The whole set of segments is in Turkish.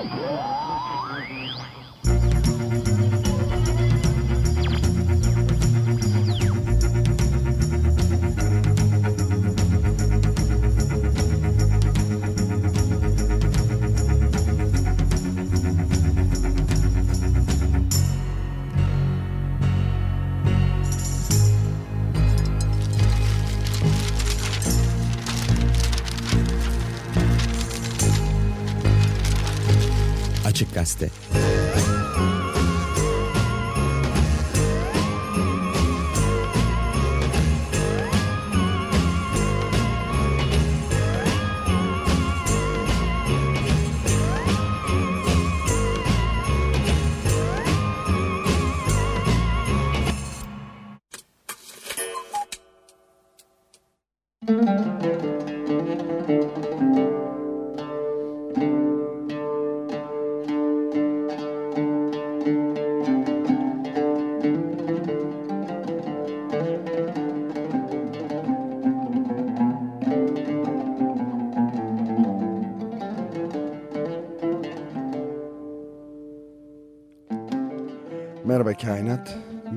Oh, my God. Açık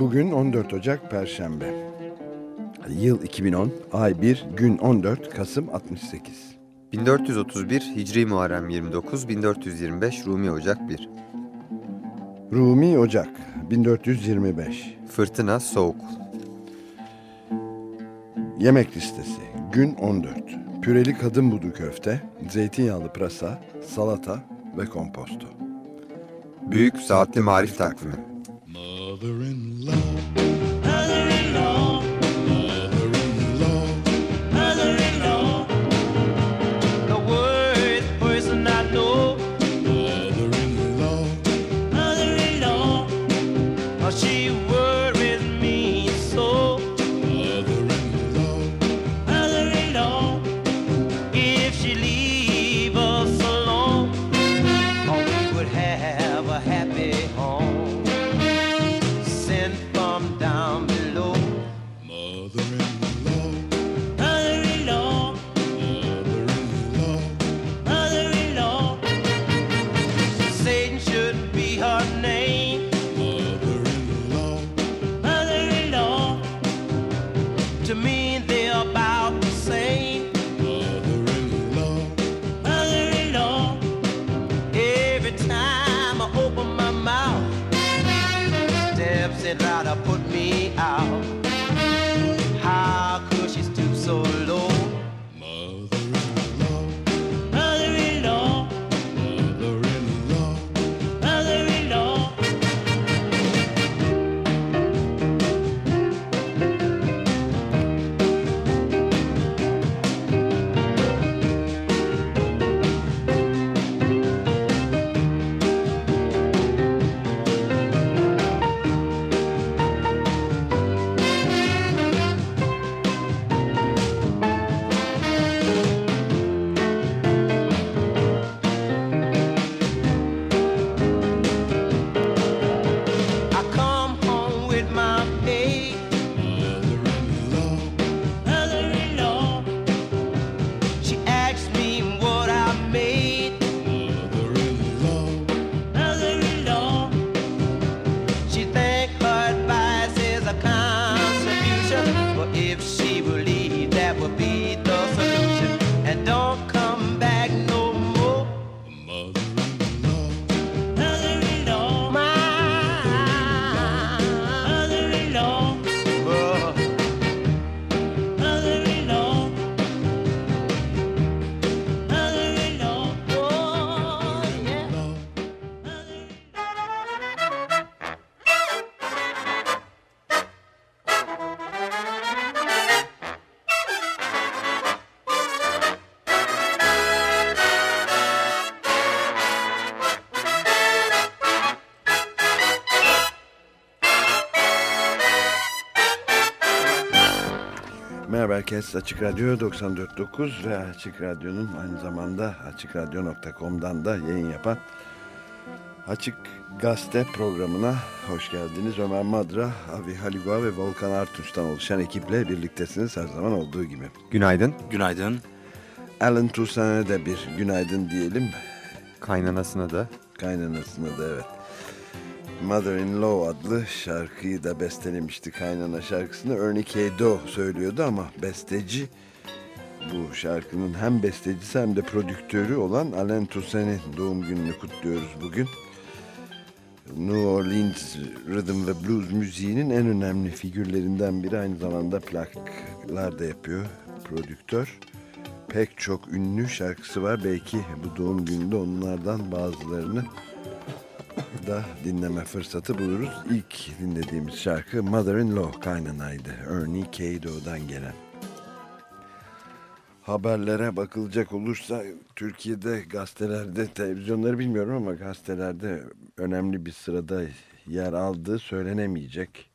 Bugün 14 Ocak Perşembe. Yıl 2010, ay 1, gün 14, Kasım 68. 1431 Hicri Muharrem 29, 1425 Rumi Ocak 1. Rumi Ocak 1425. Fırtına soğuk. Yemek listesi. Gün 14. Püreli kadın budu köfte, zeytinyağlı pırasa, salata ve komposto. Büyük Saatli Marif Takvimi. Mother-in-law. Mother-in-law. Herkes. Açık Radyo 94.9 ve Açık Radyo'nun aynı zamanda açıkradyo.com'dan da yayın yapan Açık Gazete programına hoş geldiniz. Ömer Madra, Avi Haligua ve Volkan Artunç'tan oluşan ekiple birliktesiniz her zaman olduğu gibi. Günaydın. Günaydın. Alan Toussaint'e de bir günaydın diyelim. Kaynanasına da. Kaynanasına da evet. Mother-in-Law adlı şarkıyı da bestelemişti kaynana şarkısını. Ernie K. Doe söylüyordu ama besteci bu şarkının hem bestecisi hem de prodüktörü olan Alain Toussaint'in doğum gününü kutluyoruz bugün. New Orleans Rhythm ve Blues müziğinin en önemli figürlerinden biri aynı zamanda plaklar da yapıyor prodüktör. Pek çok ünlü şarkısı var. Belki bu doğum gününde onlardan bazılarını da dinleme fırsatı buluruz. İlk dinlediğimiz şarkı Mother-in-Law kaynanaydı. Ernie K. Doe'dan gelen. Haberlere bakılacak olursa Türkiye'de gazetelerde, televizyonları bilmiyorum ama gazetelerde önemli bir sırada yer aldığı söylenemeyecek.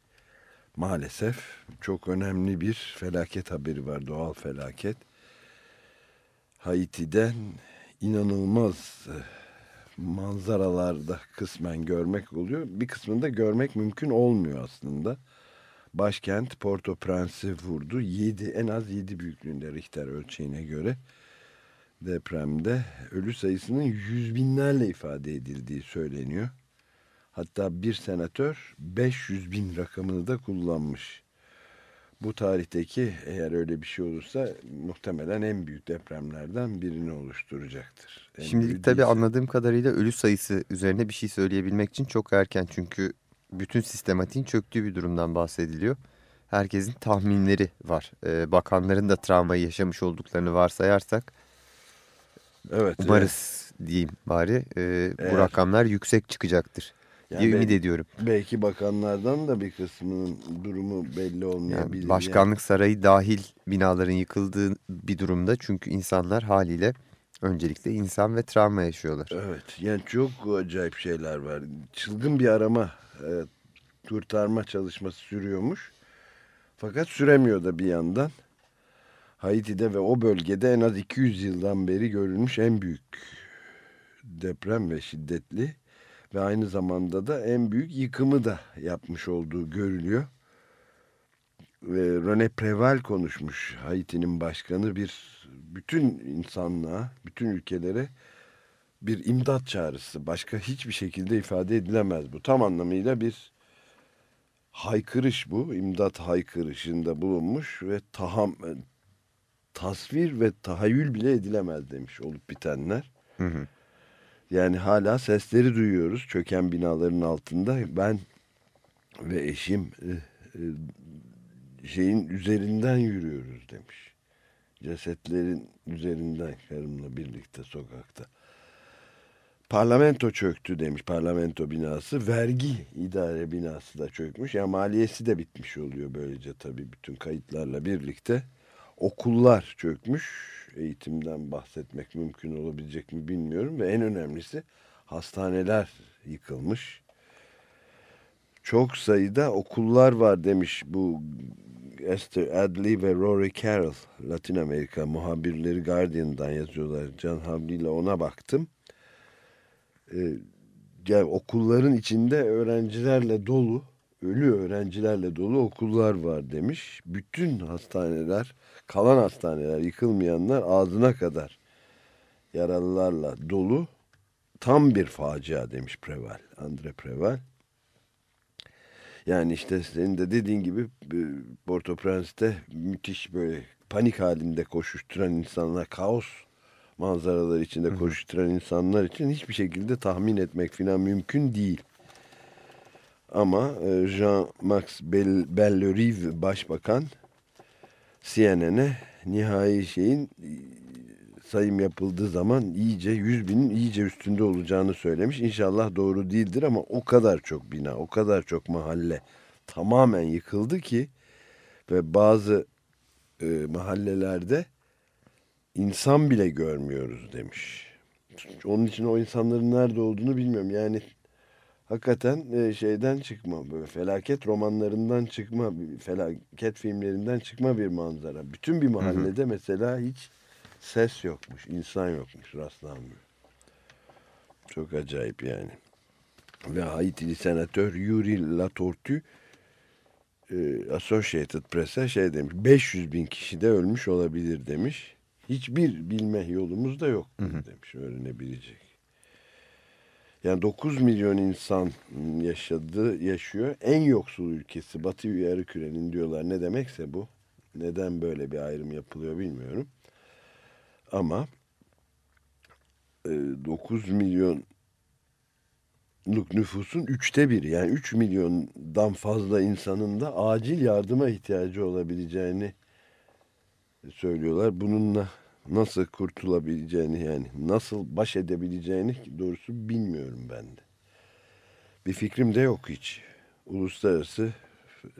Maalesef çok önemli bir felaket haberi var, doğal felaket. Haiti'den inanılmaz e, manzaralarda kısmen görmek oluyor. Bir kısmında görmek mümkün olmuyor aslında. Başkent Port-au-Prince'i vurdu. 7 en az 7 büyüklüğünde Richter ölçeğine göre depremde ölü sayısının yüz binlerle ifade edildiği söyleniyor. Hatta bir senatör 500 bin rakamını da kullanmış. Bu tarihteki eğer öyle bir şey olursa muhtemelen en büyük depremlerden birini oluşturacaktır. Şimdilik tabii anladığım kadarıyla ölü sayısı üzerine bir şey söyleyebilmek için çok erken. Çünkü bütün sistematiğin çöktüğü bir durumdan bahsediliyor. Herkesin tahminleri var. Ee, bakanların da travmayı yaşamış olduklarını varsayarsak Evet, umarız diyeyim bari e, Eğer- bu rakamlar yüksek çıkacaktır Yani diye ümit ediyorum. Belki bakanlardan da bir kısmının durumu belli olmayabilir. Yani başkanlık sarayı dahil binaların yıkıldığı bir durumda çünkü insanlar haliyle öncelikle insan ve travma yaşıyorlar. Evet yani çok acayip şeyler var. Çılgın bir arama, e, kurtarma çalışması sürüyormuş. Fakat süremiyor da bir yandan. Haiti'de ve o bölgede en az 200 yıldan beri görülmüş en büyük deprem ve şiddetli ve aynı zamanda da en büyük yıkımı da yapmış olduğu görülüyor. Ve Rene Preval konuşmuş Haiti'nin başkanı bir bütün insanlığa, bütün ülkelere bir imdat çağrısı. Başka hiçbir şekilde ifade edilemez bu. Tam anlamıyla bir haykırış bu. İmdat haykırışında bulunmuş ve taham, tasvir ve tahayyül bile edilemez demiş olup bitenler. Hı hı. Yani hala sesleri duyuyoruz çöken binaların altında. Ben ve eşim e, e, şeyin üzerinden yürüyoruz demiş. Cesetlerin üzerinden karımla birlikte sokakta. Parlamento çöktü demiş parlamento binası. Vergi idare binası da çökmüş. Ya maliyesi de bitmiş oluyor böylece tabii bütün kayıtlarla birlikte. Okullar çökmüş. Eğitimden bahsetmek mümkün olabilecek mi bilmiyorum. Ve en önemlisi hastaneler yıkılmış. Çok sayıda okullar var demiş bu Esther Adley ve Rory Carroll Latin Amerika muhabirleri Guardian'dan yazıyorlar. Can Havli ile ona baktım. Ee, yani okulların içinde öğrencilerle dolu, ölü öğrencilerle dolu okullar var demiş. Bütün hastaneler, kalan hastaneler, yıkılmayanlar ağzına kadar yaralılarla dolu. Tam bir facia demiş Preval, Andre Preval. Yani işte senin de dediğin gibi e, Port-au-Prince'te müthiş böyle panik halinde koşuşturan insanlar, kaos manzaralar içinde koşuşturan insanlar için hiçbir şekilde tahmin etmek falan mümkün değil. Ama e, Jean-Max Bell- Bellerive Başbakan CNN'e nihai şeyin sayım yapıldığı zaman iyice 100 binin iyice üstünde olacağını söylemiş. İnşallah doğru değildir ama o kadar çok bina, o kadar çok mahalle tamamen yıkıldı ki ve bazı e, mahallelerde insan bile görmüyoruz demiş. Onun için o insanların nerede olduğunu bilmiyorum. Yani hakikaten e, şeyden çıkma, böyle felaket romanlarından çıkma, felaket filmlerinden çıkma bir manzara. Bütün bir mahallede mesela hiç ses yokmuş, insan yokmuş, rastlanmıyor. Çok acayip yani. Ve Haitili senatör Yuri Latortu e, Associated Press'e şey demiş, 500 bin kişi de ölmüş olabilir demiş. Hiçbir bilme yolumuz da yok demiş öğrenebilecek. Yani 9 milyon insan yaşadı, yaşıyor. En yoksul ülkesi Batı Yarıküre'nin diyorlar. Ne demekse bu. Neden böyle bir ayrım yapılıyor bilmiyorum. Ama e, 9 milyonluk nüfusun üçte biri yani 3 milyondan fazla insanın da acil yardıma ihtiyacı olabileceğini söylüyorlar. Bununla nasıl kurtulabileceğini yani nasıl baş edebileceğini doğrusu bilmiyorum ben de. Bir fikrim de yok hiç. Uluslararası e,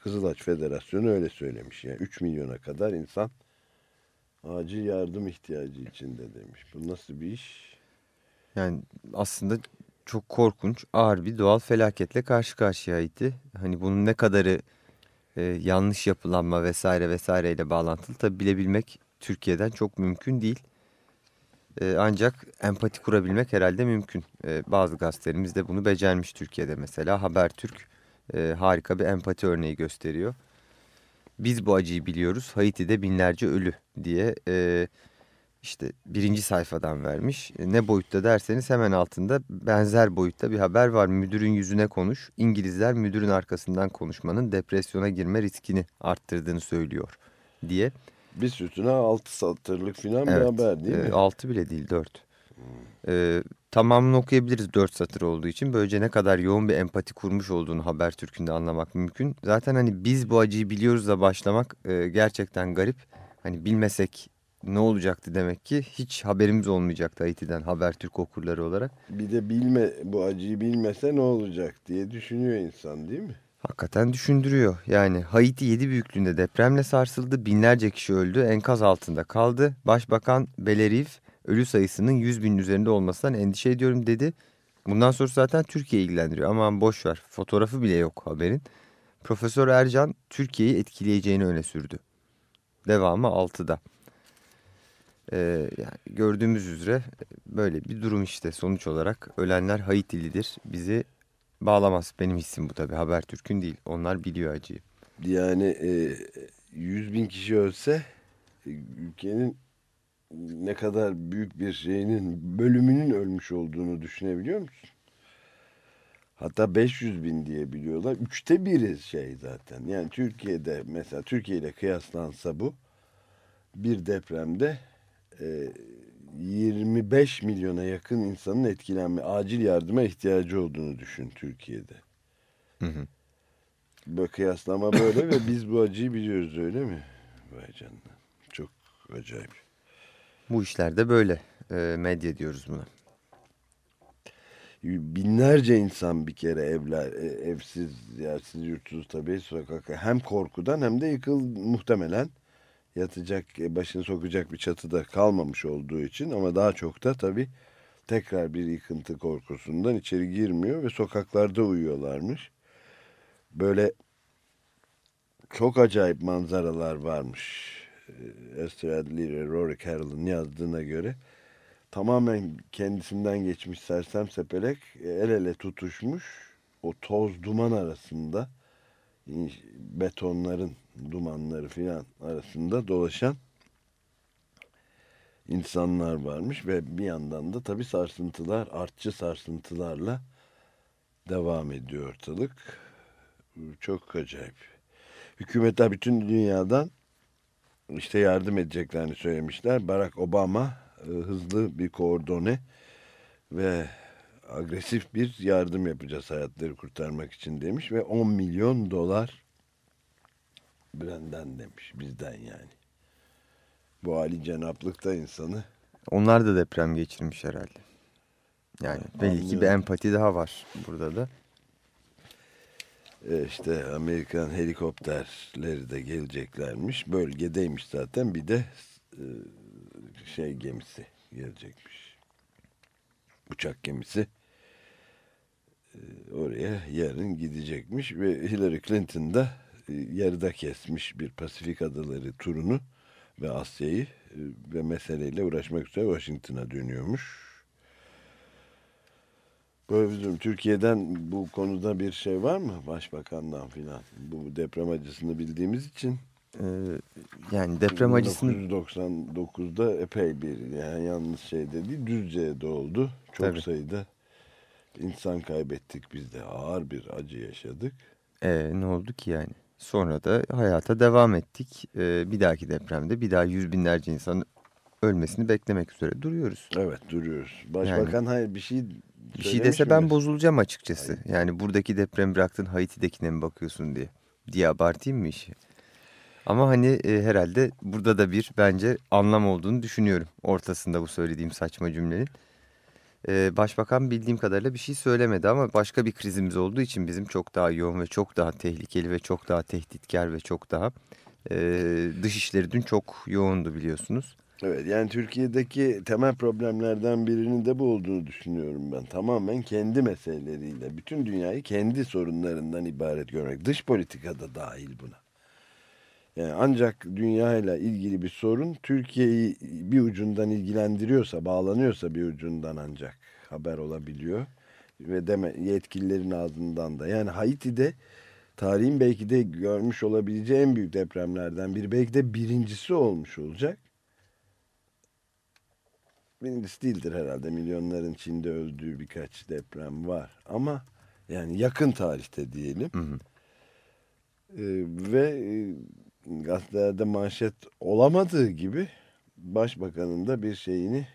Kızılaç Federasyonu öyle söylemiş. Yani 3 milyona kadar insan acil yardım ihtiyacı içinde demiş. Bu nasıl bir iş? Yani aslında çok korkunç, ağır bir doğal felaketle karşı karşıyaydı. Hani bunun ne kadarı e, yanlış yapılanma vesaire vesaireyle bağlantılı tabi bilebilmek Türkiye'den çok mümkün değil. E, ancak empati kurabilmek herhalde mümkün. E, bazı gazetelerimiz de bunu becermiş Türkiye'de mesela. Habertürk e, harika bir empati örneği gösteriyor. Biz bu acıyı biliyoruz. Haiti'de binlerce ölü diye e, işte birinci sayfadan vermiş. E, Ne boyutta derseniz hemen altında benzer boyutta bir haber var. Müdürün yüzüne konuş. İngilizler müdürün arkasından konuşmanın depresyona girme riskini arttırdığını söylüyor diye. Bir sütuna 6 satırlık falan bir Evet, haber değil mi? e, altı bile değil dört. E, tamamını okuyabiliriz dört satır olduğu için. Böylece ne kadar yoğun bir empati kurmuş olduğunu Habertürk'ün de anlamak mümkün. Zaten hani biz bu acıyı biliyoruz da başlamak e, gerçekten garip. Hani bilmesek ne olacaktı demek ki hiç haberimiz olmayacaktı Haiti'den Habertürk okurları olarak. Bir de bilme bu acıyı bilmese ne olacak diye düşünüyor insan değil mi? Hakikaten düşündürüyor. Yani Haiti 7 büyüklüğünde depremle sarsıldı. Binlerce kişi öldü. Enkaz altında kaldı. Başbakan Beleriv ölü sayısının 100 binin üzerinde olmasından endişe ediyorum dedi. Bundan sonra zaten Türkiye ilgilendiriyor. Aman boş ver. Fotoğrafı bile yok haberin. Profesör Ercan Türkiye'yi etkileyeceğini öne sürdü. Devamı 6'da. Ee, yani gördüğümüz üzere böyle bir durum işte sonuç olarak ölenler Haitilidir. Bizi bağlamaz. Benim hissim bu tabii. Habertürk'ün değil. Onlar biliyor acıyı. Yani e, 100 bin kişi ölse e, ülkenin ne kadar büyük bir şeyinin bölümünün ölmüş olduğunu düşünebiliyor musun? Hatta 500 bin diye biliyorlar. Üçte biri şey zaten. Yani Türkiye'de mesela Türkiye ile kıyaslansa bu bir depremde e, 25 milyona yakın insanın etkilenme, acil yardıma ihtiyacı olduğunu düşün Türkiye'de. Hı hı. Bu kıyaslama böyle ve biz bu acıyı biliyoruz öyle mi? Vay canına. Çok acayip. Bu işlerde böyle. Ee, medya diyoruz buna. Binlerce insan bir kere evler, e, evsiz, yersiz, yurtsuz tabii sokakta hem korkudan hem de yıkıl muhtemelen yatacak, e, başını sokacak bir çatıda kalmamış olduğu için ama daha çok da tabii tekrar bir yıkıntı korkusundan içeri girmiyor ve sokaklarda uyuyorlarmış. Böyle çok acayip manzaralar varmış. Ee, Esther Adler ve Rory Carroll'ın yazdığına göre tamamen kendisinden geçmiş sersem sepelek e, el ele tutuşmuş o toz duman arasında betonların dumanları filan arasında dolaşan insanlar varmış ve bir yandan da tabii sarsıntılar artçı sarsıntılarla devam ediyor ortalık. Çok acayip. Hükümetler bütün dünyadan işte yardım edeceklerini söylemişler. Barack Obama e, hızlı bir koordone ve agresif bir yardım yapacağız hayatları kurtarmak için demiş ve 10 milyon dolar Brendan demiş bizden yani. Bu Ali cenaplıkta insanı Onlar da deprem geçirmiş herhalde. Yani belli ki bir empati daha var burada da. E, işte Amerikan helikopterleri de geleceklermiş. Bölgedeymiş zaten bir de e, şey gemisi gelecekmiş. Uçak gemisi e, oraya yarın gidecekmiş ve Hillary Clinton da yarıda kesmiş bir Pasifik adaları turunu ve Asya'yı ve meseleyle uğraşmak üzere Washington'a dönüyormuş. Durum. Türkiye'den bu konuda bir şey var mı? Başbakandan filan. Bu deprem acısını bildiğimiz için. Ee, yani deprem acısını 1999'da epey bir yani yalnız şeyde değil Düzce'de oldu. Çok Tabii. sayıda insan kaybettik biz de ağır bir acı yaşadık. E, ne oldu ki yani? Sonra da hayata devam ettik. E, bir dahaki depremde bir daha yüz binlerce insanın ölmesini beklemek üzere duruyoruz. Evet duruyoruz. Başbakan hayır bir şey Bir şey dese ben mi? bozulacağım açıkçası. Yani buradaki deprem bıraktın Haiti'dekine mi bakıyorsun diye. Diye abartayım mı işi? Ama hani e, herhalde burada da bir bence anlam olduğunu düşünüyorum. Ortasında bu söylediğim saçma cümlenin. E, Başbakan bildiğim kadarıyla bir şey söylemedi ama başka bir krizimiz olduğu için bizim çok daha yoğun ve çok daha tehlikeli ve çok daha tehditkar ve çok daha e, dışişleri dün çok yoğundu biliyorsunuz. Evet yani Türkiye'deki temel problemlerden birinin de bu olduğunu düşünüyorum ben. Tamamen kendi meseleleriyle bütün dünyayı kendi sorunlarından ibaret görmek. Dış politikada dahil buna. Yani ancak dünyayla ilgili bir sorun Türkiye'yi bir ucundan ilgilendiriyorsa, bağlanıyorsa bir ucundan ancak haber olabiliyor. Ve deme yetkililerin ağzından da. Yani Haiti'de tarihin belki de görmüş olabileceği en büyük depremlerden biri. Belki de birincisi olmuş olacak. Birincisi değildir herhalde. Milyonların Çin'de öldüğü birkaç deprem var. Ama yani yakın tarihte diyelim. Hı hı. Ee, ve e, gazetelerde manşet olamadığı gibi başbakanın da bir şeyini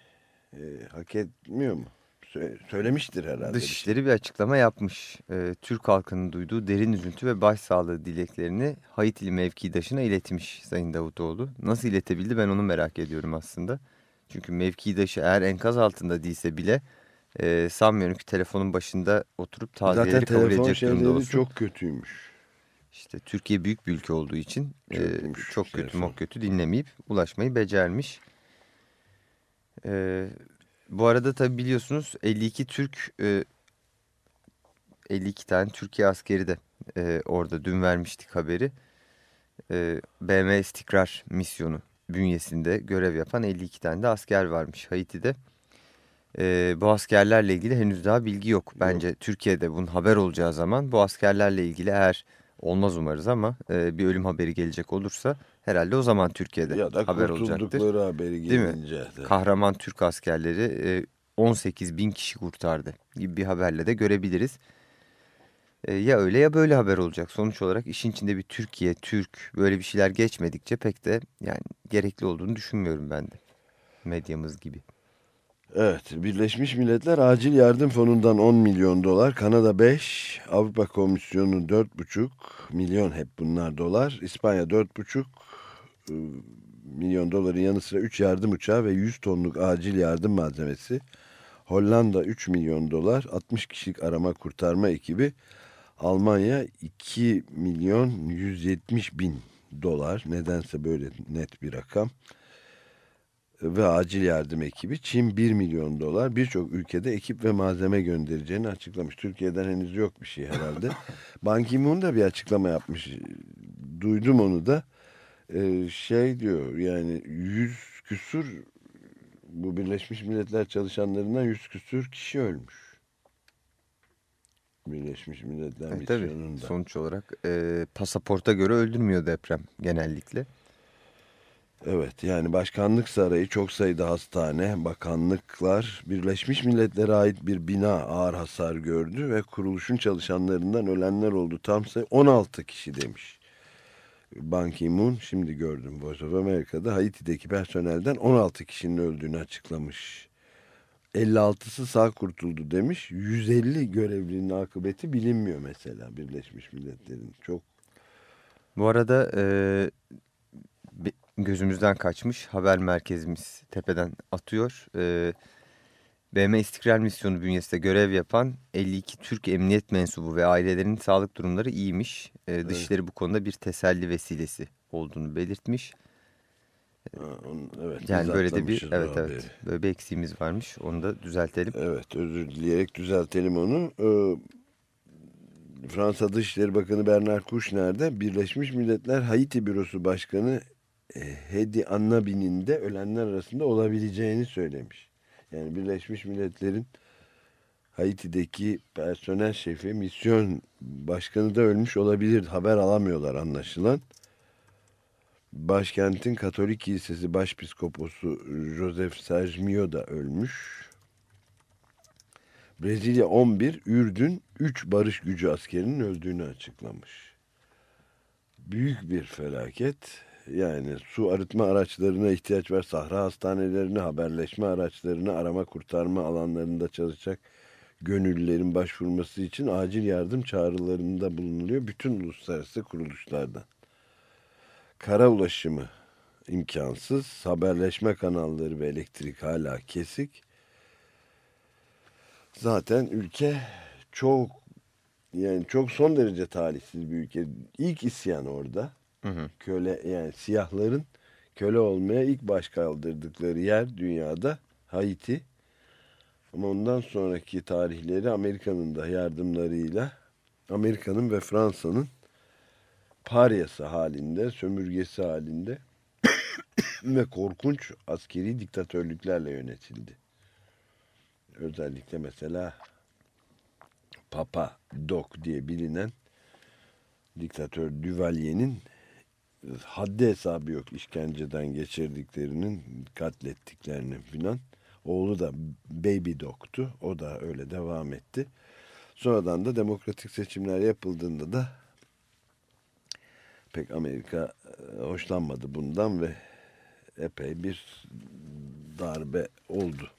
e, hak etmiyor mu? Sö- söylemiştir herhalde. bir şey. Dışişleri bir açıklama yapmış. Ee, Türk halkının duyduğu derin üzüntü ve başsağlığı dileklerini Haitili mevkidaşına iletmiş Sayın Davutoğlu. Nasıl iletebildi ben onu merak ediyorum aslında. Çünkü mevkidaşı eğer enkaz altında değilse bile e, sanmıyorum ki telefonun başında oturup taziyeleri kabul edecek durumda olsun. çok kötüymüş. İişte Türkiye büyük bir ülke olduğu için e, Çökmüş çok kötü telefon. mok kötü dinlemeyip ulaşmayı becermiş. E, bu arada tabi biliyorsunuz 52 Türk e, 52 tane Türkiye askeri de e, orada dün vermiştik haberi. E, BM İstikrar Misyonu bünyesinde görev yapan 52 tane de asker varmış Haiti'de. E, bu askerlerle ilgili henüz daha bilgi yok. Bence Türkiye'de bunun haber olacağı zaman bu askerlerle ilgili eğer olmaz umarız ama e, bir ölüm haberi gelecek olursa herhalde o zaman Türkiye'de Ya da haber olacaktır. haberi Değil mi? gelince. de. Kahraman Türk askerleri e, 18 bin kişi kurtardı gibi bir haberle de görebiliriz. E, ya öyle ya böyle haber olacak. Sonuç olarak işin içinde bir Türkiye, Türk böyle bir şeyler geçmedikçe pek de yani gerekli olduğunu düşünmüyorum ben de. Medyamız gibi. Evet, Birleşmiş Milletler Acil Yardım Fonu'ndan 10 milyon dolar, Kanada 5, Avrupa Komisyonu 4,5 milyon hep bunlar dolar, İspanya 4,5 e, milyon doların yanı sıra 3 yardım uçağı ve 100 tonluk acil yardım malzemesi, Hollanda 3 milyon dolar, 60 kişilik arama kurtarma ekibi, Almanya 2 milyon 170 bin dolar, nedense böyle net bir rakam ve acil yardım ekibi Çin 1 milyon dolar birçok ülkede ekip ve malzeme göndereceğini açıklamış. Türkiye'den henüz yok bir şey herhalde. Ban Ki-moon da bir açıklama yapmış. Duydum onu da. Ee, şey diyor yani yüz küsur bu Birleşmiş Milletler çalışanlarından yüz küsur kişi ölmüş. Birleşmiş Milletler E, tabii misyonunda. sonuç olarak e, pasaporta göre öldürmüyor deprem genellikle. Evet yani başkanlık sarayı çok sayıda hastane, bakanlıklar, Birleşmiş Milletler'e ait bir bina ağır hasar gördü ve kuruluşun çalışanlarından ölenler oldu. Tam sayı 16 kişi demiş. Ban Ki-moon şimdi gördüm Voice of America'da Haiti'deki personelden 16 kişinin öldüğünü açıklamış. 56'sı sağ kurtuldu demiş. 150 görevlinin akıbeti bilinmiyor mesela Birleşmiş Milletler'in. Çok Bu arada e, gözümüzden kaçmış haber merkezimiz tepeden atıyor. E, BM İstikrar Misyonu bünyesinde görev yapan 52 Türk emniyet mensubu ve ailelerinin sağlık durumları iyiymiş. E, Dışişleri bu konuda bir teselli vesilesi olduğunu belirtmiş. Evet, Yani böyle de bir evet haberi. evet böyle bir eksiğimiz varmış. Onu da düzeltelim. Evet özür dileyerek düzeltelim onu. Ee, Fransa Dışişleri Bakanı Bernard Kouchner de Birleşmiş Milletler Haiti Bürosu Başkanı e, Hedi Annabi'nin de ölenler arasında olabileceğini söylemiş. Yani Birleşmiş Milletler'in Haiti'deki personel şefi, misyon başkanı da ölmüş olabilir. Haber alamıyorlar anlaşılan. Başkentin Katolik Kilisesi Başpiskoposu Joseph Sergio da ölmüş. Brezilya 11, Ürdün 3 barış gücü askerinin öldüğünü açıklamış. Büyük bir felaket. Yani su arıtma araçlarına ihtiyaç var. Sahra hastanelerine, haberleşme araçlarına, arama kurtarma alanlarında çalışacak gönüllülerin başvurması için acil yardım çağrılarında bulunuluyor. Bütün uluslararası kuruluşlardan. Kara ulaşımı imkansız. Haberleşme kanalları ve elektrik hala kesik. Zaten ülke çok yani çok son derece talihsiz bir ülke. İlk isyan orada. Hı hı. Köle yani siyahların köle olmaya ilk baş kaldırdıkları yer dünyada Haiti. Ama ondan sonraki tarihleri Amerika'nın da yardımlarıyla Amerika'nın ve Fransa'nın paryası halinde, sömürgesi halinde ve korkunç askeri diktatörlüklerle yönetildi. Özellikle mesela Papa Doc diye bilinen diktatör Duvalier'in haddi hesabı yok işkenceden geçirdiklerinin, katlettiklerinin filan. Oğlu da Baby Doc'tu. O da öyle devam etti. Sonradan da demokratik seçimler yapıldığında da pek Amerika e, hoşlanmadı bundan ve epey bir darbe oldu.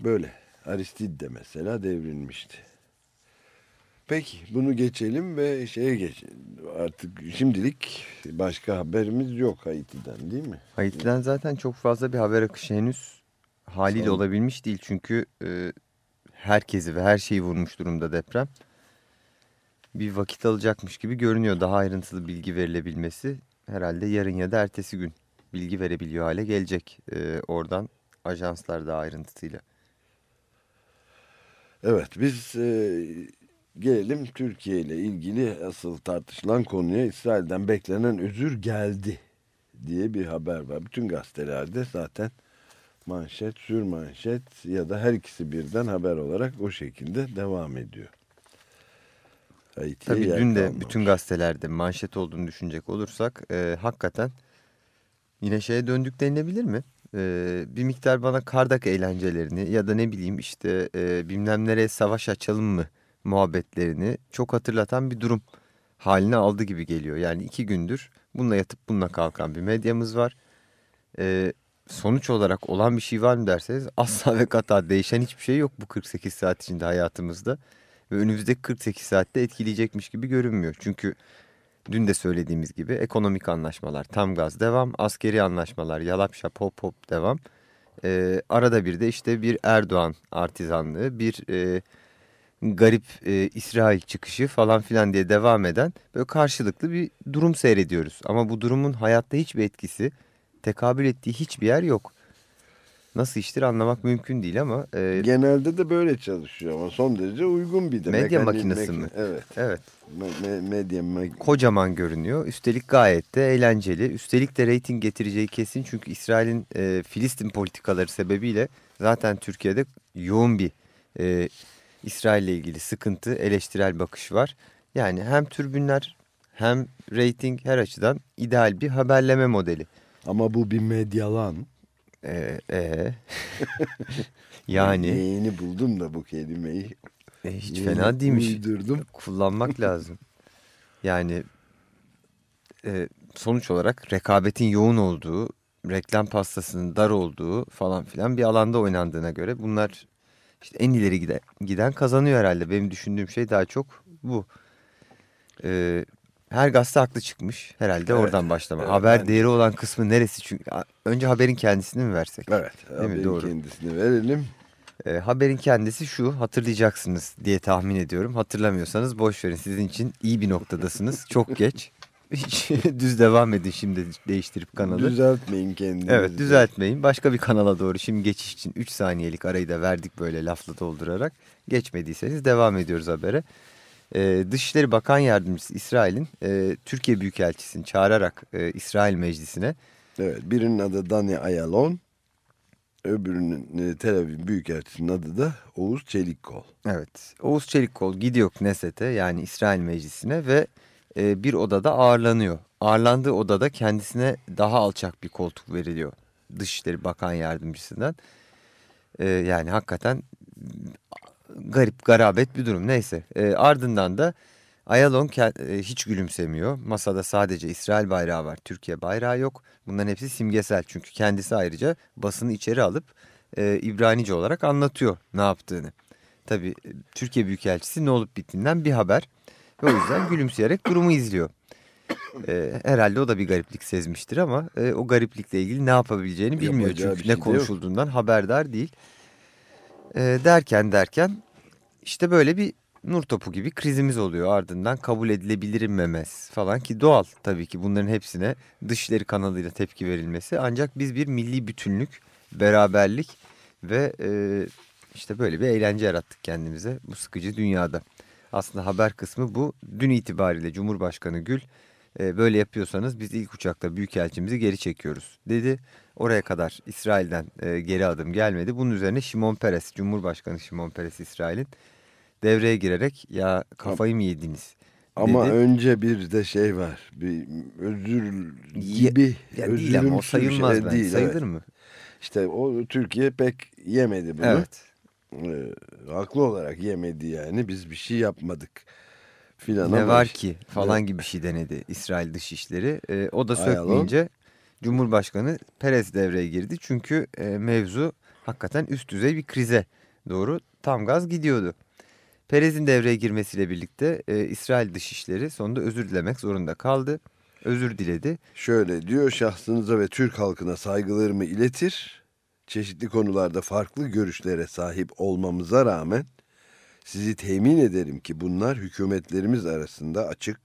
Böyle. Aristide de mesela devrilmişti. Peki bunu geçelim ve şeye geçelim. Artık şimdilik başka haberimiz yok Haiti'den değil mi? Haiti'den zaten çok fazla bir haber akışı henüz haliyle Son- olabilmiş değil. Çünkü e, herkesi ve her şeyi vurmuş durumda deprem. Bir vakit alacakmış gibi görünüyor. Daha ayrıntılı bilgi verilebilmesi herhalde yarın ya da ertesi gün bilgi verebiliyor hale gelecek. E, oradan ajanslar daha ayrıntısıyla. Evet biz e, gelelim Türkiye ile ilgili asıl tartışılan konuya İsrail'den beklenen özür geldi diye bir haber var. Bütün gazetelerde zaten manşet, sür manşet ya da her ikisi birden haber olarak o şekilde devam ediyor. Haiti'ye Tabii yer dün de kalmamış. bütün gazetelerde manşet olduğunu düşünecek olursak e, hakikaten yine şeye döndük denilebilir mi? E, bir miktar bana kardak eğlencelerini ya da ne bileyim işte e, bilmem nereye savaş açalım mı muhabbetlerini çok hatırlatan bir durum haline aldı gibi geliyor. Yani iki gündür bununla yatıp bununla kalkan bir medyamız var. E, sonuç olarak olan bir şey var mı derseniz asla ve kata değişen hiçbir şey yok bu 48 saat içinde hayatımızda. Ve önümüzdeki 48 saatte etkileyecekmiş gibi görünmüyor. Çünkü dün de söylediğimiz gibi ekonomik anlaşmalar tam gaz devam. Askeri anlaşmalar yalap şap hop hop devam. Ee, arada bir de işte bir Erdoğan artizanlığı bir e, garip e, İsrail çıkışı falan filan diye devam eden böyle karşılıklı bir durum seyrediyoruz. Ama bu durumun hayatta hiçbir etkisi tekabül ettiği hiçbir yer yok. Nasıl iştir anlamak mümkün değil ama e, Genelde de böyle çalışıyor ama son derece uygun bir de. Medya Mekani- makinesi mi? Evet. evet. Me- me- medya mak- kocaman görünüyor. Üstelik gayet de eğlenceli. Üstelik de reyting getireceği kesin. Çünkü İsrail'in e, Filistin politikaları sebebiyle zaten Türkiye'de yoğun bir e, İsrail'le ilgili sıkıntı, eleştirel bakış var. Yani hem türbünler hem reyting her açıdan ideal bir haberleme modeli. Ama bu bir medyalan. E, e. yani Yeni buldum da bu kelimeyi. e, hiç Yeni fena değilmiş. Uydurdum. kullanmak lazım. Yani e, sonuç olarak rekabetin yoğun olduğu, reklam pastasının dar olduğu falan filan bir alanda oynandığına göre bunlar işte en ileri giden, giden kazanıyor herhalde. Benim düşündüğüm şey daha çok bu. E, her gazete haklı çıkmış herhalde Evet, oradan başlama. evet, Haber bence. değeri olan kısmı neresi? Çünkü önce haberin kendisini mi versek? Evet. Değil mi? haberin Doğru. kendisini verelim. E, haberin kendisi şu hatırlayacaksınız diye tahmin ediyorum. Hatırlamıyorsanız boş verin sizin için iyi bir noktadasınız. Çok geç. Hiç düz devam edin şimdi değiştirip kanalı. Düzeltmeyin kendinizi. Evet düzeltmeyin. Başka bir kanala doğru şimdi geçiş için 3 saniyelik arayı da verdik böyle lafla doldurarak. Geçmediyseniz devam ediyoruz habere. Ee, Dışişleri Bakan Yardımcısı İsrail'in e, Türkiye Büyükelçisini çağırarak e, İsrail Meclisi'ne Evet. Birinin adı Dani Ayalon. Öbürünün e, Tel Aviv Büyükelçisi'nin adı da Oğuz Çelikkol. Evet. Oğuz Çelikkol gidiyor Knesset'e yani İsrail Meclisi'ne ve e, bir odada ağırlanıyor. Ağırlandığı odada kendisine daha alçak bir koltuk veriliyor Dışişleri Bakan Yardımcısından. E, yani hakikaten garip garabet bir durum neyse. E, ardından da Ayalon e, hiç gülümsemiyor. Masada sadece İsrail bayrağı var. Türkiye bayrağı yok. Bunların hepsi simgesel. Çünkü kendisi ayrıca basını içeri alıp e, İbranice olarak anlatıyor ne yaptığını. Tabii e, Türkiye Büyükelçisi ne olup bittiğinden bir haber. Ve o yüzden gülümseyerek durumu izliyor. E, herhalde o da bir gariplik sezmiştir ama e, o gariplikle ilgili ne yapabileceğini bilmiyor. Yapacağı Çünkü bir ne şey de yok. konuşulduğundan haberdar değil. E, derken derken işte böyle bir nur topu gibi krizimiz oluyor ardından kabul edilebilirim memez falan ki doğal tabii ki bunların hepsine dışları kanalıyla tepki verilmesi ancak biz bir milli bütünlük, beraberlik ve e, işte böyle bir eğlence yarattık kendimize bu sıkıcı dünyada. Aslında haber kısmı bu. Dün itibariyle Cumhurbaşkanı Gül e, böyle yapıyorsanız biz ilk uçakta büyükelçimizi geri çekiyoruz dedi. Oraya kadar İsrail'den e, geri adım gelmedi. Bunun üzerine Şimon Peres, Cumhurbaşkanı Şimon Peres İsrail'in devreye girerek ya kafayı mı yediniz Ama dedi. önce bir de şey var. Bir özür gibi. Ya değil ama o bir sayılmaz şey bence. değil, Sayılır evet. mı? İşte o Türkiye pek yemedi bunu. Evet. Ee, haklı olarak yemedi yani. Biz bir şey yapmadık filan Ne var ki falan gibi bir şey denedi İsrail Dışişleri. E, o da sökmeyince Cumhurbaşkanı Perez devreye girdi. Çünkü e, mevzu hakikaten üst düzey bir krize doğru tam gaz gidiyordu. Perez'in devreye girmesiyle birlikte e, İsrail Dışişleri sonunda özür dilemek zorunda kaldı. Özür diledi. Şöyle diyor şahsınıza ve Türk halkına saygılarımı iletir. Çeşitli konularda farklı görüşlere sahip olmamıza rağmen sizi temin ederim ki bunlar hükümetlerimiz arasında açık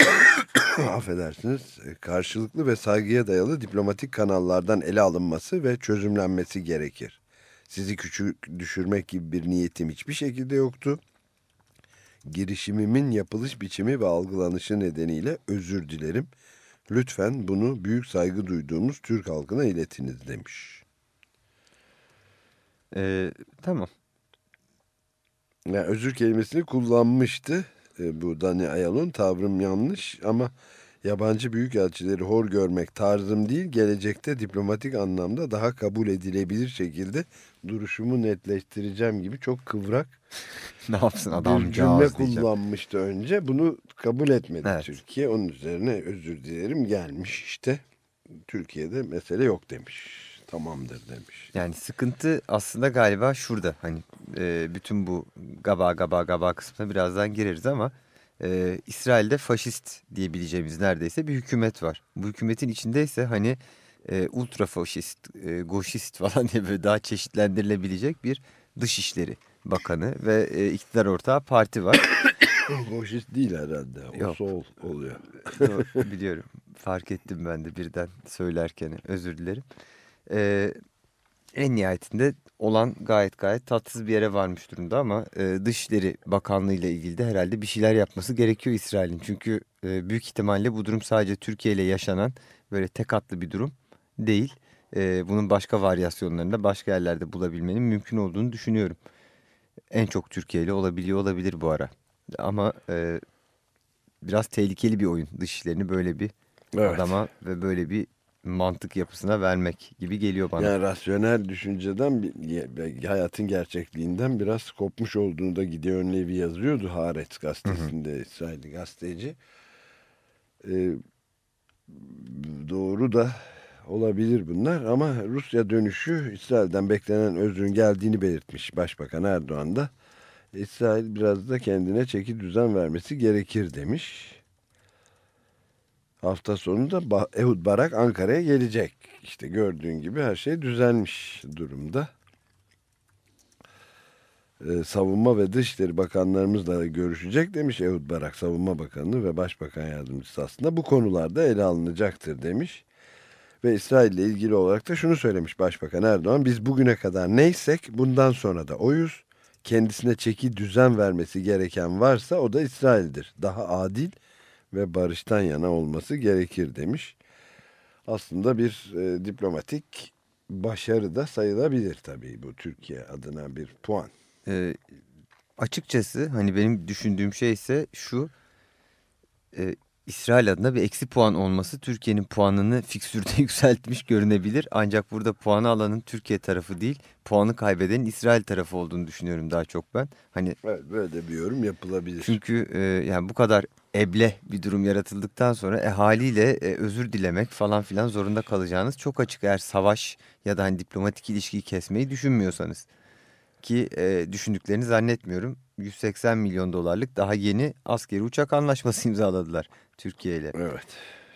affedersiniz karşılıklı ve saygıya dayalı diplomatik kanallardan ele alınması ve çözümlenmesi gerekir. Sizi küçük düşürmek gibi bir niyetim hiçbir şekilde yoktu. Girişimimin yapılış biçimi ve algılanışı nedeniyle özür dilerim. Lütfen bunu büyük saygı duyduğumuz Türk halkına iletiniz demiş. E, tamam. Yani özür kelimesini kullanmıştı. E, bu Dani Ayalon tavrım yanlış ama yabancı büyükelçileri hor görmek tarzım değil. Gelecekte diplomatik anlamda daha kabul edilebilir şekilde duruşumu netleştireceğim gibi çok kıvrak Ne yapsın bir adamcağız cümle diyeceğim. kullanmıştı önce. Bunu kabul etmedi Evet. Türkiye. Onun üzerine özür dilerim gelmiş işte. Türkiye'de mesele yok demiş. Tamamdır demiş. Yani sıkıntı aslında galiba şurada. Hani e, bütün bu gaba gaba gaba kısmına birazdan gireriz ama e, İsrail'de faşist diyebileceğimiz neredeyse bir hükümet var. Bu hükümetin içinde ise hani e, ultra faşist, e, goşist falan diye böyle daha çeşitlendirilebilecek bir dışişleri bakanı ve e, iktidar ortağı parti var. Boşist değil herhalde. O Yok. sol oluyor. Biliyorum. Fark ettim ben de birden söylerken. Özür dilerim. Ee, en nihayetinde olan gayet gayet tatsız bir yere varmış durumda ama e, Dışişleri Bakanlığı ile ilgili de herhalde bir şeyler yapması gerekiyor İsrail'in. Çünkü e, büyük ihtimalle bu durum sadece Türkiye ile yaşanan böyle tek hatlı bir durum değil. E, bunun başka varyasyonlarını da başka yerlerde bulabilmenin mümkün olduğunu düşünüyorum. En çok Türkiye ile olabiliyor olabilir bu ara. Ama e, biraz tehlikeli bir oyun dışişlerini böyle bir Evet. adama ve böyle bir mantık yapısına vermek gibi geliyor bana. Yani rasyonel düşünceden, hayatın gerçekliğinden biraz kopmuş olduğunu da Gideon Levy yazıyordu Haaretz gazetesinde İsrailli gazeteci. Ee, doğru da olabilir bunlar ama Rusya dönüşü İsrail'den beklenen özrün geldiğini belirtmiş Başbakan Erdoğan da. İsrail biraz da kendine çeki düzen vermesi gerekir demiş. Hafta sonu da Ba- Ehud Barak Ankara'ya gelecek. İşte gördüğün gibi her şey düzelmiş durumda. Ee, Savunma ve Dışişleri Bakanlarımızla görüşecek demiş Ehud Barak Savunma Bakanı ve Başbakan Yardımcısı aslında bu konularda ele alınacaktır demiş. Ve İsrail ile ilgili olarak da şunu söylemiş Başbakan Erdoğan. Biz bugüne kadar neysek bundan sonra da oyuz. Kendisine çeki düzen vermesi gereken varsa o da İsrail'dir. Daha adil ve barıştan yana olması gerekir demiş. Aslında bir e, diplomatik başarı da sayılabilir tabii bu Türkiye adına bir puan. Ee, açıkçası hani benim düşündüğüm şey ise şu. e, İsrail adına bir eksi puan olması Türkiye'nin puanını fiksürde yükseltmiş görünebilir. Ancak burada puanı alanın Türkiye tarafı değil puanı kaybedenin İsrail tarafı olduğunu düşünüyorum daha çok ben. Hani Evet, böyle de bir yorum yapılabilir. çünkü e, yani bu kadar eble bir durum yaratıldıktan sonra e, haliyle e, özür dilemek falan filan zorunda kalacağınız çok açık eğer savaş ya da hani diplomatik ilişkiyi kesmeyi düşünmüyorsanız. Ki e, düşündüklerini zannetmiyorum. 180 milyon dolarlık daha yeni askeri uçak anlaşması imzaladılar Türkiye ile. Evet.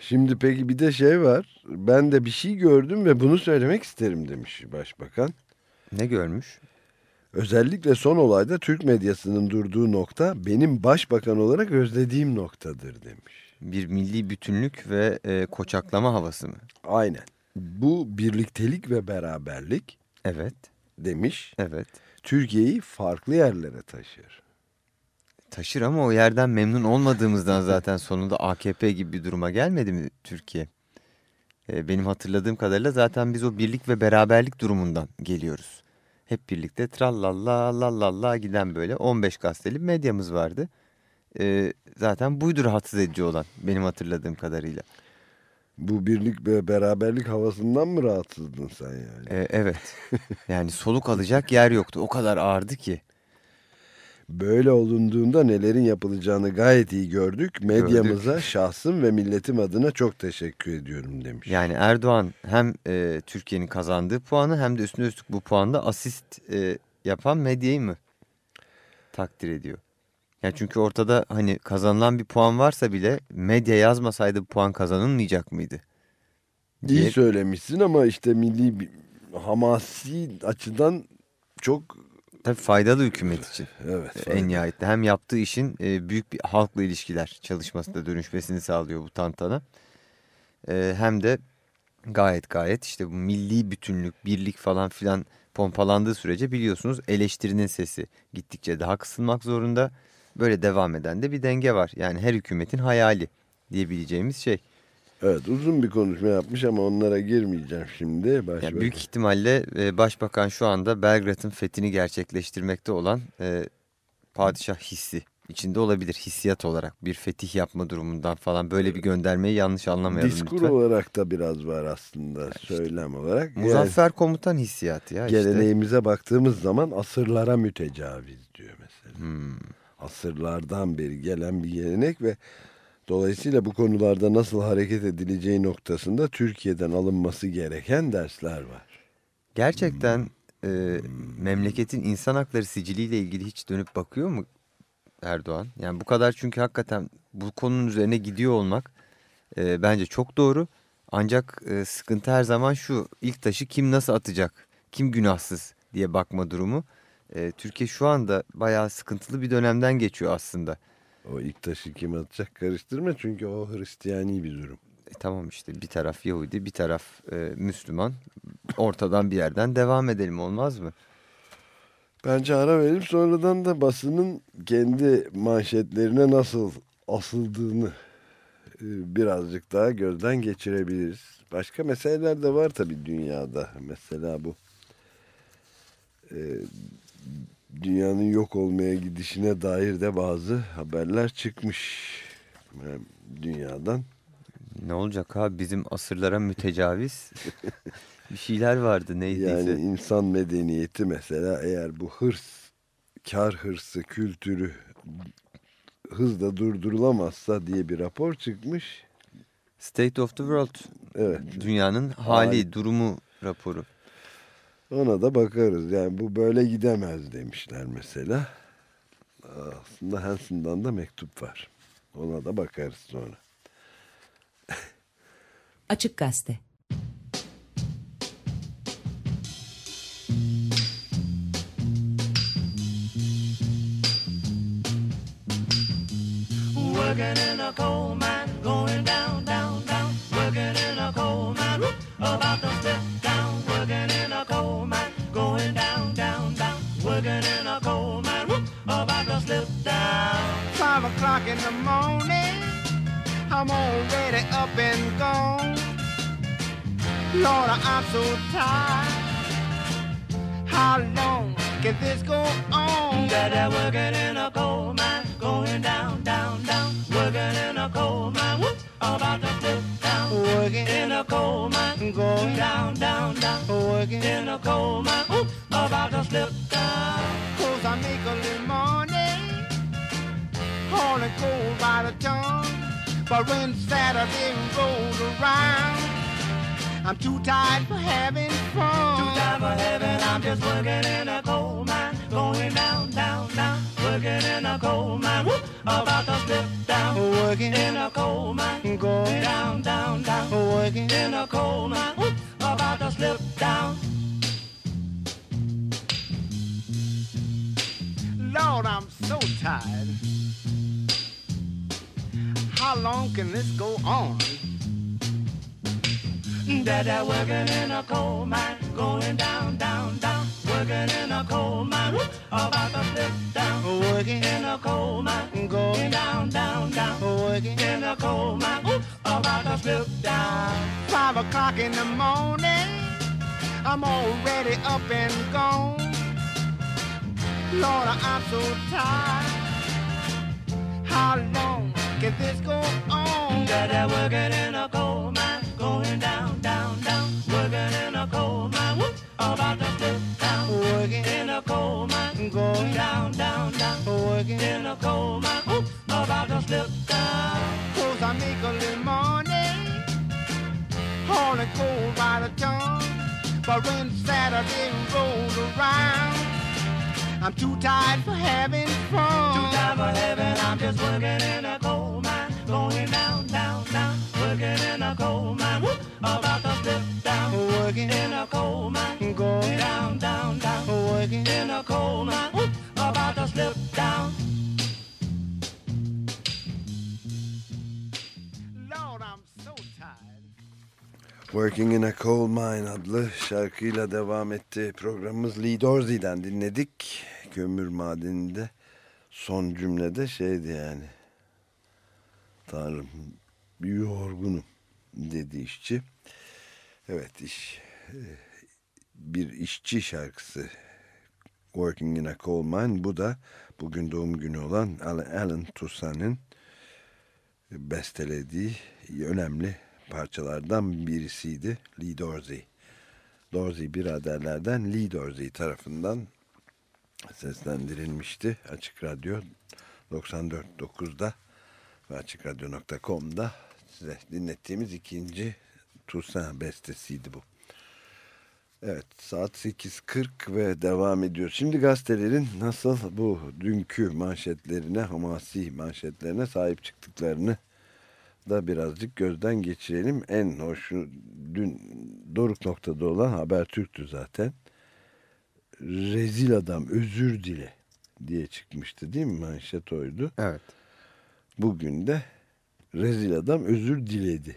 Şimdi peki bir de şey var. Ben de bir şey gördüm ve bunu söylemek isterim demiş başbakan. Ne görmüş? Özellikle son olayda Türk medyasının durduğu nokta benim başbakan olarak özlediğim noktadır demiş. Bir milli bütünlük ve e, koçaklama havası mı? Aynen. Bu birliktelik ve beraberlik Evet, demiş. evet. Türkiye'yi farklı yerlere taşır. Taşır ama o yerden memnun olmadığımızdan zaten sonunda AKP gibi bir duruma gelmedi mi Türkiye? E, benim hatırladığım kadarıyla zaten biz o birlik ve beraberlik durumundan geliyoruz. Hep birlikte trallalla giden böyle 15 gazeteli medyamız vardı. E, zaten buydu rahatsız edici olan benim hatırladığım kadarıyla. Bu birlik ve beraberlik havasından mı rahatsızdın sen yani? E, evet yani soluk alacak yer yoktu o kadar ağırdı ki. Böyle olunduğunda nelerin yapılacağını gayet iyi gördük. Medyamıza şahsım ve milletim adına çok teşekkür ediyorum demiş. Yani Erdoğan hem e, Türkiye'nin kazandığı puanı hem de üstüne üstlük bu puanda asist e, yapan medyayı mı takdir ediyor? Yani çünkü ortada hani kazanılan bir puan varsa bile medya yazmasaydı puan kazanılmayacak mıydı? İyi diye- söylemişsin ama işte milli bir hamasi açıdan çok Tabii faydalı hükümet için evet e, en nihayetinde. Hem yaptığı işin e, büyük bir halkla ilişkiler çalışmasında dönüşmesini sağlıyor bu tantana. E, hem de gayet gayet işte bu milli bütünlük, birlik falan filan pompalandığı sürece biliyorsunuz eleştirinin sesi gittikçe daha kısılmak zorunda. Böyle devam eden de bir denge var. Yani her hükümetin hayali diyebileceğimiz şey. Evet uzun bir konuşma yapmış ama onlara girmeyeceğim şimdi. Yani büyük ihtimalle e, başbakan şu anda Belgrad'ın fethini gerçekleştirmekte olan e, padişah hissi içinde olabilir hissiyat olarak bir fetih yapma durumundan falan böyle bir göndermeyi yanlış anlamayalım Diskur lütfen. olarak da biraz var aslında söylem olarak. Yani Muzaffer komutan hissiyatı ya işte. geleneğimize baktığımız zaman asırlara mütecaviz diyor mesela. Hmm. Asırlardan beri gelen bir gelenek ve dolayısıyla bu konularda nasıl hareket edileceği noktasında Türkiye'den alınması gereken dersler var. Gerçekten e, memleketin insan hakları siciliyle ilgili hiç dönüp bakıyor mu Erdoğan? Yani bu kadar çünkü hakikaten bu konunun üzerine gidiyor olmak e, bence çok doğru. Ancak e, sıkıntı her zaman şu ilk taşı kim nasıl atacak, kim günahsız diye bakma durumu. E, Türkiye şu anda bayağı sıkıntılı bir dönemden geçiyor aslında. O ilk taşı kim atacak karıştırma çünkü o Hristiyani bir durum. E, tamam işte bir taraf Yahudi bir taraf e, Müslüman ortadan bir yerden devam edelim olmaz mı? Bence ara verip sonradan da basının kendi manşetlerine nasıl asıldığını e, birazcık daha gözden geçirebiliriz. Başka meseleler de var tabii dünyada. Mesela bu e, dünyanın yok olmaya gidişine dair de bazı haberler çıkmış Yani dünyadan. Ne olacak abi bizim asırlara mütecaviz bir şeyler vardı neydiyse. Yani insan medeniyeti mesela eğer bu hırs, kar hırsı, kültürü hızla durdurulamazsa diye bir rapor çıkmış. State of the World Evet dünyanın hali, durumu raporu. Ona da bakarız. Yani bu böyle gidemez demişler mesela. Aslında Hansen'dan da mektup var. Ona da bakarız sonra. Açık Gazete. Working in a coal mine, going down, down, down. Working in a coal mine, about to step Five o'clock in the morning, I'm already up and gone. Lord, I'm so tired. How long can this go on? Dada working in a coal mine, going down, down, down. Working in a coal mine, whoop, working in a coal mine, Going down, down, down, working in a coal mine, Ooh, about to slip down. Cause I make a little money hauling coal by the ton. But when Saturday rolls around I'm too tired for having fun. Too tired for heaven, I'm just working in a coal mine, going down, down, down, working in a coal mine, Woo, about to slip down, working. In a coal mine, going. Down, down, down, working. In a coal mine, Woo, about to slip down. Lord, I'm so tired. How long can this go on? Dada working in a coal mine, going down, down, down, working in a coal mine, Woo, about to slip down, Working, in a coal mine, going, down, down, down, working. in a coal mine, Woo, about to slip down. Five o'clock in the morning, I'm already up and gone. Lord, I'm so tired. How long can this go on? Dada working in a coal mine, going down, down, down, working in a coal mine, Woo, about to slip down, Working, in a coal mine, going, down, down, down, working. in a coal mine, Woo, about to slip down. Cause I make a little money hauling coal by the ton. But when Saturday rolls around, I'm too tired for having fun. Too tired for heaven, I'm just working in a coal working in a coal mine, Woo, about to slip down, Working, in a coal mine, going, down, down, down, working. in a coal mine, Woo, about to slip down. Lord, I'm so tired. Working in a Coal Mine adlı şarkıyla devam etti. Programımız Lee Dorsey'den dinledik. Kömür madeninde son cümlede şeydi yani. Tanrım yorgunum dedi işçi. Evet iş bir işçi şarkısı Working in a Coal Mine. Bu da bugün doğum günü olan Alan Toussaint'in bestelediği önemli parçalardan birisiydi Lee Dorsey. Dorsey biraderlerden Lee Dorsey tarafından seslendirilmişti. Açık Radyo 94.9'da ve açıkradyo.com'da size dinlettiğimiz ikinci Toussaint bestesiydi bu. Evet saat 8.40 ve devam ediyor. Şimdi gazetelerin nasıl bu dünkü manşetlerine, hamasi manşetlerine sahip çıktıklarını da birazcık gözden geçirelim. En hoşu dün doruk noktada olan Habertürk'tü zaten. Rezil adam özür dile diye çıkmıştı değil mi? Manşet oydu. Evet. Bugün de rezil adam özür diledi.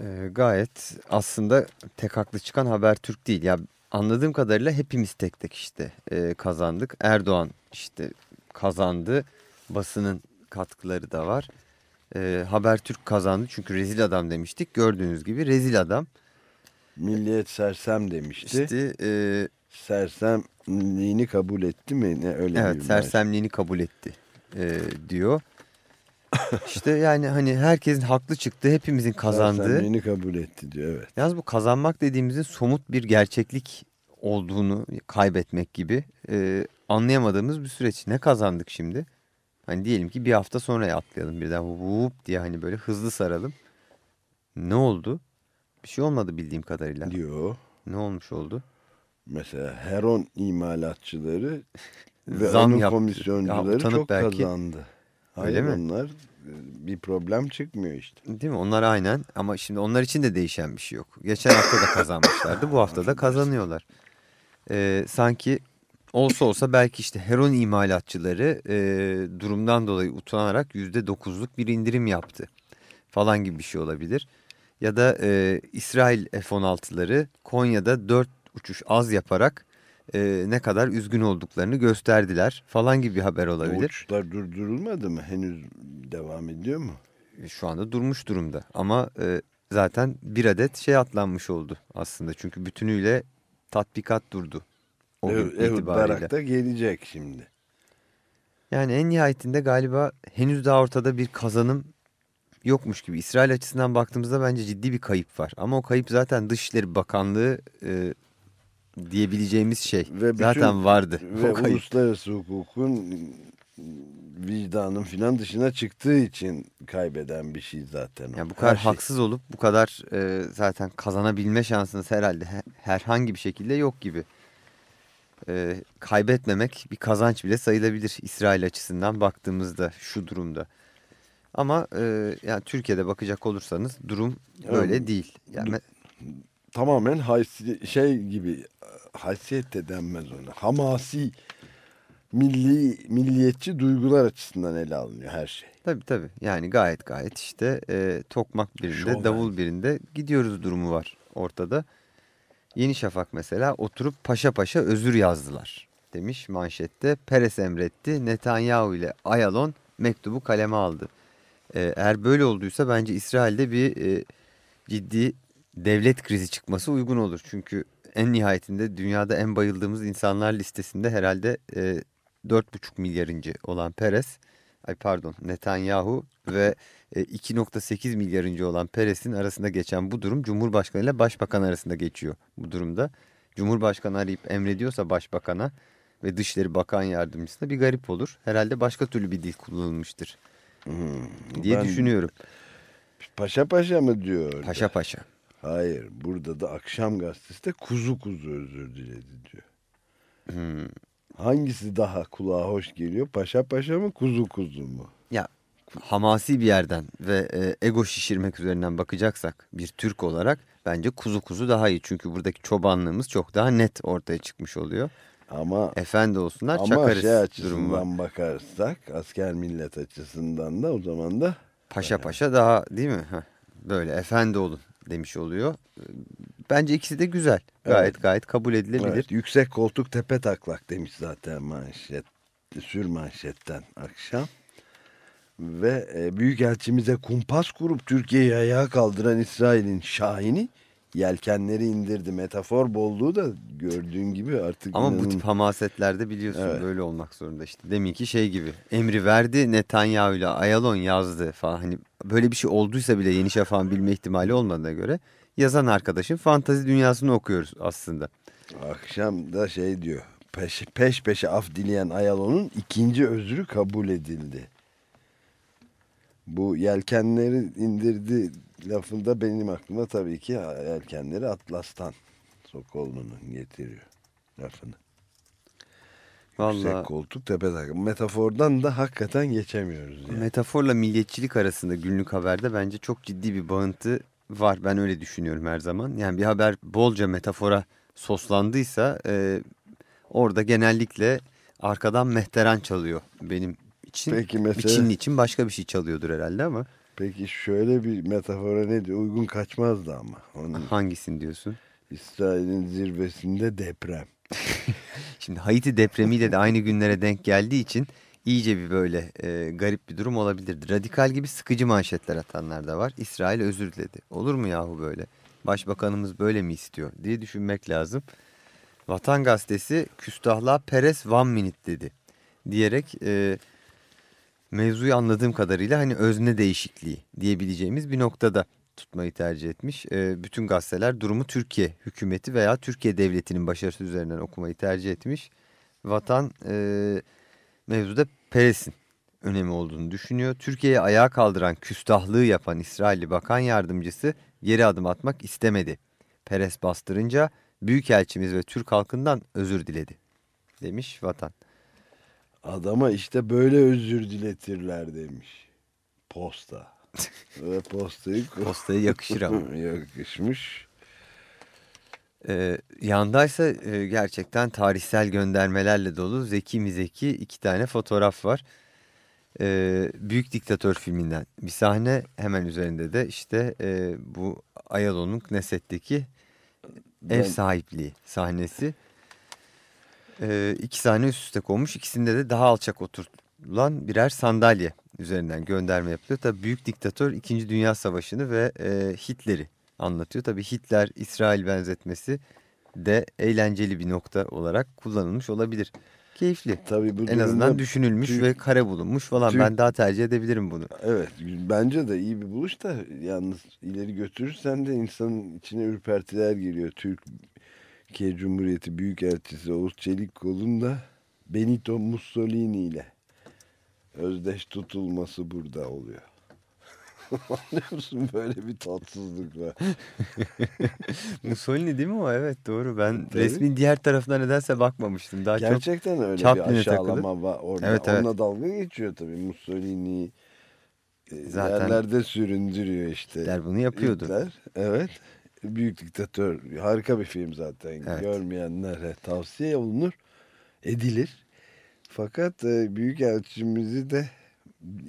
Ee, gayet aslında tek haklı çıkan Habertürk değil. Ya anladığım kadarıyla hepimiz tek tek işte e, kazandık. Erdoğan işte kazandı. Basının katkıları da var. E, Habertürk kazandı çünkü rezil adam demiştik. Gördüğünüz gibi rezil adam. Milliyet sersem demişti. İşte e, Sersemliğini kabul etti mi? Ne öyle evet sersemliğini kabul etti e, diyor. İşte yani hani herkesin haklı çıktığı, hepimizin kazandığı. Sersemliğini kabul etti diyor evet. Yalnız bu kazanmak dediğimizin somut bir gerçeklik olduğunu kaybetmek gibi e, anlayamadığımız bir süreç. Ne kazandık şimdi? Hani diyelim ki bir hafta sonra atlayalım birden vup diye hani böyle hızlı saralım. Ne oldu? Bir şey olmadı bildiğim kadarıyla. Diyor. Ne olmuş oldu? Mesela Heron imalatçıları ve Zam onun komisyoncuları Ya çok belki- kazandı. Hayır Öyle mi? onlar e, bir problem çıkmıyor işte. Değil mi? Onlar aynen ama şimdi onlar için de değişen bir şey yok. Geçen hafta da kazanmışlardı. Bu hafta da kazanıyorlar. Ee, sanki olsa olsa belki işte heron imalatçıları e, durumdan dolayı utanarak %9'luk bir indirim yaptı. Falan gibi bir şey olabilir. Ya da e, İsrail F-16'ları Konya'da 4 uçuş az yaparak e, ne kadar üzgün olduklarını gösterdiler. Falan gibi bir haber olabilir. uçuşlar durdurulmadı mı? Henüz devam ediyor mu? şu anda durmuş durumda. Ama e, zaten bir adet şey atlanmış oldu aslında. Çünkü bütünüyle tatbikat durdu. O Ehud itibariyle. Barak da gelecek şimdi. Yani en nihayetinde galiba henüz daha ortada bir kazanım yokmuş gibi. İsrail açısından baktığımızda bence ciddi bir kayıp var. Ama o kayıp zaten Dışişleri Bakanlığı e, diyebileceğimiz şey. Ve bütün- zaten vardı. Ve uluslararası hukukun vicdanın filan dışına çıktığı için kaybeden bir şey zaten. o. Yani bu kadar Her şey. haksız olup bu kadar e, zaten kazanabilme şansınız herhalde he- herhangi bir şekilde yok gibi. E, kaybetmemek bir kazanç bile sayılabilir İsrail açısından baktığımızda şu durumda. Ama e, yani Türkiye'de bakacak olursanız durum Evet. değil. Yani Tamamen haysi, şey gibi haysiyet de denmez ona. Hamasi milli milliyetçi duygular açısından ele alınıyor her şey. tabii tabii yani gayet gayet işte e, tokmak birinde Şovmen. davul birinde gidiyoruz durumu var ortada. Yeni Şafak mesela oturup paşa paşa özür yazdılar demiş manşette. Peres emretti Netanyahu ile Ayalon mektubu kaleme aldı. Ee, eğer böyle olduysa bence İsrail'de bir e, ciddi devlet krizi çıkması uygun olur. Çünkü en nihayetinde dünyada en bayıldığımız insanlar listesinde herhalde e, 4,5 milyarıncı olan Peres, ay pardon Netanyahu ve e, 2.8 milyarıncı olan Peres'in arasında geçen bu durum Cumhurbaşkanı ile Başbakan arasında geçiyor bu durumda. Cumhurbaşkanı arayıp emrediyorsa Başbakan'a ve Dışişleri Bakan Yardımcısına bir garip olur. Herhalde başka türlü bir dil kullanılmıştır diye Ben- düşünüyorum. Paşa paşa mı diyor orada? Paşa paşa. Hayır burada da akşam gazetesi de kuzu kuzu özür diledi diyor. Hmm. Hangisi daha kulağa hoş geliyor? Paşa paşa mı kuzu kuzu mu? Ya hamasi bir yerden ve e, ego şişirmek üzerinden bakacaksak bir Türk olarak bence kuzu kuzu daha iyi. Çünkü buradaki çobanlığımız çok daha net ortaya çıkmış oluyor. Ama Efendi olsunlar ama çakarız şey durumu açısından bakarsak asker millet açısından da o zaman da Paşa paşa daha değil mi? Böyle efendi olun demiş oluyor. Bence ikisi de güzel. Gayet gayet kabul edilebilir. evet, yüksek koltuk tepe taklak demiş zaten manşet sür manşetten akşam. Ve e, Büyükelçimize kumpas kurup Türkiye'yi ayağa kaldıran İsrail'in şahini yelkenleri indirdi. Metafor bolluğu da gördüğün gibi artık Ama bu inanın- tip hamasetlerde biliyorsun Evet. böyle olmak zorunda işte. Deminki şey gibi emri verdi Netanyahu ile Ayalon yazdı falan. Hani böyle bir şey olduysa bile Yeni Şafak'ın bilme ihtimali olmadığına göre yazan arkadaşın fantazi dünyasını okuyoruz aslında. Akşam da şey diyor. Peş, peş peşe af dileyen Ayalon'un ikinci özrü kabul edildi. Bu yelkenleri indirdi lafında benim aklıma tabii ki yelkenleri Atlas'tan Sokollu'nun getiriyor lafını. Yüksek Vallahi koltuk tepe takım. Metafordan da hakikaten geçemiyoruz. Yani. metaforla milliyetçilik arasında günlük haberde bence çok ciddi bir bağıntı var. Ben öyle düşünüyorum her zaman. Yani bir haber bolca metafora soslandıysa e, orada genellikle arkadan mehteran çalıyor benim için. Peki mesela- Biçimli için başka bir şey çalıyordur herhalde ama Peki şöyle bir metafora ne diyor? Uygun kaçmazdı ama. Onun hangisini diyorsun? İsrail'in zirvesinde deprem. Şimdi Haiti depremiyle de aynı günlere denk geldiği için iyice bir böyle e, garip bir durum olabilirdi. Radikal gibi sıkıcı manşetler atanlar da var. İsrail özür diledi. Olur mu yahu böyle? Başbakanımız böyle mi istiyor diye düşünmek lazım. Vatan Gazetesi küstahlığa Perez one minute dedi. Diyerek e, mevzuyu anladığım kadarıyla hani özne değişikliği diyebileceğimiz bir noktada tutmayı tercih etmiş. E, bütün gazeteler durumu Türkiye hükümeti veya Türkiye devletinin başarısı üzerinden okumayı tercih etmiş. Vatan e, mevzuda Perez'in önemi olduğunu düşünüyor. Türkiye'yi ayağa kaldıran küstahlığı yapan İsrailli Bakan Yardımcısı geri adım atmak istemedi. Perez bastırınca Büyükelçimiz ve Türk halkından özür diledi demiş Vatan. Adama işte böyle özür diletirler demiş. Posta. Ve postayı Postaya yakışır ama. yakışmış. Ee, yandaysa e, gerçekten tarihsel göndermelerle dolu zeki mi zeki iki tane fotoğraf var. Ee, Büyük Diktatör filminden bir sahne hemen üzerinde de işte e, bu Ayalon'un Knesset'teki ev Ben- sahipliği sahnesi. Ee, iki sahne üst üste konmuş ikisinde de daha alçak oturulan birer sandalye üzerinden gönderme yapılıyor. Tabii Büyük Diktatör 2. Dünya Savaşı'nı ve e, Hitler'i anlatıyor. Tabii Hitler İsrail benzetmesi de eğlenceli bir nokta olarak kullanılmış olabilir. keyifli. Tabii bu En azından düşünülmüş Türk- ve kare bulunmuş falan. Türk- Ben daha tercih edebilirim bunu. Evet bence de iyi bir buluş da yalnız ileri götürürsen de insanın içine ürpertiler giriyor. Türkiye Cumhuriyeti Büyükelçisi Oğuz Çelikkol'un da Benito Mussolini ile özdeş tutulması burada oluyor. Anlıyor musun? Böyle bir tatsızlık var. Mussolini değil mi o? Evet doğru. Ben Tabii. resmin diğer tarafına nedense bakmamıştım. Daha çok Gerçekten öyle bir aşağılama var orada. Evet, evet. Onunla dalga geçiyor tabii. Mussolini e, Zaten- yerlerde süründürüyor işte. Hitler bunu yapıyordu. Hitler, evet. Büyük diktatör. Harika bir film zaten. Evet. Görmeyenlere tavsiye olunur. Edilir. Fakat e, Büyükelçimizi de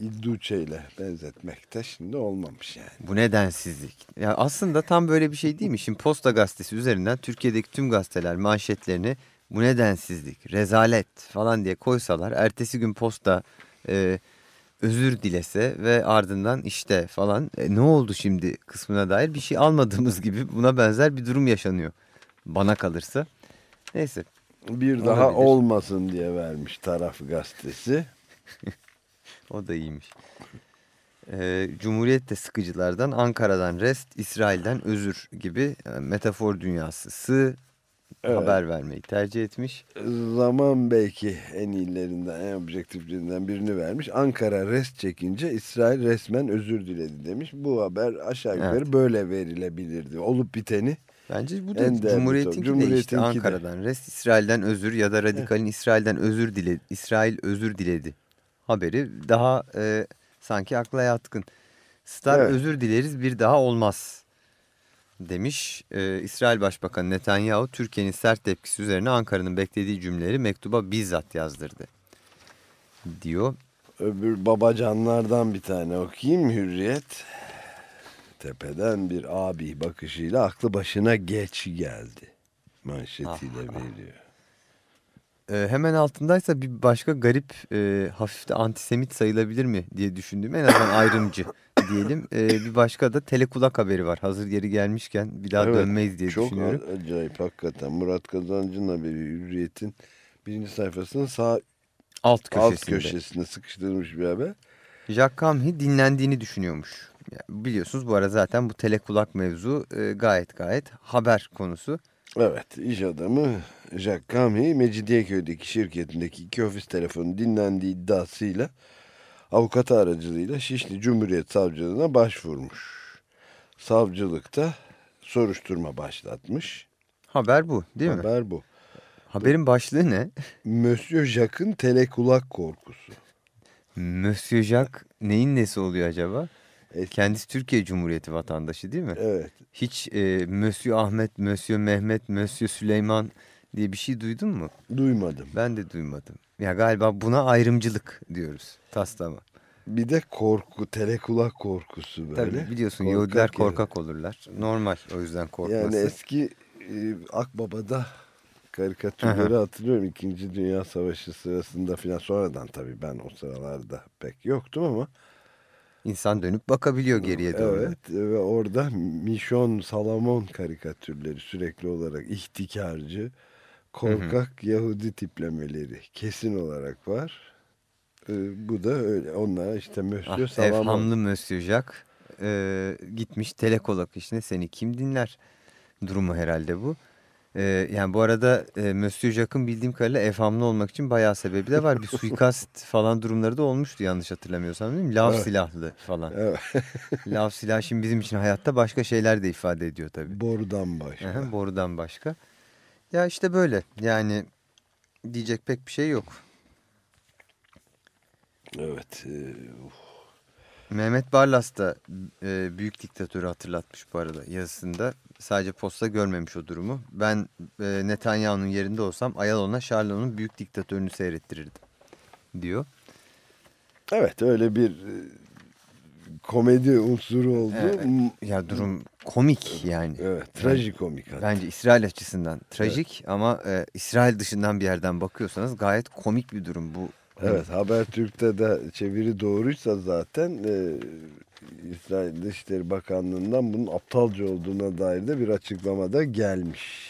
İlduçe ile benzetmekte şimdi olmamış yani. Bu nedensizlik. Ya aslında tam böyle bir şey değil mi? Şimdi Posta Gazetesi üzerinden Türkiye'deki tüm gazeteler manşetlerini bu nedensizlik, rezalet falan diye koysalar ertesi gün Posta e, özür dilese ve ardından işte falan e, ne oldu şimdi kısmına dair bir şey almadığımız gibi buna benzer bir durum yaşanıyor. Bana kalırsa. Neyse Bir daha Olabilir. olmasın diye vermiş taraf gazetesi. o da iyiymiş. E, Cumhuriyet de sıkıcılardan Ankara'dan rest, İsrail'den özür gibi e, metafor dünyası sığ Evet. haber vermeyi tercih etmiş. Zaman belki en iyilerinden, en objektiflerinden birini vermiş. Ankara rest çekince İsrail resmen özür diledi demiş. Bu haber aşağı yukarı Evet. böyle verilebilirdi. Olup biteni Bence bu da Cumhuriyet'inki soru. de Cumhuriyet'inki de. Ankara'dan rest İsrail'den özür ya da radikalin İsrail'den özür diledi. İsrail özür diledi. Haberi daha e, sanki akla yatkın. Star Evet. özür dileriz bir daha olmaz demiş. E, İsrail Başbakanı Netanyahu Türkiye'nin sert tepkisi üzerine Ankara'nın beklediği cümleleri mektuba bizzat yazdırdı diyor. öbür babacanlardan bir tane okuyayım. Hürriyet tepeden bir abi bakışıyla aklı başına geç geldi. Manşetiyle veriyor. E, hemen altındaysa bir başka garip e, hafif de antisemit sayılabilir mi diye düşündüğüm en azından ayrımcı diyelim. E, bir başka da telekulak haberi var. Hazır geri gelmişken bir daha Evet, dönmeyiz diye Çok düşünüyorum. acayip hakikaten. Murat Kazancı'nın haberi Hürriyet'in birinci sayfasının sağ Alt alt köşesinde. sıkıştırılmış bir haber. Jacques Camhi dinlendiğini düşünüyormuş. Yani biliyorsunuz bu ara zaten bu telekulak mevzu e, gayet gayet haber konusu. Evet, iş adamı Jacques Camhi Mecidiyeköy'deki şirketindeki iki ofis telefonu dinlendiği iddiasıyla avukatı aracılığıyla Şişli Cumhuriyet Savcılığına başvurmuş. Savcılıkta soruşturma başlatmış. Haber bu değil mi? Haber bu. Haberin başlığı ne? Monsieur Jacques'ın telekulak korkusu. Monsieur Jacques neyin nesi oluyor acaba? Eski- Kendisi Türkiye Cumhuriyeti vatandaşı değil mi? Evet. Hiç e, Monsieur Ahmet, Monsieur Mehmet, Monsieur Süleyman diye bir şey duydun mu? Duymadım. Ben de duymadım. Ya galiba buna ayrımcılık diyoruz. Taslama. Bir de korku, telekulak korkusu böyle. Tabii biliyorsun Korkak Yahudiler yani. korkak olurlar. Normal o yüzden korkması. Yani eski e, Akbaba'da karikatürleri hatırlıyorum. İkinci Dünya Savaşı sırasında filan sonradan tabii ben o sıralarda pek yoktum ama İnsan dönüp bakabiliyor geriye doğru. evet ve orada Mişon Salamon karikatürleri sürekli olarak ihtikarcı korkak Yahudi tiplemeleri kesin olarak var. E, bu da öyle. Onlar işte Monsieur Ah, Salamon. evhamlı Monsieur Jacques e, gitmiş telekolak işine seni kim dinler durumu herhalde bu. E, yani bu arada e, Monsieur Jacques'ın bildiğim kadarıyla evhamlı olmak için bayağı sebebi de var. Bir suikast falan durumları da olmuştu yanlış hatırlamıyorsam değil mi? Lav Evet. silahlı falan. Evet. Lav silah şimdi bizim için hayatta başka şeyler de ifade ediyor tabii. Borudan başka. Aha, borudan başka. Ya işte böyle yani diyecek pek bir şey yok. Evet. e, Mehmet Barlas da e, büyük diktatörü hatırlatmış bu arada yazısında. Sadece posta görmemiş o durumu. Ben e, Netanyahu'nun yerinde olsam Ayalon'a Şarlon'un büyük diktatörünü seyrettirirdim diyor. Evet öyle bir e, komedi unsuru oldu. Evet. M- Ya durum komik yani. Evet, trajikomik hatta. Bence İsrail açısından trajik ama e, İsrail dışından bir yerden bakıyorsanız gayet komik bir durum bu. Evet Habertürk'te de çeviri doğruysa zaten e, İsrail Dışişleri Bakanlığı'ndan bunun aptalca olduğuna dair de bir açıklama da gelmiş.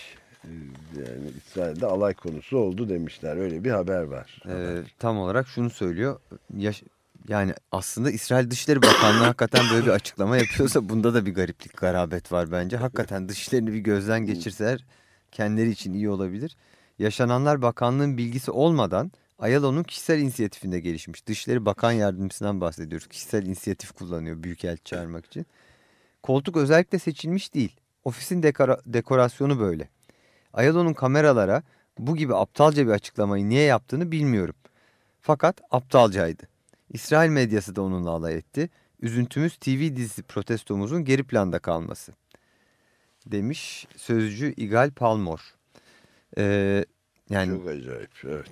Yani İsrail'de alay konusu oldu demişler. Öyle bir haber var. Ee, tam olarak şunu söylüyor. Yaş yani aslında İsrail Dışişleri Bakanlığı hakikaten böyle bir açıklama yapıyorsa bunda da bir gariplik, garabet var bence. Hakikaten dışişlerini bir gözden geçirseler kendileri için iyi olabilir. Yaşananlar bakanlığın bilgisi olmadan Ayalo'nun kişisel inisiyatifinde gelişmiş. Dışişleri Bakan Yardımcısından bahsediyoruz. Kişisel inisiyatif kullanıyor büyükelçi çağırmak için. Koltuk özellikle seçilmiş değil. Ofisin dekora dekorasyonu böyle. Ayalo'nun kameralara bu gibi aptalca bir açıklamayı niye yaptığını bilmiyorum. Fakat aptalcaydı. İsrail medyası da onunla alay etti. Üzüntümüz TV dizisi protestomuzun geri planda kalması. Demiş sözcü Igal Palmor. Ee, yani Çok acayip. Evet.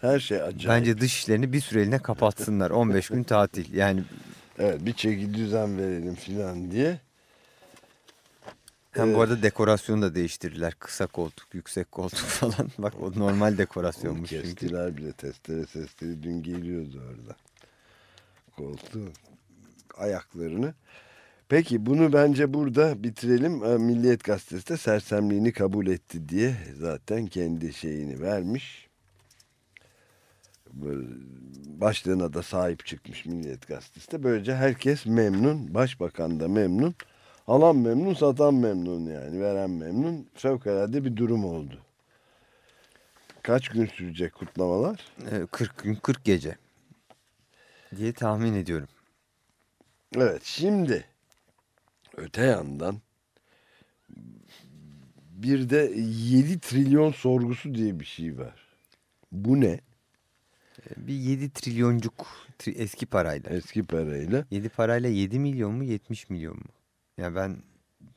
Her şey acayip. bence dış işlerini bir süreliğine kapatsınlar. 15 gün tatil. Yani Evet bir çeki düzen verelim filan diye. Hem bu arada dekorasyonu da değiştirdiler. Kısa koltuk, yüksek koltuk falan. Bak o normal Onu dekorasyonmuş çünkü. kestiler bile testere sesleri dün geliyordu orada. Koltuğu ayaklarını. Peki bunu bence burada bitirelim. E, Milliyet Gazetesi de sersemliğini kabul etti diye zaten kendi şeyini vermiş. Böyle Başlığına da sahip çıkmış Milliyet Gazetesi de. Böylece herkes memnun. Başbakan da memnun. Alan memnun, satan memnun yani. Veren memnun. Fevkalade bir durum oldu. Kaç gün sürecek kutlamalar? Ee, 40 gün 40 gece diye tahmin ediyorum. Evet şimdi öte yandan bir de 7 trilyon sorgusu diye bir şey var. Bu ne? Ee, Bir 7 trilyoncuk tri- eski parayla. Eski parayla 7 parayla 7 milyon mu 70 milyon mu? Ya ben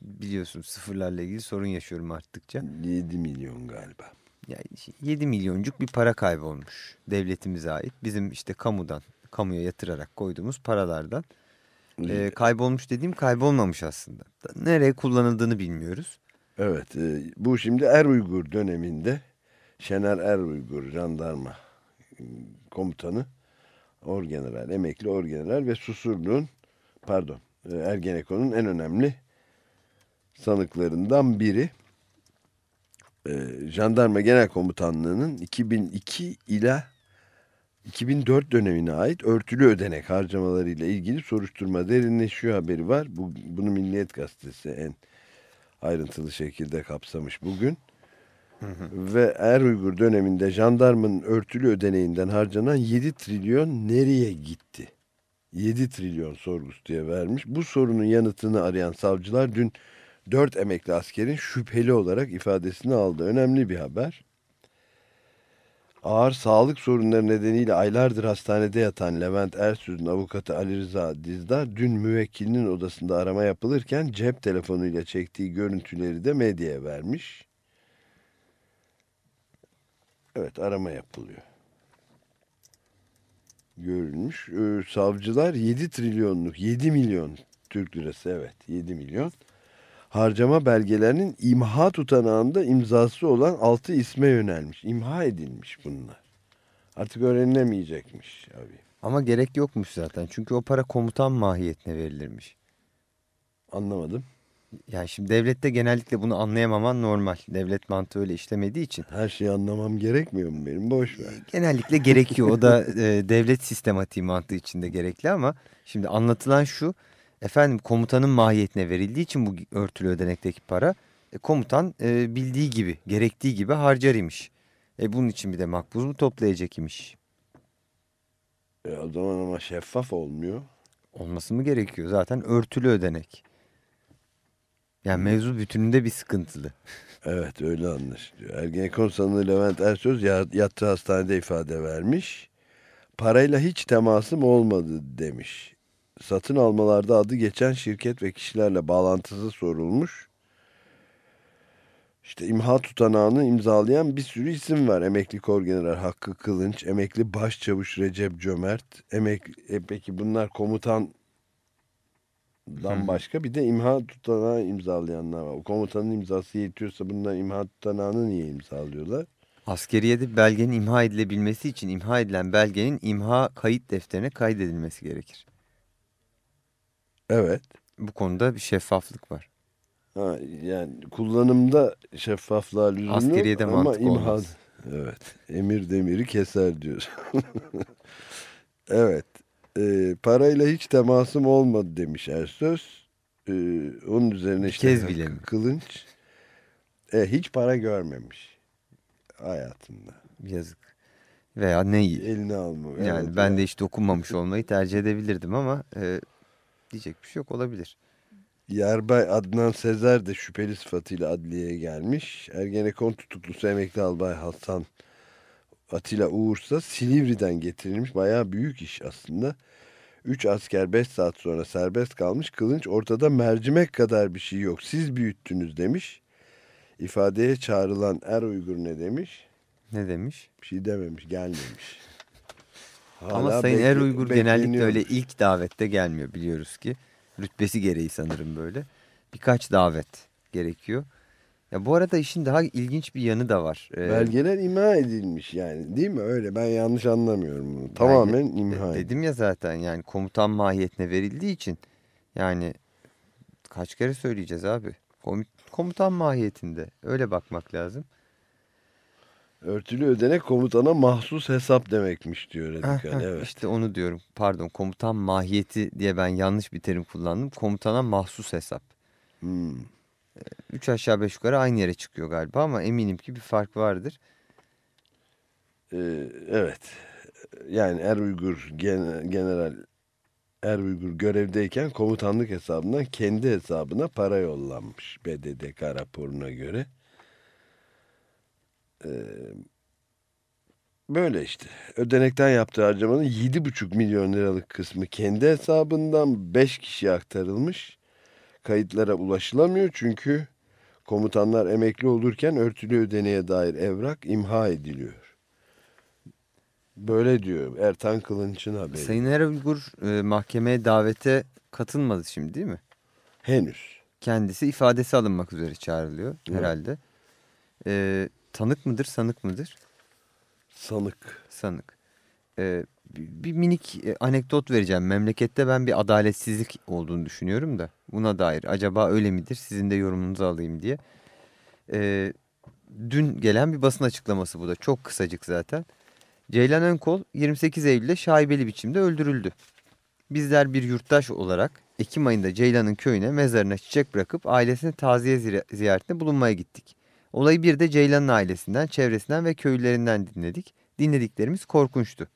biliyorsun sıfırlarla ilgili sorun yaşıyorum arttıkça. 7 milyon galiba. Yani 7 milyoncuk bir para kaybolmuş devletimize ait. Bizim işte kamudan, kamuya yatırarak koyduğumuz paralardan. Ee, kaybolmuş dediğim kaybolmamış aslında. Nereye kullanıldığını bilmiyoruz. Evet e, bu şimdi Er Uygur döneminde Şener Er Uygur jandarma e, komutanı orgeneral, emekli orgeneral ve Susurluğun pardon e, Ergenekon'un en önemli sanıklarından biri. E, Jandarma Genel Komutanlığı'nın 2002 ila 2004 dönemine ait örtülü ödenek harcamalarıyla ilgili soruşturma derinleşiyor haberi var. Bu, bunu Milliyet Gazetesi en ayrıntılı şekilde kapsamış bugün. Ve Er Uygur döneminde jandarmanın örtülü ödeneğinden harcanan 7 trilyon nereye gitti? 7 trilyon sorgusu diye vermiş. Bu sorunun yanıtını arayan savcılar dün 4 emekli askerin şüpheli olarak ifadesini aldı. Önemli bir haber. Ağır sağlık sorunları nedeniyle aylardır hastanede yatan Levent Ersüz'ün avukatı Ali Rıza Dizdar dün müvekkilinin odasında arama yapılırken cep telefonuyla çektiği görüntüleri de medyaya vermiş. Evet arama yapılıyor. Görülmüş. Ee, savcılar 7 trilyonluk 7 milyon Türk lirası evet 7 milyon harcama belgelerinin imha tutanağında imzası olan 6 isme yönelmiş. İmha edilmiş bunlar. Artık öğrenilemeyecekmiş abi. Ama gerek yokmuş zaten. Çünkü o para komutan mahiyetine verilirmiş. Anlamadım. Yani şimdi devlette genellikle bunu anlayamaman normal. Devlet mantığı öyle işlemediği için. Her şeyi anlamam gerekmiyor mu benim? Boş ver. Genellikle gerekiyor. O da e, devlet sistematiği mantığı içinde gerekli ama şimdi anlatılan şu. Efendim komutanın mahiyetine verildiği için bu örtülü ödenekteki para e, komutan e, bildiği gibi, gerektiği gibi harcar imiş. E bunun için bir de makbuz mu toplayacak imiş? E, o zaman ama şeffaf olmuyor. Olması mı gerekiyor? Zaten örtülü ödenek. Yani mevzu bütününde bir sıkıntılı. Evet öyle anlaşılıyor. Ergenekon sanığı Levent Ersöz ya- yattığı hastanede ifade vermiş. Parayla hiç temasım olmadı demiş. Satın almalarda adı geçen şirket ve kişilerle bağlantısı sorulmuş. İşte imha tutanağını imzalayan bir sürü isim var. Emekli Korgeneral Hakkı Kılınç, emekli Başçavuş Recep Cömert, emekli, e peki bunlar komutan dan başka bir de imha tutanağı imzalayanlar var. O komutanın imzası yetiyorsa bunlar imha tutanağını niye imzalıyorlar? Askeriyede belgenin imha edilebilmesi için imha edilen belgenin imha kayıt defterine kaydedilmesi gerekir. Evet. Bu konuda bir şeffaflık var. Ha, yani kullanımda şeffaflığa lüzum Askeriyede yok ama imha... olmaz. Evet. Emir demiri keser diyor. evet. E, parayla hiç temasım olmadı demiş Ersöz. E, onun üzerine işte kez bile mi? Kılınç e, hiç para görmemiş hayatında. Yazık. Veya ne iyi. Eline alma. Yani Evet, ben de hiç dokunmamış olmayı tercih edebilirdim ama e, diyecek bir şey yok olabilir. Yerbay Adnan Sezer de şüpheli sıfatıyla adliyeye gelmiş. Ergenekon tutuklusu emekli albay Hasan Atilla Uğursa Silivri'den getirilmiş. Bayağı büyük iş aslında. 3 asker 5 saat sonra serbest kalmış. Kılınç ortada mercimek kadar bir şey yok. Siz büyüttünüz demiş. İfadeye çağrılan Er Uygur ne demiş? Ne demiş? Bir şey dememiş, gelmemiş. Ama Hala Sayın Er Uygur genellikle öyle ilk davette gelmiyor biliyoruz ki. Rütbesi gereği sanırım böyle. Birkaç davet gerekiyor. Ya bu arada işin daha ilginç bir yanı da var. Ee, Belgeler imha edilmiş yani değil mi? Öyle ben yanlış anlamıyorum bunu. Tamamen belge- imha edilmiş. Dedim ya zaten yani komutan mahiyetine verildiği için yani kaç kere söyleyeceğiz abi. Komu- Komutan mahiyetinde öyle bakmak lazım. Örtülü ödenek komutana mahsus hesap demekmiş diyor Radikal. evet. İşte onu diyorum. Pardon komutan mahiyeti diye ben yanlış bir terim kullandım. Komutana mahsus hesap. Hmm. Üç aşağı beş yukarı aynı yere çıkıyor galiba ama eminim ki bir fark vardır. Ee, evet. Yani Er Uygur gen- general Er Uygur görevdeyken komutanlık hesabından kendi hesabına para yollanmış BDDK raporuna göre. Ee, böyle işte. Ödenekten yaptığı harcamanın 7,5 milyon liralık kısmı kendi hesabından 5 kişiye aktarılmış. Kayıtlara ulaşılamıyor çünkü komutanlar emekli olurken örtülü ödeneğe dair evrak imha ediliyor. Böyle diyor Ertan Kılınç'ın haberi. Sayın Er Uygur e, mahkemeye davete katılmadı şimdi değil mi? Henüz. Kendisi ifadesi alınmak üzere çağrılıyor herhalde. E, tanık mıdır sanık mıdır? Sanık. Sanık. E, bir, minik e, anekdot vereceğim. Memlekette ben bir adaletsizlik olduğunu düşünüyorum da buna dair. Acaba öyle midir? Sizin de yorumunuzu alayım diye. E, dün gelen bir basın açıklaması bu da. Çok kısacık zaten. Ceylan Önkol 28 Eylül'de şaibeli biçimde öldürüldü. Bizler bir yurttaş olarak Ekim ayında Ceylan'ın köyüne mezarına çiçek bırakıp ailesine taziye ziyaretine bulunmaya gittik. Olayı bir de Ceylan'ın ailesinden, çevresinden ve köylülerinden dinledik. Dinlediklerimiz korkunçtu.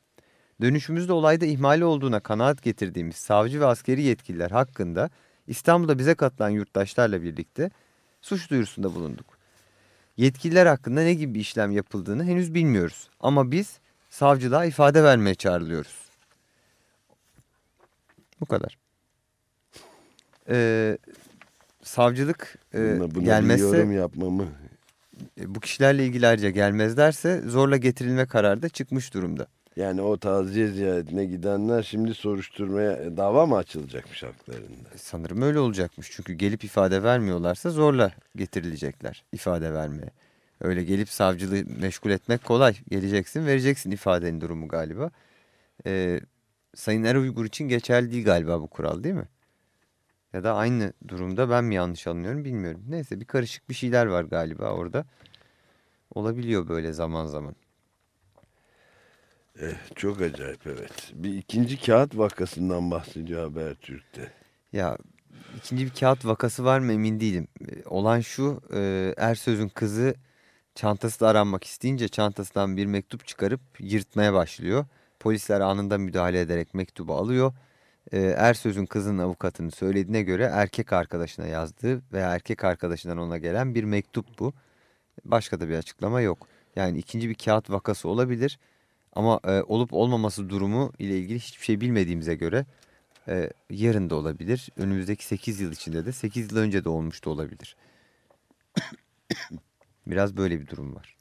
Dönüşümüzde olayda ihmali olduğuna kanaat getirdiğimiz savcı ve askeri yetkililer hakkında İstanbul'da bize katılan yurttaşlarla birlikte suç duyurusunda bulunduk. Yetkililer hakkında ne gibi bir işlem yapıldığını henüz bilmiyoruz. Ama biz savcılığa ifade vermeye çağrılıyoruz. Bu kadar. Ee, savcılık e, Buna, buna gelmezse yorum yapmamı. e, bu kişilerle ilgili ayrıca gelmezlerse zorla getirilme kararı da çıkmış durumda. Yani o taziye ziyaretine gidenler şimdi soruşturmaya e, dava mı açılacakmış haklarında? E, Sanırım öyle olacakmış. Çünkü gelip ifade vermiyorlarsa zorla getirilecekler ifade vermeye. Öyle gelip savcılığı meşgul etmek kolay. Geleceksin vereceksin ifadenin durumu galiba. Ee, Sayın Er Uygur için geçerli değil galiba bu kural değil mi? Ya da aynı durumda ben mi yanlış anlıyorum bilmiyorum. Neyse bir karışık bir şeyler var galiba orada. Olabiliyor böyle zaman zaman. Eh, çok acayip evet. Bir ikinci kağıt vakasından bahsediyor Habertürk'te. Ya ikinci bir kağıt vakası var mı emin değilim. E, Olan şu e, Ersöz'ün kızı çantası da aranmak isteyince çantasından bir mektup çıkarıp yırtmaya başlıyor. Polisler anında müdahale ederek mektubu alıyor. E, Ersöz'ün kızının avukatının söylediğine göre erkek arkadaşına yazdığı veya erkek arkadaşından ona gelen bir mektup bu. Başka da bir açıklama yok. Yani ikinci bir kağıt vakası olabilir. Ama e, olup olmaması durumu ile ilgili hiçbir şey bilmediğimize göre ee, yarın da olabilir. Önümüzdeki 8 yıl içinde de 8 yıl önce de olmuş da olabilir. Biraz böyle bir durum var.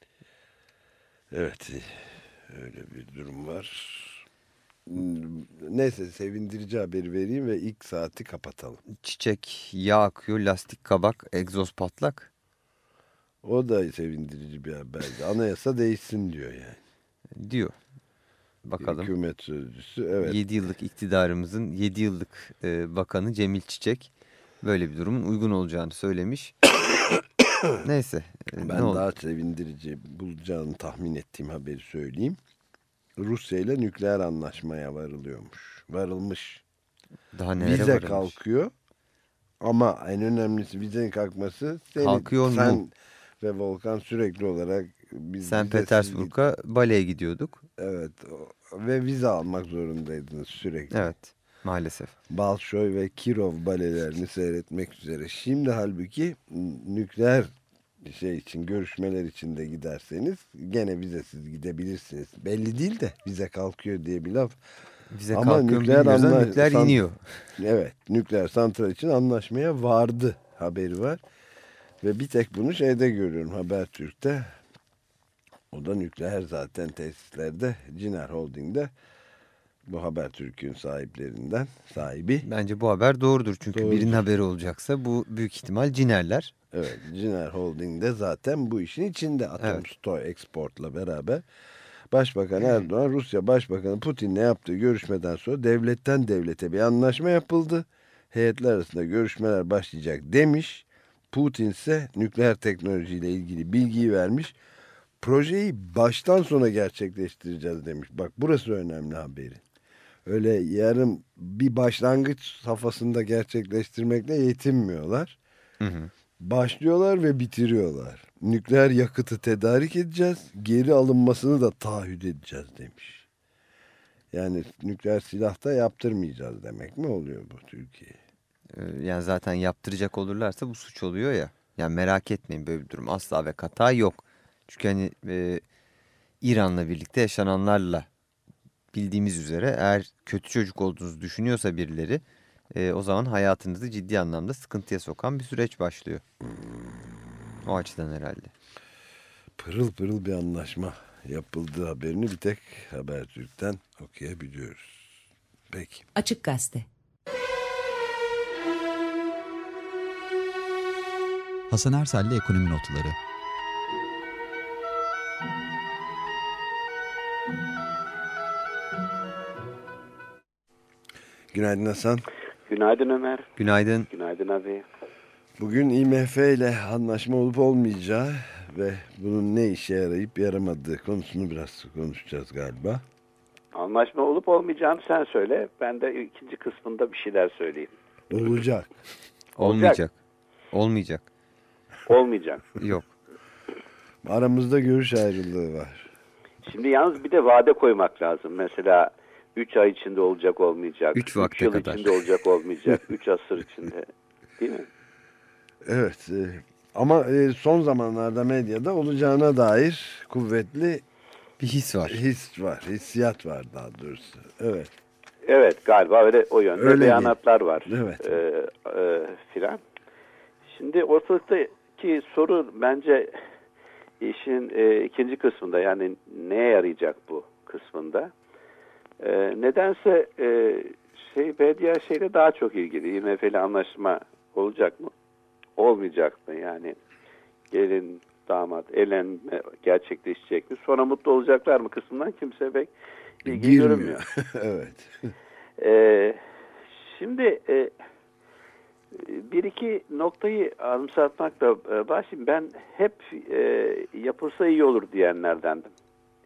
Evet öyle bir durum var. Neyse sevindirici haberi vereyim ve ilk saati kapatalım. Çiçek, yağ akıyor, lastik kabak, egzoz patlak. O da sevindirici bir haberdi. Anayasa değişsin diyor yani. diyor. Bakalım. Hükümet sözcüsü evet. 7 yıllık iktidarımızın 7 yıllık e, bakanı Cemil Çiçek böyle bir durumun uygun olacağını söylemiş. Neyse. e, ne Ben oldu? daha sevindirici bulacağını tahmin ettiğim haberi söyleyeyim. Rusya ile nükleer anlaşmaya varılıyormuş. Varılmış. Daha nelere Vize varılmış? kalkıyor. Ama en önemlisi vizenin kalkması senin, Kalkıyor mu? sen ve Volkan sürekli olarak biz Sen Petersburg'a baleye gidiyorduk. Evet. Ve vize almak zorundaydınız sürekli. Evet maalesef. Balşoy ve Kirov balelerini seyretmek üzere. Şimdi halbuki nükleer şey için görüşmeler için de giderseniz gene vizesiz gidebilirsiniz. Belli değil de vize kalkıyor diye bir laf. Bize Ama kalkıyor nükleer anla- nükleer san- iniyor. Evet nükleer santral için anlaşmaya vardı haberi var. Ve bir tek bunu şeyde görüyorum Habertürk'te. O da nükleer zaten tesislerde Ciner Holding'de bu Habertürk'ün sahiplerinden sahibi. Bence bu haber doğrudur. Çünkü Doğrudur. birinin haberi olacaksa bu büyük ihtimal Cinerler. Evet, Ciner Holding'de zaten bu işin içinde Atom Evet. Stoy Export'la beraber Başbakan Erdoğan, Rusya Başbakanı Putin'le yaptığı görüşmeden sonra devletten devlete bir anlaşma yapıldı. Heyetler arasında görüşmeler başlayacak demiş. Putin ise nükleer teknolojiyle ilgili bilgiyi vermiş. Projeyi baştan sona gerçekleştireceğiz demiş. Bak burası önemli haberi. Öyle yarım bir başlangıç safhasında gerçekleştirmekle yetinmiyorlar Hı hı. başlıyorlar ve bitiriyorlar. Nükleer yakıtı tedarik edeceğiz, geri alınmasını da taahhüt edeceğiz demiş. Yani nükleer silah da yaptırmayacağız demek mi oluyor bu Türkiye? Ee, Yani zaten yaptıracak olurlarsa bu suç oluyor ya. Yani merak etmeyin böyle bir durum asla ve kata yok. Çünkü hani e, İran'la birlikte yaşananlarla bildiğimiz üzere eğer kötü çocuk olduğunuzu düşünüyorsa birileri e, o zaman hayatınızı ciddi anlamda sıkıntıya sokan bir süreç başlıyor. O açıdan herhalde. Pırıl pırıl bir anlaşma yapıldığı haberini bir tek Habertürk'ten okuyabiliyoruz. Peki. Açık Gazete. Hasan Ersel'le Ekonomi Notları Günaydın Hasan. Günaydın Ömer. Günaydın. Günaydın abi. Bugün IMF ile anlaşma olup olmayacağı ve bunun ne işe yarayıp yaramadığı konusunu biraz konuşacağız galiba. Anlaşma olup olmayacağını sen söyle. Ben de ikinci kısmında bir şeyler söyleyeyim. Olacak. Olmayacak. Olmayacak. Olmayacak. Yok. Aramızda görüş ayrılığı var. Şimdi yalnız bir de vade koymak lazım. Mesela 3 ay içinde olacak olmayacak. Üç üç vakte yıl kadar. içinde olacak olmayacak. 3 asır içinde. Değil mi? Evet e, ama e, son zamanlarda medyada olacağına dair kuvvetli Bir his var. his var, hissiyat var daha doğrusu. Evet, Evet galiba öyle o yönde Öyle beyanatlar var. Evet. Ee, e, filan. Şimdi ortalıktaki soru bence işin e, ikinci kısmında yani neye yarayacak bu kısmında. E, nedense e, şey medya şeyle daha çok ilgili. IMF ile anlaşma olacak mı? Olmayacak mı? Yani gelin damat evlenme gerçekleşecek mi? Sonra mutlu olacaklar mı kısmından kimse pek ilgi girmiyor. görünmüyor. evet. Ee, şimdi e, bir iki noktayı anımsatmakla e, başlayayım. Ben hep e, yapılsa iyi olur diyenlerdendim.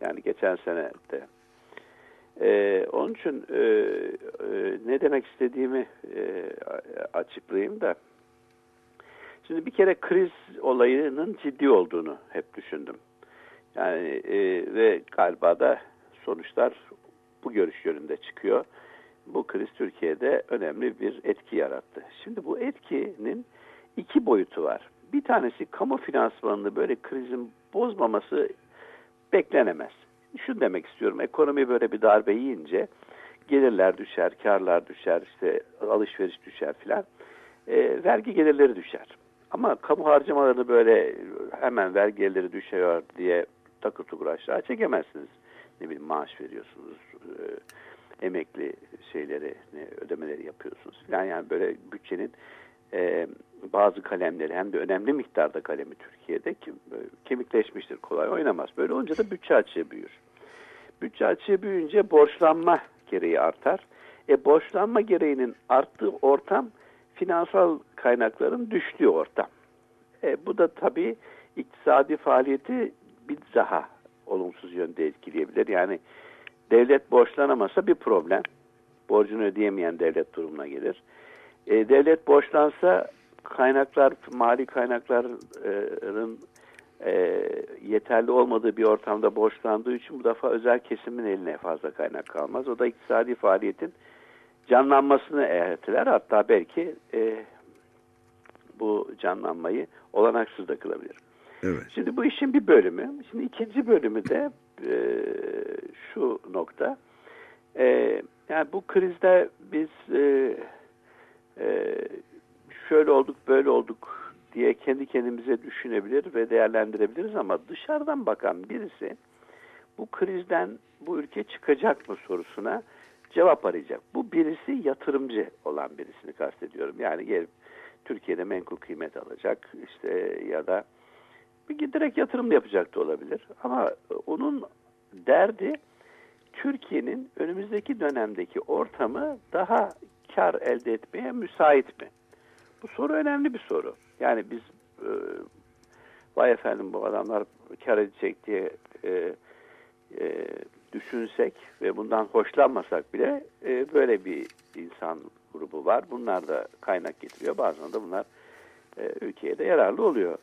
Yani geçen sene de. E, onun için e, e, ne demek istediğimi e, açıklayayım da. Şimdi bir kere kriz olayının ciddi olduğunu hep düşündüm. Yani e, ve galiba da sonuçlar bu görüş yönünde çıkıyor. Bu kriz Türkiye'de önemli bir etki yarattı. Şimdi bu etkinin iki boyutu var. Bir tanesi kamu finansmanını böyle krizin bozmaması beklenemez. Şunu demek istiyorum. Ekonomi böyle bir darbe yiyince gelirler düşer, karlar düşer, işte alışveriş düşer filan. E, vergi gelirleri düşer. Ama kamu harcamalarını böyle hemen vergi gelirleri düşüyor diye takır tukur aşağı çekemezsiniz. Ne bileyim maaş veriyorsunuz, e, emekli şeyleri, ne, ödemeleri yapıyorsunuz. Yani, yani böyle bütçenin e, bazı kalemleri hem de önemli miktarda kalemi Türkiye'de kim, böyle kemikleşmiştir. Kolay oynamaz. Böyle olunca da bütçe açığı büyür. Bütçe açığı büyüyünce borçlanma gereği artar. E borçlanma gereğinin arttığı ortam finansal kaynakların düştüğü ortam. E, bu da tabii iktisadi faaliyeti bir daha olumsuz yönde etkileyebilir. Yani devlet borçlanamasa bir problem. Borcunu ödeyemeyen devlet durumuna gelir. E, devlet borçlansa kaynaklar, mali kaynakların e, yeterli olmadığı bir ortamda borçlandığı için bu defa özel kesimin eline fazla kaynak kalmaz. O da iktisadi faaliyetin canlanmasını erteler. Hatta belki e, bu canlanmayı olanaksız da kılabilir. Evet. Şimdi bu işin bir bölümü. Şimdi ikinci bölümü de e, şu nokta. E, yani bu krizde biz e, e, şöyle olduk böyle olduk diye kendi kendimize düşünebilir ve değerlendirebiliriz ama dışarıdan bakan birisi bu krizden bu ülke çıkacak mı sorusuna cevap arayacak. Bu birisi yatırımcı olan birisini kastediyorum. Yani gelip Türkiye'de menkul kıymet alacak işte ya da bir direkt yatırım yapacak da olabilir. Ama onun derdi Türkiye'nin önümüzdeki dönemdeki ortamı daha kar elde etmeye müsait mi? Bu soru önemli bir soru. Yani biz e, vay efendim bu adamlar kar edecek diye e, e, düşünsek ve bundan hoşlanmasak bile e, böyle bir insan grubu var. Bunlar da kaynak getiriyor. Bazen de bunlar e, ülkeye de yararlı oluyor.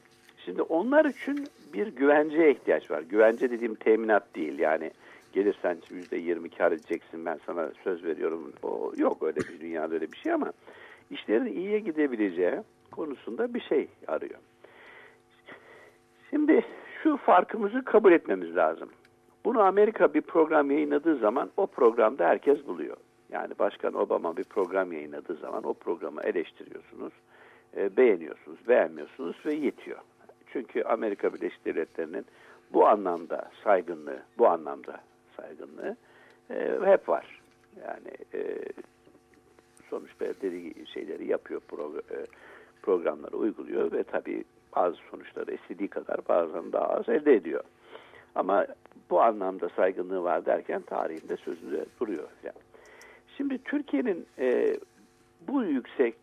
Şimdi onlar için bir güvenceye ihtiyaç var. Güvence dediğim teminat değil. Yani gelirsen yüzde yirmi kar edeceksin ben sana söz veriyorum. O yok öyle bir dünyada öyle bir şey ama işlerin iyiye gidebileceği konusunda bir şey arıyor. Şimdi şu farkımızı kabul etmemiz lazım. Bunu Amerika bir program yayınladığı zaman o programda herkes buluyor. Yani Başkan Obama bir program yayınladığı zaman o programı eleştiriyorsunuz, e, beğeniyorsunuz, beğenmiyorsunuz ve yetiyor. Çünkü Amerika Birleşik Devletleri'nin bu anlamda saygınlığı, bu anlamda saygınlığı e, hep var. Yani e, sonuçta dediği şeyleri yapıyor, pro, e, programları uyguluyor ve tabii bazı sonuçları istediği kadar bazen daha az elde ediyor. Ama bu anlamda saygınlığı var derken tarihinde sözünde duruyor. Yani. Şimdi Türkiye'nin e, bu yüksek,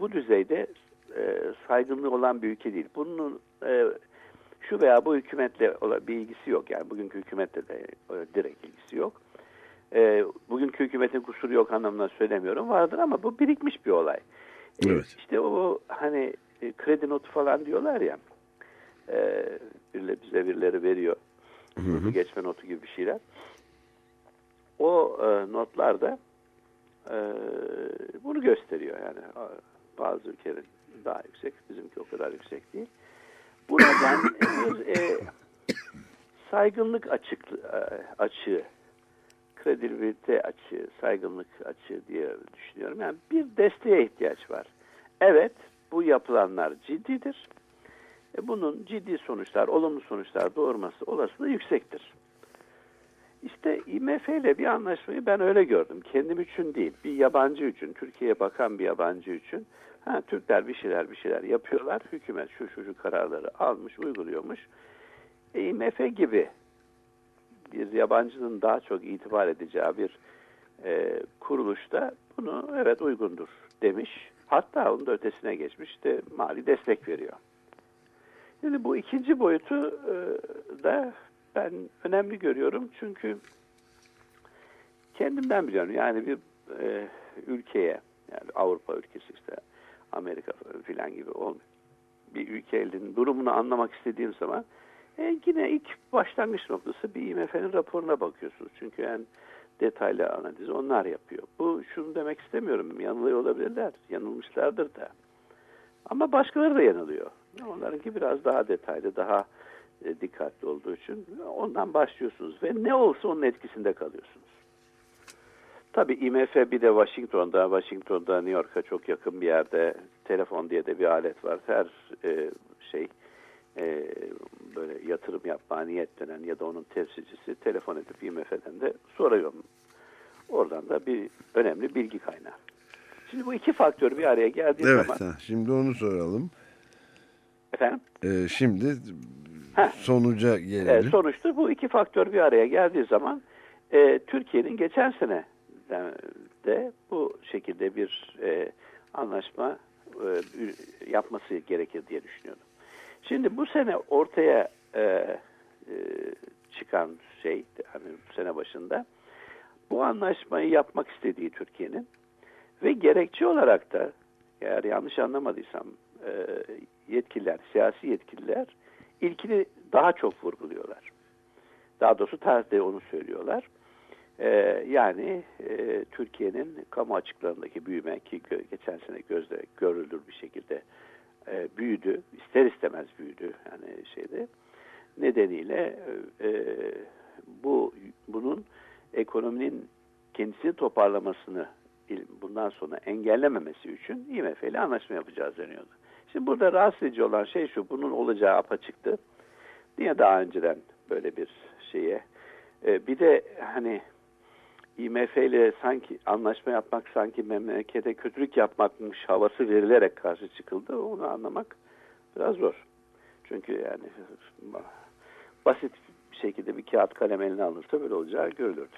bu düzeyde e, saygınlığı olan bir ülke değil. Bunun e, şu veya bu hükümetle bir ilgisi yok. Yani bugünkü hükümetle de e, direkt ilgisi yok. E, bugünkü hükümetin kusuru yok anlamına söylemiyorum. Vardır ama bu birikmiş bir olay. E, Evet. işte o hani e, kredi notu falan diyorlar ya. E, bize birileri veriyor. Hızlı geçme notu gibi bir şeyler. O e, notlarda e, bunu gösteriyor yani. Bazı ülkelerin daha yüksek, bizimki o kadar yüksek değil. Bu neden bir e, saygınlık açıklı, e, açığı, kredibilite açığı, saygınlık açığı diye düşünüyorum. Yani bir desteğe ihtiyaç var. Evet, bu yapılanlar ciddidir. E, bunun ciddi sonuçlar, olumlu sonuçlar doğurması olasılığı yüksektir. İşte IMF ile bir anlaşmayı ben öyle gördüm. Kendim için değil, bir yabancı için, Türkiye'ye bakan bir yabancı için. Ha, Türkler bir şeyler bir şeyler yapıyorlar. Hükümet şu şu şu kararları almış, uyguluyormuş. E, IMF gibi bir yabancının daha çok itibar edeceği bir e, kuruluşta bunu evet uygundur demiş. Hatta onun da ötesine geçmiş de mali destek veriyor. Şimdi bu ikinci boyutu e, da ben önemli görüyorum çünkü kendimden biliyorum yani bir e, ülkeye yani Avrupa ülkesi işte Amerika filan gibi olmuyor. Bir ülkenin durumunu anlamak istediğim zaman e, yine ilk başlangıç noktası bir IMF'nin raporuna bakıyorsunuz. Çünkü en detaylı analizi onlar yapıyor. Bu şunu demek istemiyorum. Yanılıyor olabilirler. Yanılmışlardır da. Ama başkaları da yanılıyor. Onlarınki biraz daha detaylı, daha e, dikkatli olduğu için ondan başlıyorsunuz ve ne olsa onun etkisinde kalıyorsunuz. Tabii IMF bir de Washington'da, Washington'da New York'a çok yakın bir yerde telefon diye de bir alet var. Her e, şey e, böyle yatırım yapma niyet denen ya da onun temsilcisi telefon edip IMF'den de soruyor. Oradan da bir önemli bilgi kaynağı. Şimdi bu iki faktör bir araya geldiği Evet, zaman... ha, şimdi onu soralım. Efendim? Ee, şimdi Heh. sonuca gelelim. sonuçta bu iki faktör bir araya geldiği zaman e, Türkiye'nin geçen sene de bu şekilde bir e, anlaşma e, yapması gerekir diye düşünüyordum. Şimdi bu sene ortaya e, e, çıkan şey, hani bu sene başında bu anlaşmayı yapmak istediği Türkiye'nin ve gerekçe olarak da eğer yanlış anlamadıysam e, yetkililer, siyasi yetkililer ilkini daha çok vurguluyorlar. Daha doğrusu tarzda onu söylüyorlar. E, yani e, Türkiye'nin kamu açıklarındaki büyüme ki geçen sene gözle görülür bir şekilde e, büyüdü. ister istemez büyüdü yani şeyde. Nedeniyle e, bu bunun ekonominin kendisini toparlamasını bundan sonra engellememesi için IMF ile anlaşma yapacağız deniyordu. Şimdi burada rahatsız edici olan şey şu, bunun olacağı apaçıktı. Niye daha önceden böyle bir şeye? Ee, bir de hani IMF ile sanki anlaşma yapmak sanki memlekete kötülük yapmakmış havası verilerek karşı çıkıldı. Onu anlamak biraz zor. Çünkü yani basit bir şekilde bir kağıt kalem eline alırsa böyle olacağı görülürdü.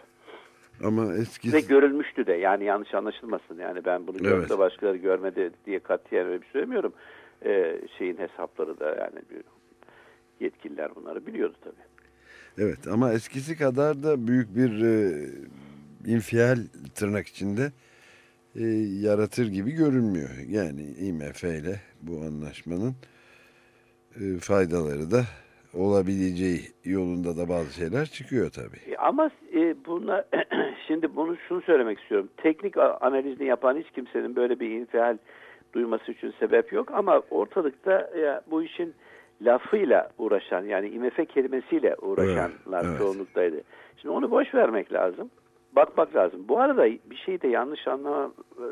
Ama eski Ve görülmüştü de yani yanlış anlaşılmasın. Yani ben bunu gördüm Evet. de başkaları görmedi diye katiyen öyle bir şey söylemiyorum. Ee, şeyin hesapları da yani yetkililer bunları biliyordu tabii. evet ama eskisi kadar da büyük bir e, infial tırnak içinde e, yaratır gibi görünmüyor. Yani IMF ile bu anlaşmanın e, faydaları da olabileceği yolunda da bazı şeyler çıkıyor tabii. E, Ama e, buna şimdi bunu şunu söylemek istiyorum. Teknik analizini yapan hiç kimsenin böyle bir infial duyması için sebep yok ama ortalıkta ya, bu işin lafıyla uğraşan yani IMF kelimesiyle uğraşanlar Evet, evet. çoğunluktaydı. Şimdi onu boş vermek lazım. Bakmak lazım. Bu arada bir şeyi de yanlış anlama e,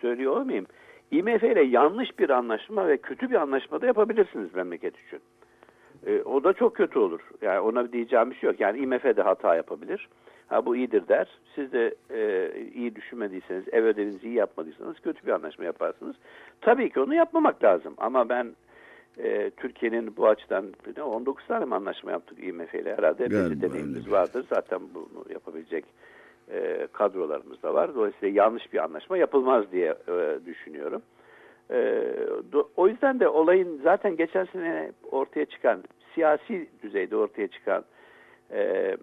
söylüyor olmayayım. IMF ile yanlış bir anlaşma ve kötü bir anlaşma da yapabilirsiniz memleket için. E, o da çok kötü olur. Yani ona diyeceğim bir şey yok. Yani IMF de hata yapabilir. Ha bu iyidir der. Siz de e, iyi düşünmediyseniz, ev ödevinizi iyi yapmadıysanız kötü bir anlaşma yaparsınız. Tabii ki onu yapmamak lazım. Ama ben e, Türkiye'nin bu açıdan ne, 19 tane mi anlaşma yaptık IMF ile herhalde. Galiba deneyimimiz bir- vardır. Zaten bunu yapabilecek e, kadrolarımız da var. Dolayısıyla yanlış bir anlaşma yapılmaz diye e, düşünüyorum. E, do- o yüzden de olayın zaten geçen sene ortaya çıkan siyasi düzeyde ortaya çıkan e, e,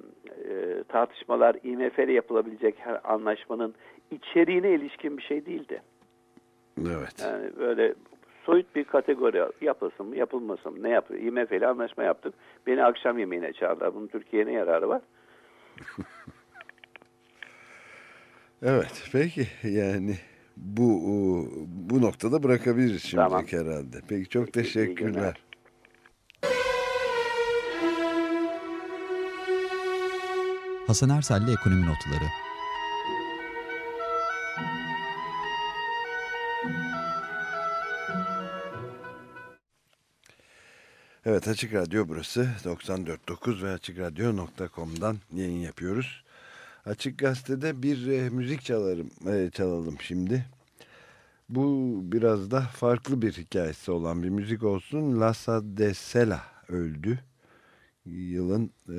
tartışmalar IMF ile yapılabilecek her anlaşmanın içeriğine ilişkin bir şey değildi. Evet. Yani böyle soyut bir kategori yapılsın mı yapılmasın mı ne yapıyor? IMF ile anlaşma yaptık. Beni akşam yemeğine çağırdılar. Bunun Türkiye'ye ne yararı var? Evet peki yani bu bu noktada bırakabiliriz şimdi Tamam. herhalde. Peki çok teşekkürler. Hasan Ersel'le Ekonomi Notları Evet Açık Radyo burası 94.9 ve AçıkRadyo.com'dan yayın yapıyoruz. Açık Gazete'de bir e, müzik çalarım, e, çalalım şimdi. Bu biraz da farklı bir hikayesi olan bir müzik olsun. Lassa de Sela öldü. Yılın e,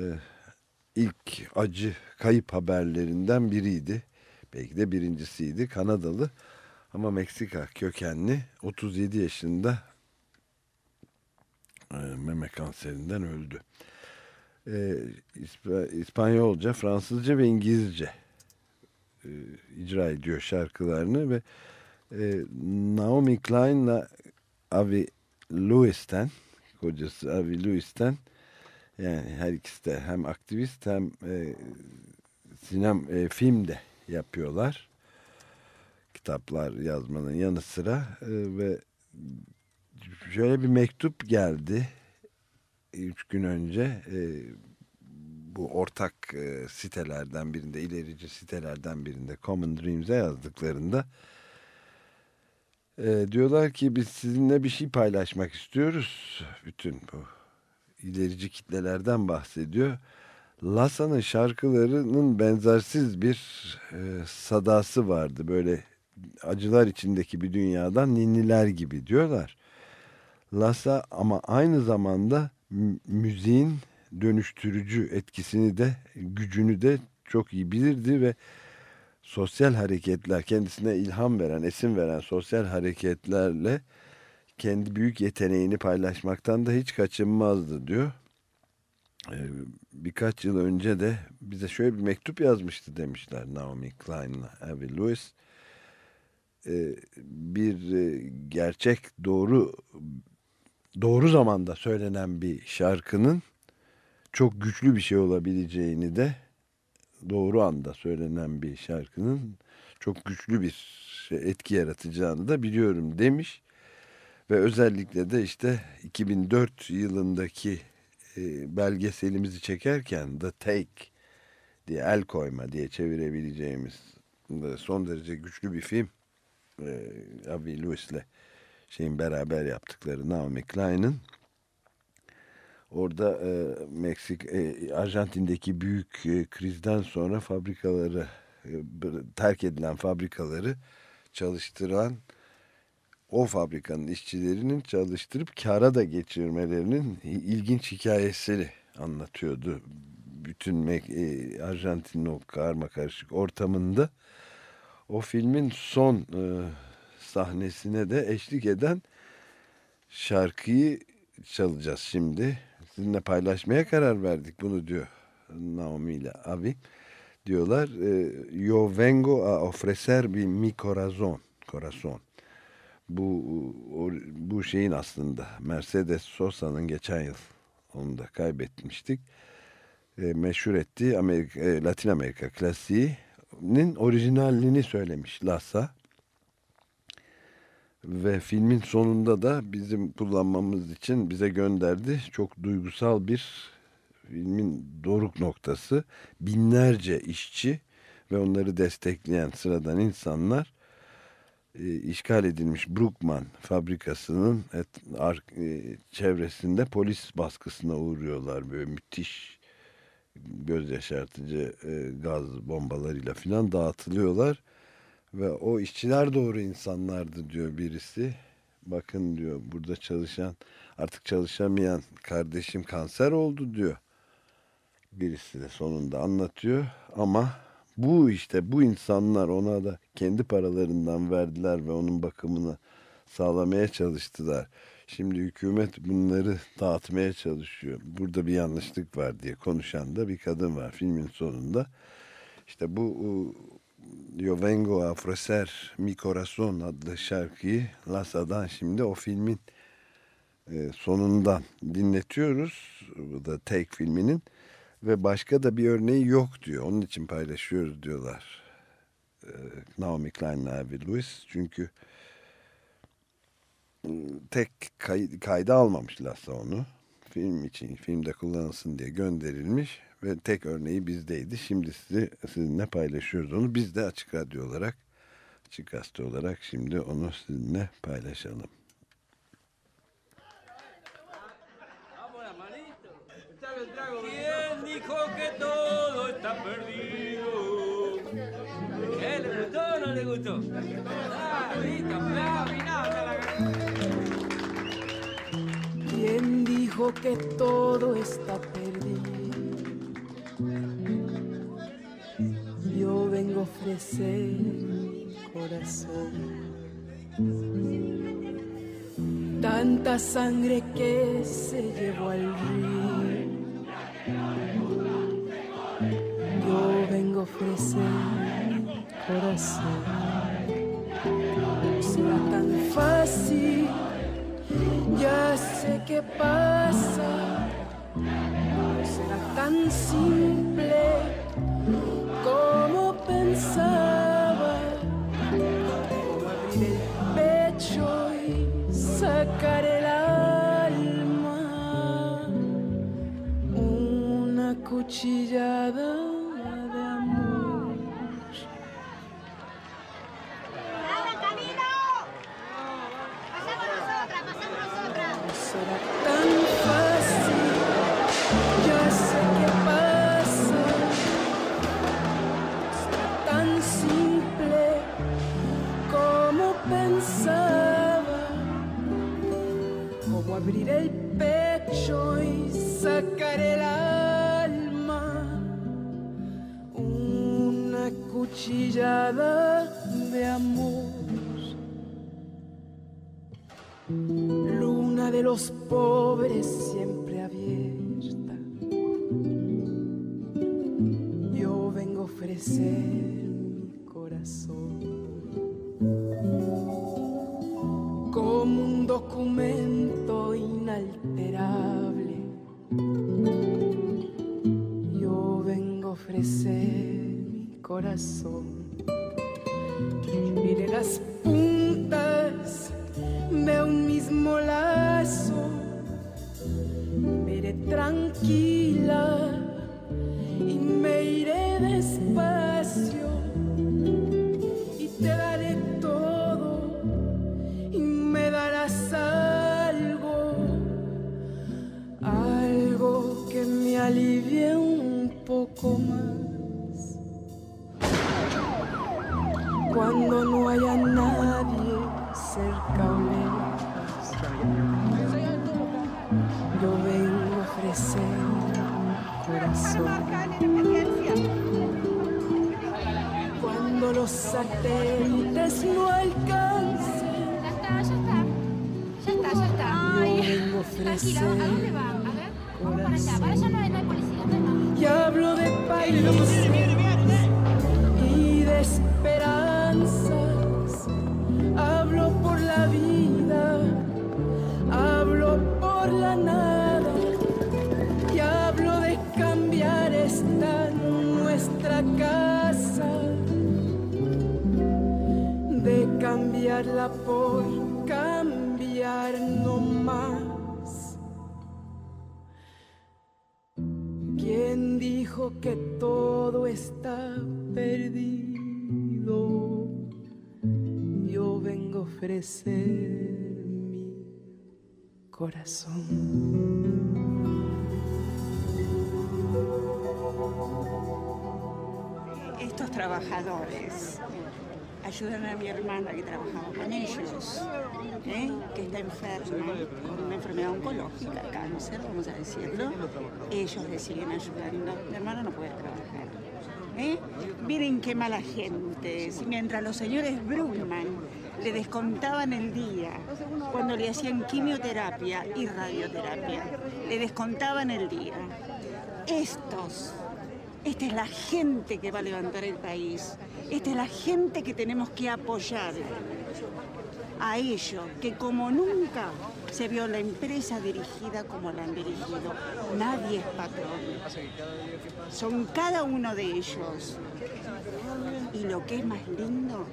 ilk acı kayıp haberlerinden biriydi. Belki de birincisiydi. Kanadalı ama Meksika kökenli 37 yaşında e, meme kanserinden öldü. E, İsp- İspanyolca, Fransızca ve İngilizce e, icra ediyor şarkılarını ve e, Naomi Klein'la Avi Lewis'ten kocası Avi Lewis'ten yani her ikisi de hem aktivist hem e, sinem e, film de yapıyorlar. Kitaplar yazmanın yanı sıra e, ve şöyle bir mektup geldi üç gün önce e, bu ortak e, sitelerden birinde ilerici sitelerden birinde Common Dreams'e yazdıklarında e, diyorlar ki biz sizinle bir şey paylaşmak istiyoruz bütün bu ilerici kitlelerden bahsediyor. Lasa'nın şarkılarının benzersiz bir e, sadası vardı böyle acılar içindeki bir dünyadan ninniler gibi diyorlar. Lassa ama aynı zamanda müziğin dönüştürücü etkisini de gücünü de çok iyi bilirdi ve sosyal hareketler kendisine ilham veren, esin veren sosyal hareketlerle kendi büyük yeteneğini paylaşmaktan da hiç kaçınmazdı diyor. Ee, birkaç yıl önce de bize şöyle bir mektup yazmıştı demişler Naomi Klein'la Abby Lewis. Ee, bir e, gerçek doğru doğru zamanda söylenen bir şarkının çok güçlü bir şey olabileceğini de doğru anda söylenen bir şarkının çok güçlü bir etki yaratacağını da biliyorum demiş. Ve özellikle de işte 2004 yılındaki e, belgeselimizi çekerken The Take diye el koyma diye çevirebileceğimiz son derece güçlü bir film. E, Avi Lewis'le şeyin beraber yaptıkları Naomi Klein'in orada e, Meksik e, Arjantin'deki büyük e, krizden sonra fabrikaları e, terk edilen fabrikaları çalıştıran o fabrikanın işçilerinin çalıştırıp kara da geçirmelerinin ilginç hikayesini anlatıyordu. Bütün e, Arjantin'in o karma karışık ortamında o filmin son e, sahnesine de eşlik eden şarkıyı çalacağız şimdi. Sizinle paylaşmaya karar verdik bunu diyor Naomi ile abi. Diyorlar e, Yo vengo a ofrecer mi corazón. Corazón bu bu şeyin aslında Mercedes Sosa'nın geçen yıl onu da kaybetmiştik. E, meşhur ettiği Amerika, e, Latin Amerika klasiğinin orijinalini söylemiş Lassa. Ve filmin sonunda da bizim kullanmamız için bize gönderdi. Çok duygusal bir filmin doruk noktası. Binlerce işçi ve onları destekleyen sıradan insanlar e, işgal edilmiş Brookman fabrikasının et, ar, e, çevresinde polis baskısına uğruyorlar. Böyle müthiş göz yaşartıcı e, gaz bombalarıyla filan dağıtılıyorlar. Ve o işçiler doğru insanlardı diyor birisi. Bakın diyor burada çalışan artık çalışamayan kardeşim kanser oldu diyor. Birisi de sonunda anlatıyor ama bu işte bu insanlar ona da kendi paralarından verdiler ve onun bakımını sağlamaya çalıştılar. Şimdi hükümet bunları dağıtmaya çalışıyor. Burada bir yanlışlık var diye konuşan da bir kadın var filmin sonunda. İşte bu Yo vengo a ofrecer mi corazón adlı şarkıyı Lasa'dan şimdi o filmin e, sonundan dinletiyoruz. Bu da Take filminin ve başka da bir örneği yok diyor. Onun için paylaşıyoruz diyorlar. Ee, Naomi Klein Abby Lewis. Çünkü ıı, tek kay kayda almamışlarsa onu. Film için, filmde kullanılsın diye gönderilmiş ve tek örneği bizdeydi. Şimdi sizi, sizinle paylaşıyoruz onu. Biz de Açık Radyo olarak, Açık Gazete olarak şimdi onu sizinle paylaşalım. ¿Quién dijo que todo está perdido? Ofrecer corazón. Tanta sangre que se llevó al río yo vengo a ofrecer corazón. Será tan fácil, ya sé qué pasa. Será tan simple pensaba. Como abrir el pecho y sacar el alma. Una cuchillada Luna de mi corazón. Estos trabajadores ayudan a mi hermana que trabajaba con ellos, ¿eh? que está enferma con una enfermedad oncológica, cáncer, vamos a decirlo. Ellos le siguen ayudando. Mi hermana no puede trabajar. ¿eh? Miren qué mala gente. Mientras los señores Brugman le descontaban el día cuando le hacían quimioterapia y radioterapia, le descontaban el día. Estos esta es la gente que va a levantar el país. Esta es la gente que tenemos que apoyar. A ellos, que como nunca se vio la empresa dirigida como la han dirigido. Nadie es patrón. Son cada uno de ellos. Y lo que es más lindo,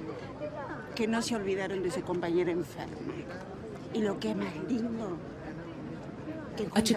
que no se olvidaron de su compañera enferma. Y lo que es más lindo, que junto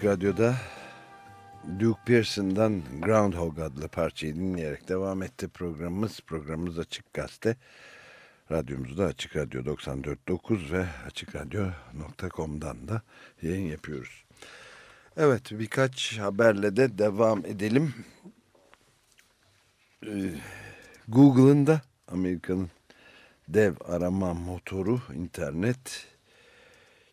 Açık Radyo'da Duke Pearson'dan Groundhog adlı parçayı dinleyerek devam etti programımız. Programımız Açık Gazete. Radyomuzda Açık Radyo 94.9 ve açıkradyo.com'dan da yayın yapıyoruz. Evet birkaç haberle de devam edelim. Ee, Google'ın da Amerika'nın dev arama motoru internet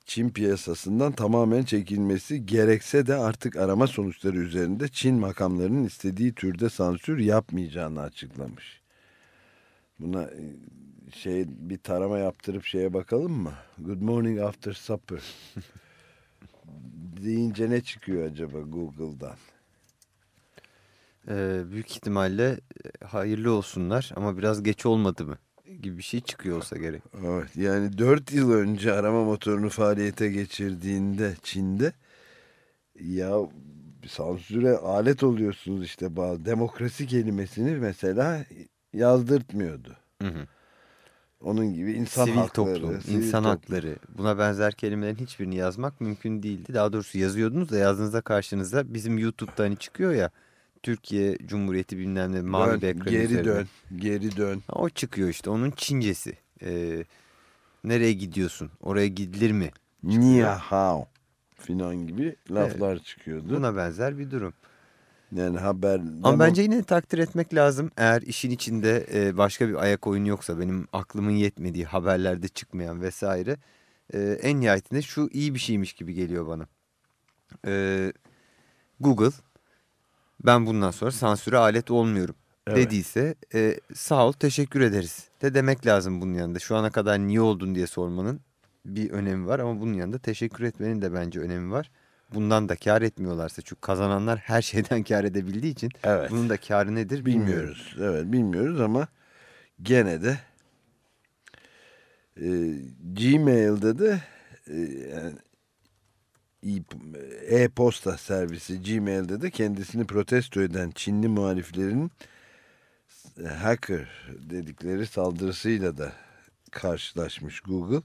Çin piyasasından tamamen çekilmesi gerekse de artık arama sonuçları üzerinde Çin makamlarının istediği türde sansür yapmayacağını açıklamış. Buna e, şey bir tarama yaptırıp şeye bakalım mı? Good morning after supper. deyince ne çıkıyor acaba Google'dan? Ee, büyük ihtimalle e, hayırlı olsunlar ama biraz geç olmadı mı gibi bir şey çıkıyor olsa gerek. Evet yani 4 yıl önce arama motorunu faaliyete geçirdiğinde Çin'de ya sansüre alet oluyorsunuz işte bazı demokrasi kelimesini mesela yazdırtmıyordu. Hı hı. Onun gibi insan sivil hakları, toplum, sivil insan toplum. hakları buna benzer kelimelerin hiçbirini yazmak mümkün değildi. Daha doğrusu yazıyordunuz da yazdığınızda karşınıza bizim YouTube'da hani çıkıyor ya Türkiye Cumhuriyeti bilmem ne mavi Dön, ekran geri üzerinde. dön, geri dön. O çıkıyor işte onun Çincesi. Ee, nereye gidiyorsun? Oraya gidilir mi? Nia hao filan gibi laflar çıkıyordu. Buna benzer bir durum. Yani haber... Ama bence yine takdir etmek lazım. Eğer işin içinde e, başka bir ayak oyunu yoksa benim aklımın yetmediği haberlerde çıkmayan vesaire e, en nihayetinde şu iyi bir şeymiş gibi geliyor bana. E, Google ben bundan sonra sansüre alet olmuyorum Evet. dediyse e, sağ ol teşekkür ederiz de demek lazım bunun yanında. Şu ana kadar niye oldun diye sormanın bir önemi var ama bunun yanında teşekkür etmenin de bence önemi var. Bundan da kar etmiyorlarsa çünkü kazananlar her şeyden kar edebildiği için Evet. bunun da karı nedir bilmiyorum. Bilmiyoruz. Evet bilmiyoruz ama gene de e, Gmail'de de e, yani e-posta servisi Gmail'de de kendisini protesto eden Çinli muhaliflerin hacker dedikleri saldırısıyla da karşılaşmış Google.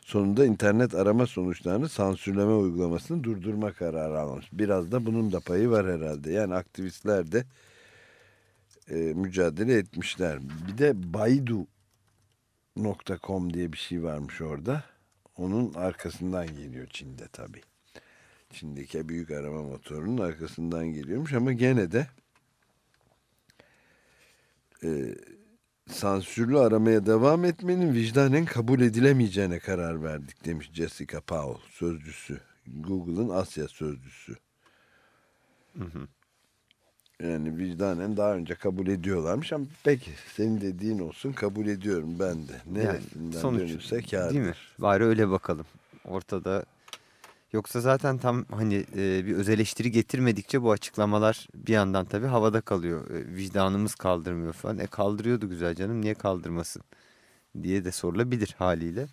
Sonunda internet arama sonuçlarını sansürleme uygulamasını durdurma kararı almış. Biraz da bunun da payı var herhalde. Yani aktivistler de e, mücadele etmişler. Bir de Baidu.com diye bir şey varmış orada. Onun arkasından geliyor Çin'de tabii. Çin'deki büyük arama motorunun arkasından geliyormuş ama gene de e, sansürlü aramaya devam etmenin vicdanen kabul edilemeyeceğine karar verdik demiş Jessica Powell sözcüsü. Google'ın Asya sözcüsü. Yani vicdanen daha önce kabul ediyorlarmış ama peki senin dediğin olsun kabul ediyorum ben de. Neresinden sonuç, dönülse kârdır. Değil mi? Bari öyle bakalım. Ortada yoksa zaten tam hani e, bir öz eleştiri getirmedikçe bu açıklamalar bir yandan tabii havada kalıyor. E, vicdanımız kaldırmıyor falan. E kaldırıyordu güzel canım niye kaldırmasın diye de sorulabilir haliyle.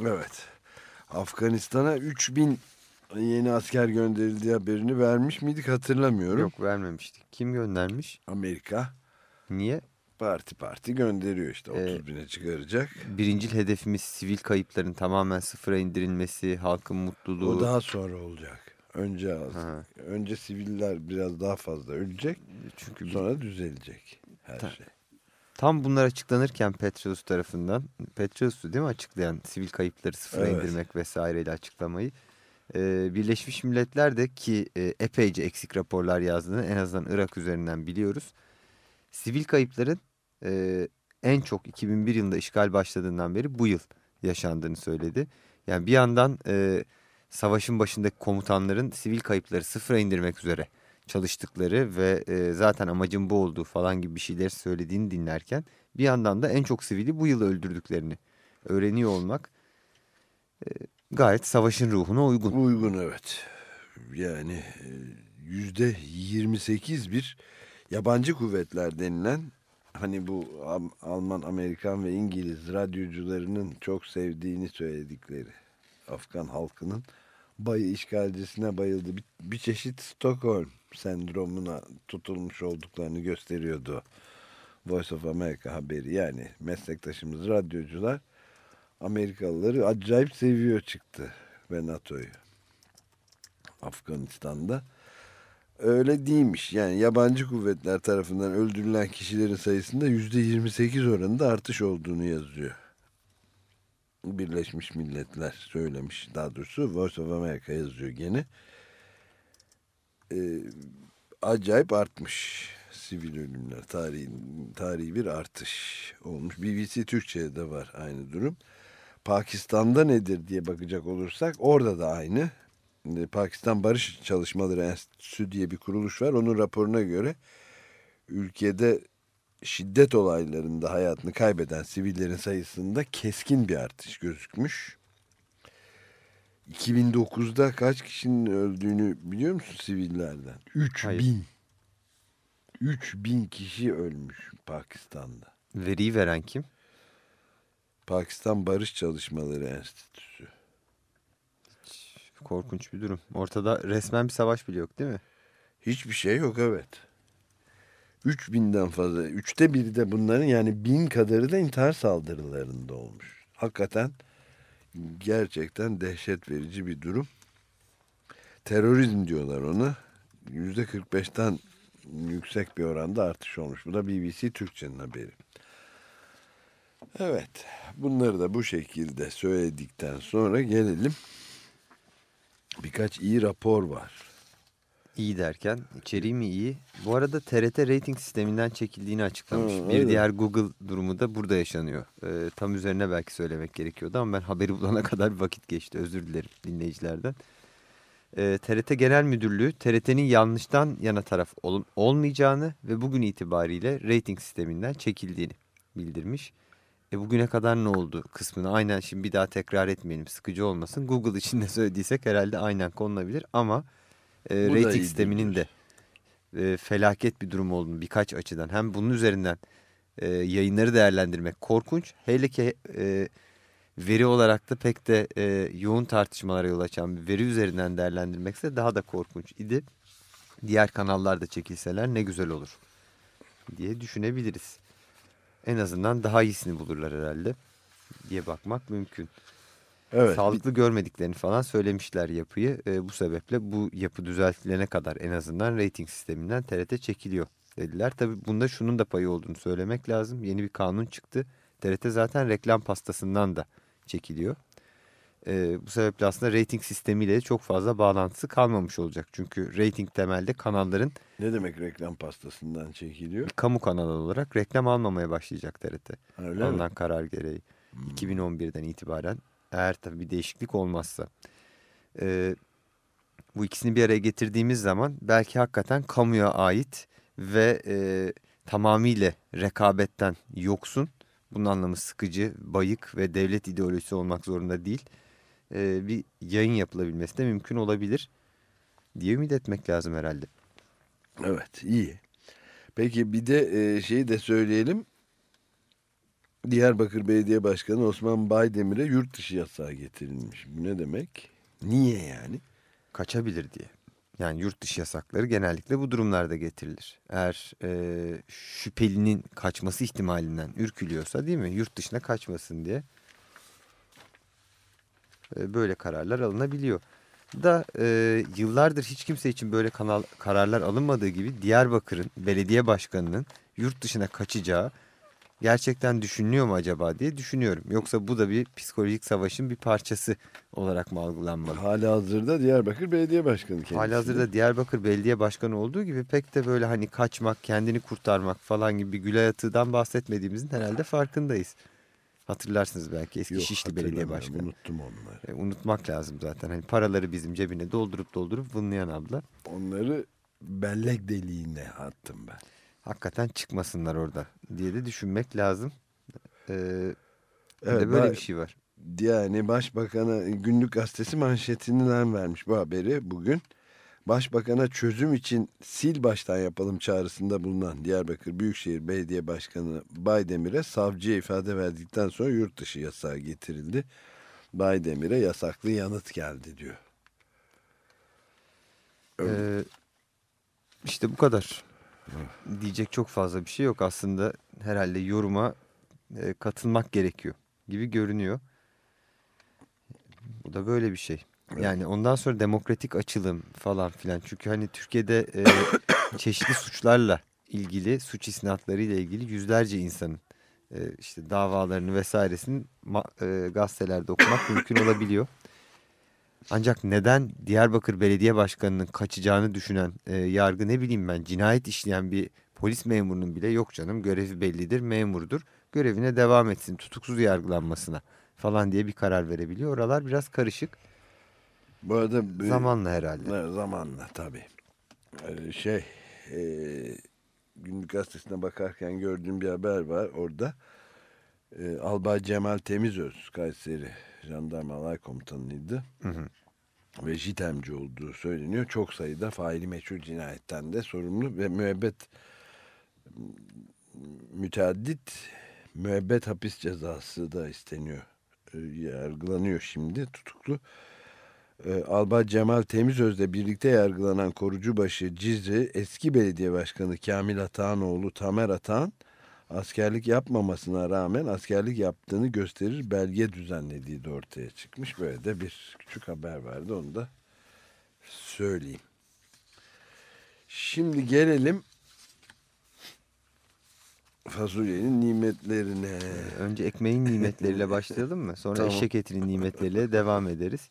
Evet. Afganistan'a 3000 yeni asker gönderildiği haberini vermiş miydik hatırlamıyorum. Yok vermemiştik. Kim göndermiş? Amerika Niye? Parti parti gönderiyor işte 30 Ee, bine çıkaracak. Birincil hedefimiz sivil kayıpların tamamen sıfıra indirilmesi, halkın mutluluğu. O daha sonra olacak. Önce az. Ha. Önce siviller biraz daha fazla ölecek. Çünkü sonra düzelecek her Ta- şey. Tam bunlar açıklanırken Petrus tarafından, Petrus'tu değil mi açıklayan sivil kayıpları sıfıra Evet. indirmek vesaireyle açıklamayı. Ee, Birleşmiş Milletler de ki e, epeyce eksik raporlar yazdığını en azından Irak üzerinden biliyoruz. Sivil kayıpların e, en çok 2001 yılında işgal başladığından beri bu yıl yaşandığını söyledi. Yani bir yandan e, savaşın başındaki komutanların sivil kayıpları sıfıra indirmek üzere çalıştıkları ve e, zaten amacın bu olduğu falan gibi bir şeyler söylediğini dinlerken bir yandan da en çok sivili bu yıl öldürdüklerini öğreniyor olmak e, gayet savaşın ruhuna uygun. Uygun evet. Yani yüzde 28 bir yabancı kuvvetler denilen hani bu Alman, Amerikan ve İngiliz radyocularının çok sevdiğini söyledikleri Afgan halkının bayı işgalcisine bayıldı. Bir, bir çeşit Stockholm sendromuna tutulmuş olduklarını gösteriyordu. Voice of America haberi yani meslektaşımız radyocular Amerikalıları acayip seviyor çıktı ve NATO'yu. Afganistan'da. Öyle değilmiş. Yani yabancı kuvvetler tarafından öldürülen kişilerin sayısında %28 oranında artış olduğunu yazıyor. Birleşmiş Milletler söylemiş. Daha doğrusu Voice of America yazıyor gene. Ee, acayip artmış sivil ölümler. Tarihi, tarihi bir artış olmuş. BBC Türkçe'de de var aynı durum. Pakistan'da nedir diye bakacak olursak orada da aynı. Pakistan Barış Çalışmaları Enstitüsü diye bir kuruluş var. Onun raporuna göre ülkede şiddet olaylarında hayatını kaybeden sivillerin sayısında keskin bir artış gözükmüş. 2009'da kaç kişinin öldüğünü biliyor musun sivillerden? 3000. 3000 kişi ölmüş Pakistan'da. Veriyi veren kim? Pakistan Barış Çalışmaları Enstitüsü. Korkunç bir durum. Ortada resmen bir savaş bile yok değil mi? Hiçbir şey yok evet. 3000'den fazla. Üçte biri de bunların yani bin kadarı da intihar saldırılarında olmuş. Hakikaten gerçekten dehşet verici bir durum. Terörizm diyorlar ona. %45'ten yüksek bir oranda artış olmuş. Bu da BBC Türkçe'nin haberi. Evet. Bunları da bu şekilde söyledikten sonra gelelim. Birkaç iyi rapor var. İyi derken içeriği mi iyi? Bu arada TRT rating sisteminden çekildiğini açıklamış. Ha, bir diğer Google durumu da burada yaşanıyor. Ee, tam üzerine belki söylemek gerekiyordu ama ben haberi bulana kadar bir vakit geçti. Özür dilerim dinleyicilerden. Ee, TRT Genel Müdürlüğü TRT'nin yanlıştan yana taraf ol- olmayacağını ve bugün itibariyle rating sisteminden çekildiğini bildirmiş. E bugüne kadar ne oldu kısmını aynen şimdi bir daha tekrar etmeyelim sıkıcı olmasın. Google için de söylediysek herhalde aynen konulabilir ama e, Bu rating sisteminin de e, felaket bir durum olduğunu birkaç açıdan hem bunun üzerinden e, yayınları değerlendirmek korkunç. Hele ki e, veri olarak da pek de e, yoğun tartışmalara yol açan bir veri üzerinden değerlendirmekse daha da korkunç idi. Diğer kanallarda çekilseler ne güzel olur diye düşünebiliriz. En azından daha iyisini bulurlar herhalde diye bakmak mümkün. Evet. Sağlıklı görmediklerini falan söylemişler yapıyı. E, bu sebeple bu yapı düzeltilene kadar en azından rating sisteminden TRT çekiliyor dediler. Tabii bunda şunun da payı olduğunu söylemek lazım. Yeni bir kanun çıktı. TRT zaten reklam pastasından da çekiliyor. E, bu sebeple aslında rating sistemiyle çok fazla bağlantısı kalmamış olacak. Çünkü rating temelde kanalların Ne demek reklam pastasından çekiliyor? kamu kanalı olarak reklam almamaya başlayacak TRT. Öyle Alınan mi? karar gereği. 2011'den itibaren eğer tabii bir değişiklik olmazsa. Ee, bu ikisini bir araya getirdiğimiz zaman belki hakikaten kamuya ait ve e, tamamıyla rekabetten yoksun. Bunun anlamı sıkıcı, bayık ve devlet ideolojisi olmak zorunda değil. Ee, bir yayın yapılabilmesi de mümkün olabilir diye ümit etmek lazım herhalde. Evet iyi. Peki bir de e, şeyi de söyleyelim. Diyarbakır Belediye Başkanı Osman Baydemir'e yurt dışı yasağı getirilmiş. Bu ne demek? Niye yani? kaçabilir diye. Yani yurt dışı yasakları genellikle bu durumlarda getirilir. Eğer e, şüphelinin kaçması ihtimalinden ürkülüyorsa değil mi? Yurt dışına kaçmasın diye e, böyle kararlar alınabiliyor. Da e, yıllardır hiç kimse için böyle kanal, kararlar alınmadığı gibi Diyarbakır'ın belediye başkanının yurt dışına kaçacağı gerçekten düşünülüyor mu acaba diye düşünüyorum. Yoksa bu da bir psikolojik savaşın bir parçası olarak mı algılanmalı? Hala hazırda Diyarbakır Belediye Başkanı kendisi. Halihazırda Diyarbakır Belediye Başkanı olduğu gibi pek de böyle hani kaçmak, kendini kurtarmak falan gibi bir gülayatıdan bahsetmediğimizin herhalde farkındayız. Hatırlarsınız belki eski Yok, Şişli Belediye Başkanı. Unuttum onları. E, unutmak lazım zaten. Hani paraları bizim cebine doldurup doldurup vınlayan abla. Onları bellek deliğine attım ben. Hakikaten çıkmasınlar orada diye de düşünmek lazım. Ee, Evet, de böyle bir şey var. Yani Başbakan'a Günlük Gazetesi manşetinden vermiş bu haberi bugün. Başbakan'a çözüm için sil baştan yapalım çağrısında bulunan Diyarbakır Büyükşehir Belediye Başkanı Baydemir'e savcıya ifade verdikten sonra yurt dışı yasağı getirildi. Baydemir'e yasaklı yanıt geldi diyor. Ee, işte bu kadar. Diyecek çok fazla bir şey yok. Aslında herhalde yoruma e, katılmak gerekiyor gibi görünüyor. Bu da böyle bir şey. Yani ondan sonra demokratik açılım falan filan. Çünkü hani Türkiye'de e, çeşitli suçlarla ilgili, suç isnatlarıyla ilgili yüzlerce insanın e, işte davalarını vesairesini e, gazetelerde okumak mümkün olabiliyor. Ancak neden Diyarbakır Belediye Başkanı'nın kaçacağını düşünen e, yargı ne bileyim ben cinayet işleyen bir polis memurunun bile yok canım görevi bellidir memurdur görevine devam etsin tutuksuz yargılanmasına falan diye bir karar verebiliyor. Oralar biraz karışık. Bu arada Zamanla herhalde. Zamanla tabii. Ee, şey e, günlük gazetesine bakarken gördüğüm bir haber var orada. E, Albay Cemal Temizöz Kayseri Jandarma Alay Komutanıydı. Hı hı. Ve JITEM'ci olduğu söyleniyor. Çok sayıda faili meçhul cinayetten de sorumlu ve müebbet müteaddit müebbet hapis cezası da isteniyor. E, yargılanıyor şimdi tutuklu. E, Albay Cemal Temizöz'le birlikte yargılanan korucubaşı Cizre eski belediye başkanı Kamil Atağanoğlu Tamer Atağan askerlik yapmamasına rağmen askerlik yaptığını gösterir belge düzenlediği de ortaya çıkmış. Böyle de bir küçük haber vardı onu da söyleyeyim. Şimdi gelelim fasulyenin nimetlerine. Önce ekmeğin nimetleriyle başlayalım mı? Sonra Tamam. eşek etinin nimetleriyle devam ederiz.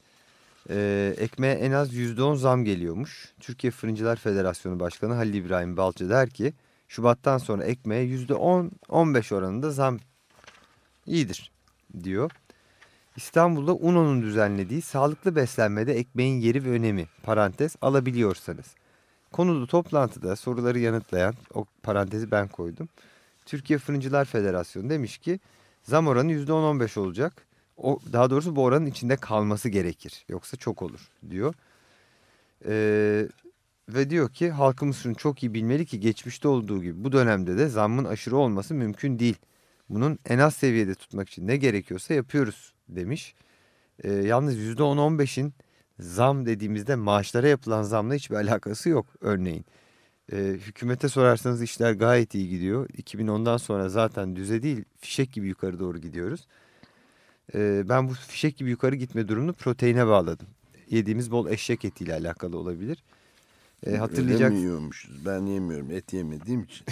Ee, ekmeğe en az %10 zam geliyormuş. Türkiye Fırıncılar Federasyonu Başkanı Halil İbrahim Balcı der ki Şubat'tan sonra ekmeğe %10-15 oranında zam iyidir diyor. İstanbul'da UNO'nun düzenlediği sağlıklı beslenmede ekmeğin yeri ve önemi parantez alabiliyorsanız. Konulu toplantıda soruları yanıtlayan o parantezi ben koydum. Türkiye Fırıncılar Federasyonu demiş ki zam oranı %10-15 olacak. O, daha doğrusu bu oranın içinde kalması gerekir. Yoksa çok olur diyor. Ee, ve diyor ki halkımız şunu çok iyi bilmeli ki geçmişte olduğu gibi bu dönemde de zammın aşırı olması mümkün değil. Bunun en az seviyede tutmak için ne gerekiyorsa yapıyoruz demiş. Ee, yalnız %10-15'in zam dediğimizde maaşlara yapılan zamla hiçbir alakası yok örneğin. Ee, hükümete sorarsanız işler gayet iyi gidiyor. 2010'dan sonra zaten düze değil fişek gibi yukarı doğru gidiyoruz. Ee, ben bu fişek gibi yukarı gitme durumunu proteine bağladım. Yediğimiz bol eşek etiyle alakalı olabilir. Öyle hatırlayacak yiyormuşuz? Ben yemiyorum. Et yemediğim için.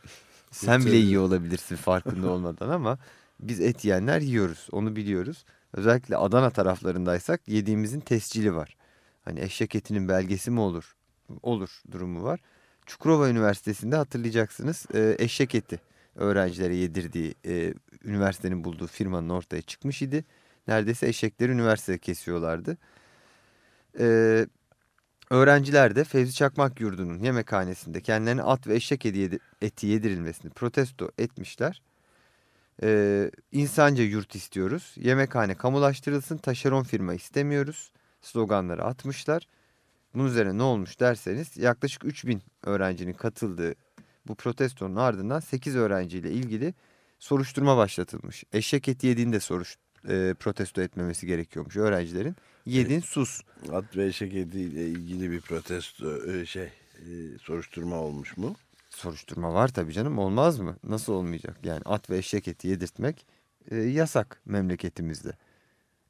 sen bile yiyor olabilirsin farkında olmadan ama biz et yiyenler yiyoruz onu biliyoruz. Özellikle Adana taraflarındaysak yediğimizin tescili var. Hani eşek etinin belgesi mi olur? Olur durumu var. Çukurova Üniversitesi'nde hatırlayacaksınız e, eşek eti öğrencilere yedirdiği e, üniversitenin bulduğu firmanın ortaya çıkmış idi. Neredeyse eşekleri üniversitede kesiyorlardı. E, öğrenciler de Fevzi Çakmak Yurdu'nun yemekhanesinde kendilerine at ve eşek yedi- eti yedirilmesini protesto etmişler. E, insanca yurt istiyoruz. Yemekhane kamulaştırılsın, taşeron firma istemiyoruz. Sloganları atmışlar. Bunun üzerine ne olmuş derseniz yaklaşık 3000 öğrencinin katıldığı bu protestonun ardından 8 öğrenciyle ilgili soruşturma başlatılmış. Eşek eti yediğinde soruş, e, protesto etmemesi gerekiyormuş öğrencilerin. Yedin sus. At ve eşek etiyle ilgili bir protesto e, şey e, soruşturma olmuş mu? Soruşturma var tabii canım olmaz mı? Nasıl olmayacak? Yani at ve eşek eti yedirtmek e, yasak memleketimizde.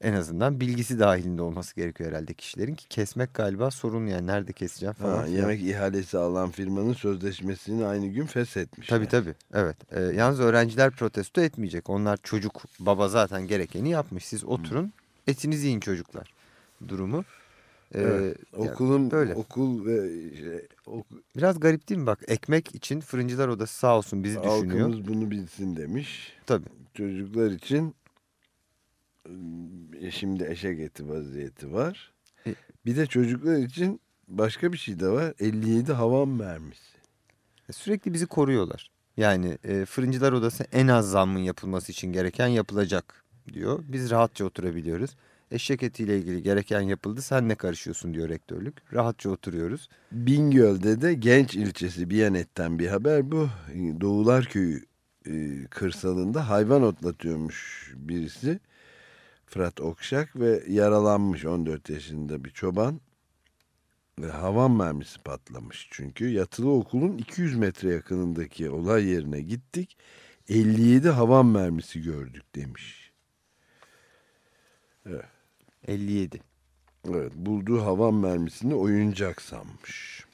En azından bilgisi dahilinde olması gerekiyor herhalde kişilerin ki kesmek galiba sorun yani nerede keseceğim falan. Ha, yemek ihalesi alan firmanın sözleşmesini aynı gün feshetmiş. Tabii tabii evet. Ee, yalnız öğrenciler protesto etmeyecek. Onlar çocuk baba zaten gerekeni yapmış. Siz oturun etinizi yiyin çocuklar durumu. Ee, Evet, okulun böyle. okul ve şey, ok- Biraz garip değil mi bak ekmek için fırıncılar odası sağ olsun bizi düşünüyor. halkımız bunu bilsin demiş. Tabii. Çocuklar için şimdi eşek eti vaziyeti var. E- Bir de çocuklar için başka bir şey de var. 57 havan mermisi. Sürekli bizi koruyorlar. Yani e, fırıncılar odası en az zammın yapılması için gereken yapılacak diyor. Biz rahatça oturabiliyoruz. Eşek etiyle ilgili gereken yapıldı sen ne karışıyorsun diyor rektörlük. Rahatça oturuyoruz. Bingöl'de de Genç ilçesi Biyanet'ten bir haber bu. Doğular Köyü e, kırsalında hayvan otlatıyormuş birisi. Fırat Okşak ve yaralanmış 14 yaşında bir çoban. Ve havan mermisi patlamış çünkü. Yatılı okulun 200 metre yakınındaki olay yerine gittik. 57 havan mermisi gördük demiş. 57. Evet, bulduğu havan mermisini oyuncak sanmış.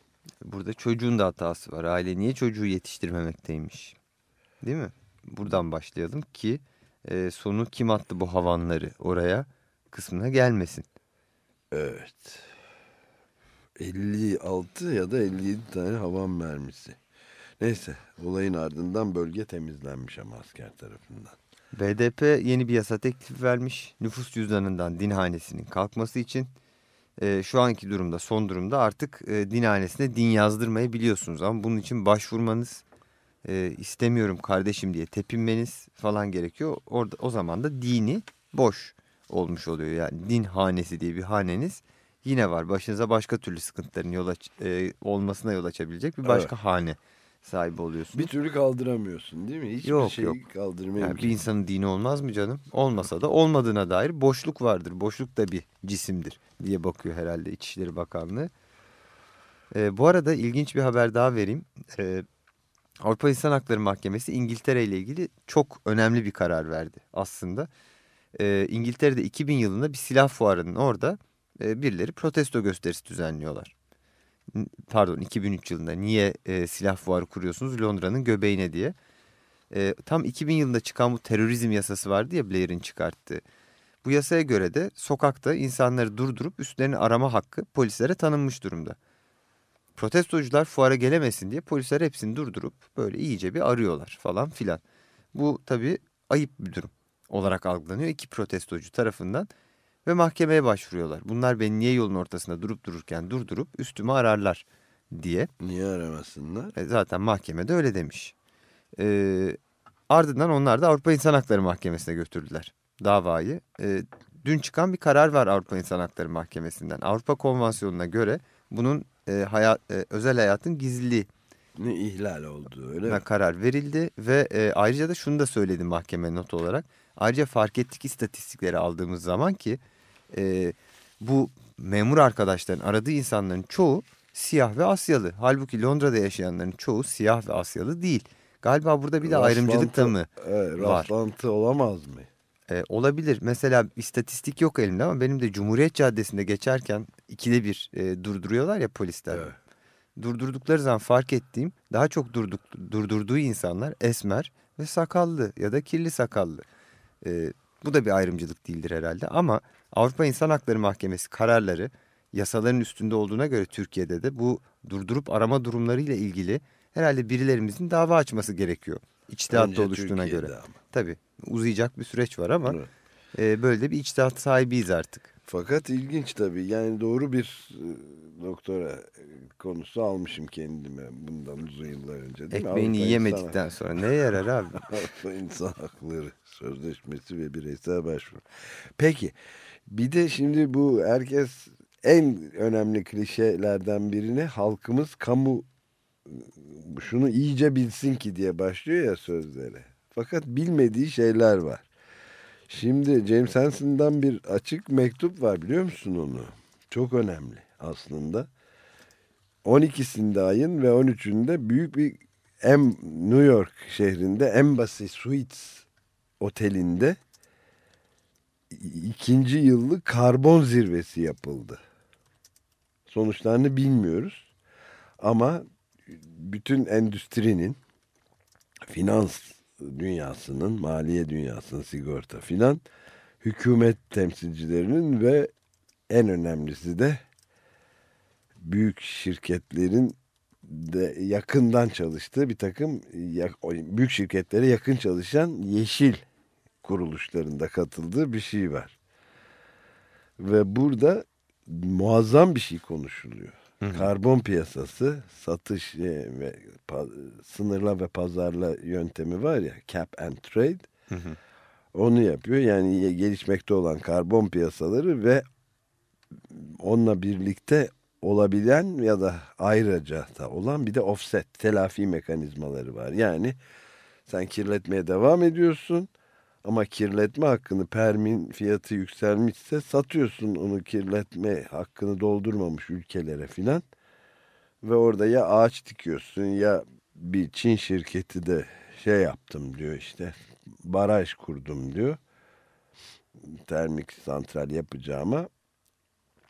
Burada çocuğun da hatası var. Aile niye çocuğu yetiştirmemekteymiş? Değil mi? Buradan başlayalım ki e, sonu kim attı bu havanları oraya kısmına gelmesin. Evet. 56 ya da 57 tane havan mermisi. Neyse olayın ardından bölge temizlenmiş ama asker tarafından. BDP yeni bir yasa teklif vermiş. Nüfus cüzdanından dinhanesinin kalkması için e, şu anki durumda son durumda artık e, dinhanesine din yazdırmayı biliyorsunuz. Ama bunun için başvurmanız e, istemiyorum kardeşim diye tepinmeniz falan gerekiyor. Orada O zaman da dini boş olmuş oluyor. Yani din hanesi diye bir haneniz yine var. Başınıza başka türlü sıkıntıların yol aç, e, olmasına yol açabilecek bir başka Evet. hane sahibi oluyorsunuz. Bir türlü kaldıramıyorsun değil mi? Hiçbir Yok, şeyi yok. kaldırmaya Yani bir insanın dini olmaz mı canım? Olmasa da olmadığına dair boşluk vardır. Boşluk da bir cisimdir diye bakıyor herhalde İçişleri Bakanlığı. Ee, bu arada ilginç bir haber daha vereyim. Ee, Avrupa İnsan Hakları Mahkemesi İngiltere ile ilgili çok önemli bir karar verdi aslında. Ee, İngiltere'de 2000 yılında bir silah fuarının orada e, birileri protesto gösterisi düzenliyorlar. Pardon 2003 yılında niye e, silah fuarı kuruyorsunuz Londra'nın göbeğine diye. E, tam 2000 yılında çıkan bu terörizm yasası vardı ya Blair'in çıkarttığı. Bu yasaya göre de sokakta insanları durdurup üstlerini arama hakkı polislere tanınmış durumda. Protestocular fuara gelemesin diye polisler hepsini durdurup böyle iyice bir arıyorlar falan filan. Bu tabii ayıp bir durum olarak algılanıyor iki protestocu tarafından ve mahkemeye başvuruyorlar. Bunlar beni niye yolun ortasında durup dururken durdurup üstümü ararlar diye. Niye aramasınlar? E, zaten mahkemede öyle demiş. E, ardından onlar da Avrupa İnsan Hakları Mahkemesi'ne götürdüler davayı. E, dün çıkan bir karar var Avrupa İnsan Hakları Mahkemesi'nden. Avrupa Konvansiyonu'na göre bunun e, hayat, e, özel hayatın Ne ihlal oldu öyle mi? karar verildi ve e, ayrıca da şunu da söyledi mahkeme not olarak. Ayrıca fark ettik istatistikleri aldığımız zaman ki e, bu memur arkadaşların aradığı insanların çoğu siyah ve Asyalı. Halbuki Londra'da yaşayanların çoğu siyah ve Asyalı değil. Galiba burada bir de ayrımcılık da mı Evet, var? rastlantı olamaz mı? E, olabilir. Mesela istatistik yok elimde ama benim de Cumhuriyet Caddesi'nde geçerken ikide bir e, durduruyorlar ya polisler. Evet. Durdurdukları zaman fark ettiğim daha çok durduk, durdurduğu insanlar esmer ve sakallı ya da kirli sakallı. E, bu da bir ayrımcılık değildir herhalde ama Avrupa İnsan Hakları Mahkemesi kararları yasaların üstünde olduğuna göre Türkiye'de de bu durdurup arama durumlarıyla ilgili herhalde birilerimizin dava açması gerekiyor. İçtihatta oluştuğuna Türkiye'de göre. ama. Tabii uzayacak bir süreç var ama Evet. e, böyle de bir içtihat sahibiyiz artık. Fakat ilginç tabii. Yani doğru bir e, doktora e, konusu almışım kendime bundan uzun yıllar önce değil mi? Ekmeğini Avrupa yiyemedikten İnsan sonra ne yarar abi? Avrupa İnsan Hakları Sözleşmesi ve bireysel başvuru. Peki bir de şimdi bu herkes en önemli klişelerden birini halkımız kamu şunu iyice bilsin ki diye başlıyor ya sözlere. Fakat bilmediği şeyler var. Şimdi James Hansen'dan bir açık mektup var biliyor musun onu? Çok önemli aslında. 12'sinde ayın ve 13'ünde büyük bir em, New York şehrinde Embassy Suites otelinde ikinci yıllık karbon zirvesi yapıldı. Sonuçlarını bilmiyoruz ama bütün endüstrinin finans dünyasının, maliye dünyasının, sigorta filan hükümet temsilcilerinin ve en önemlisi de büyük şirketlerin de yakından çalıştığı bir takım büyük şirketlere yakın çalışan yeşil kuruluşlarında katıldığı bir şey var. Ve burada muazzam bir şey konuşuluyor. Karbon piyasası, satış e, ve sınırla ve pazarla yöntemi var ya, cap and trade. Onu yapıyor. Yani gelişmekte olan karbon piyasaları ve onunla birlikte olabilen ya da ayrıca da olan bir de offset, telafi mekanizmaları var. Yani sen kirletmeye devam ediyorsun ama kirletme hakkını permin fiyatı yükselmişse satıyorsun onu kirletme hakkını doldurmamış ülkelere filan. Ve orada ya ağaç dikiyorsun ya bir Çin şirketi de şey yaptım diyor işte baraj kurdum diyor. Termik santral yapacağıma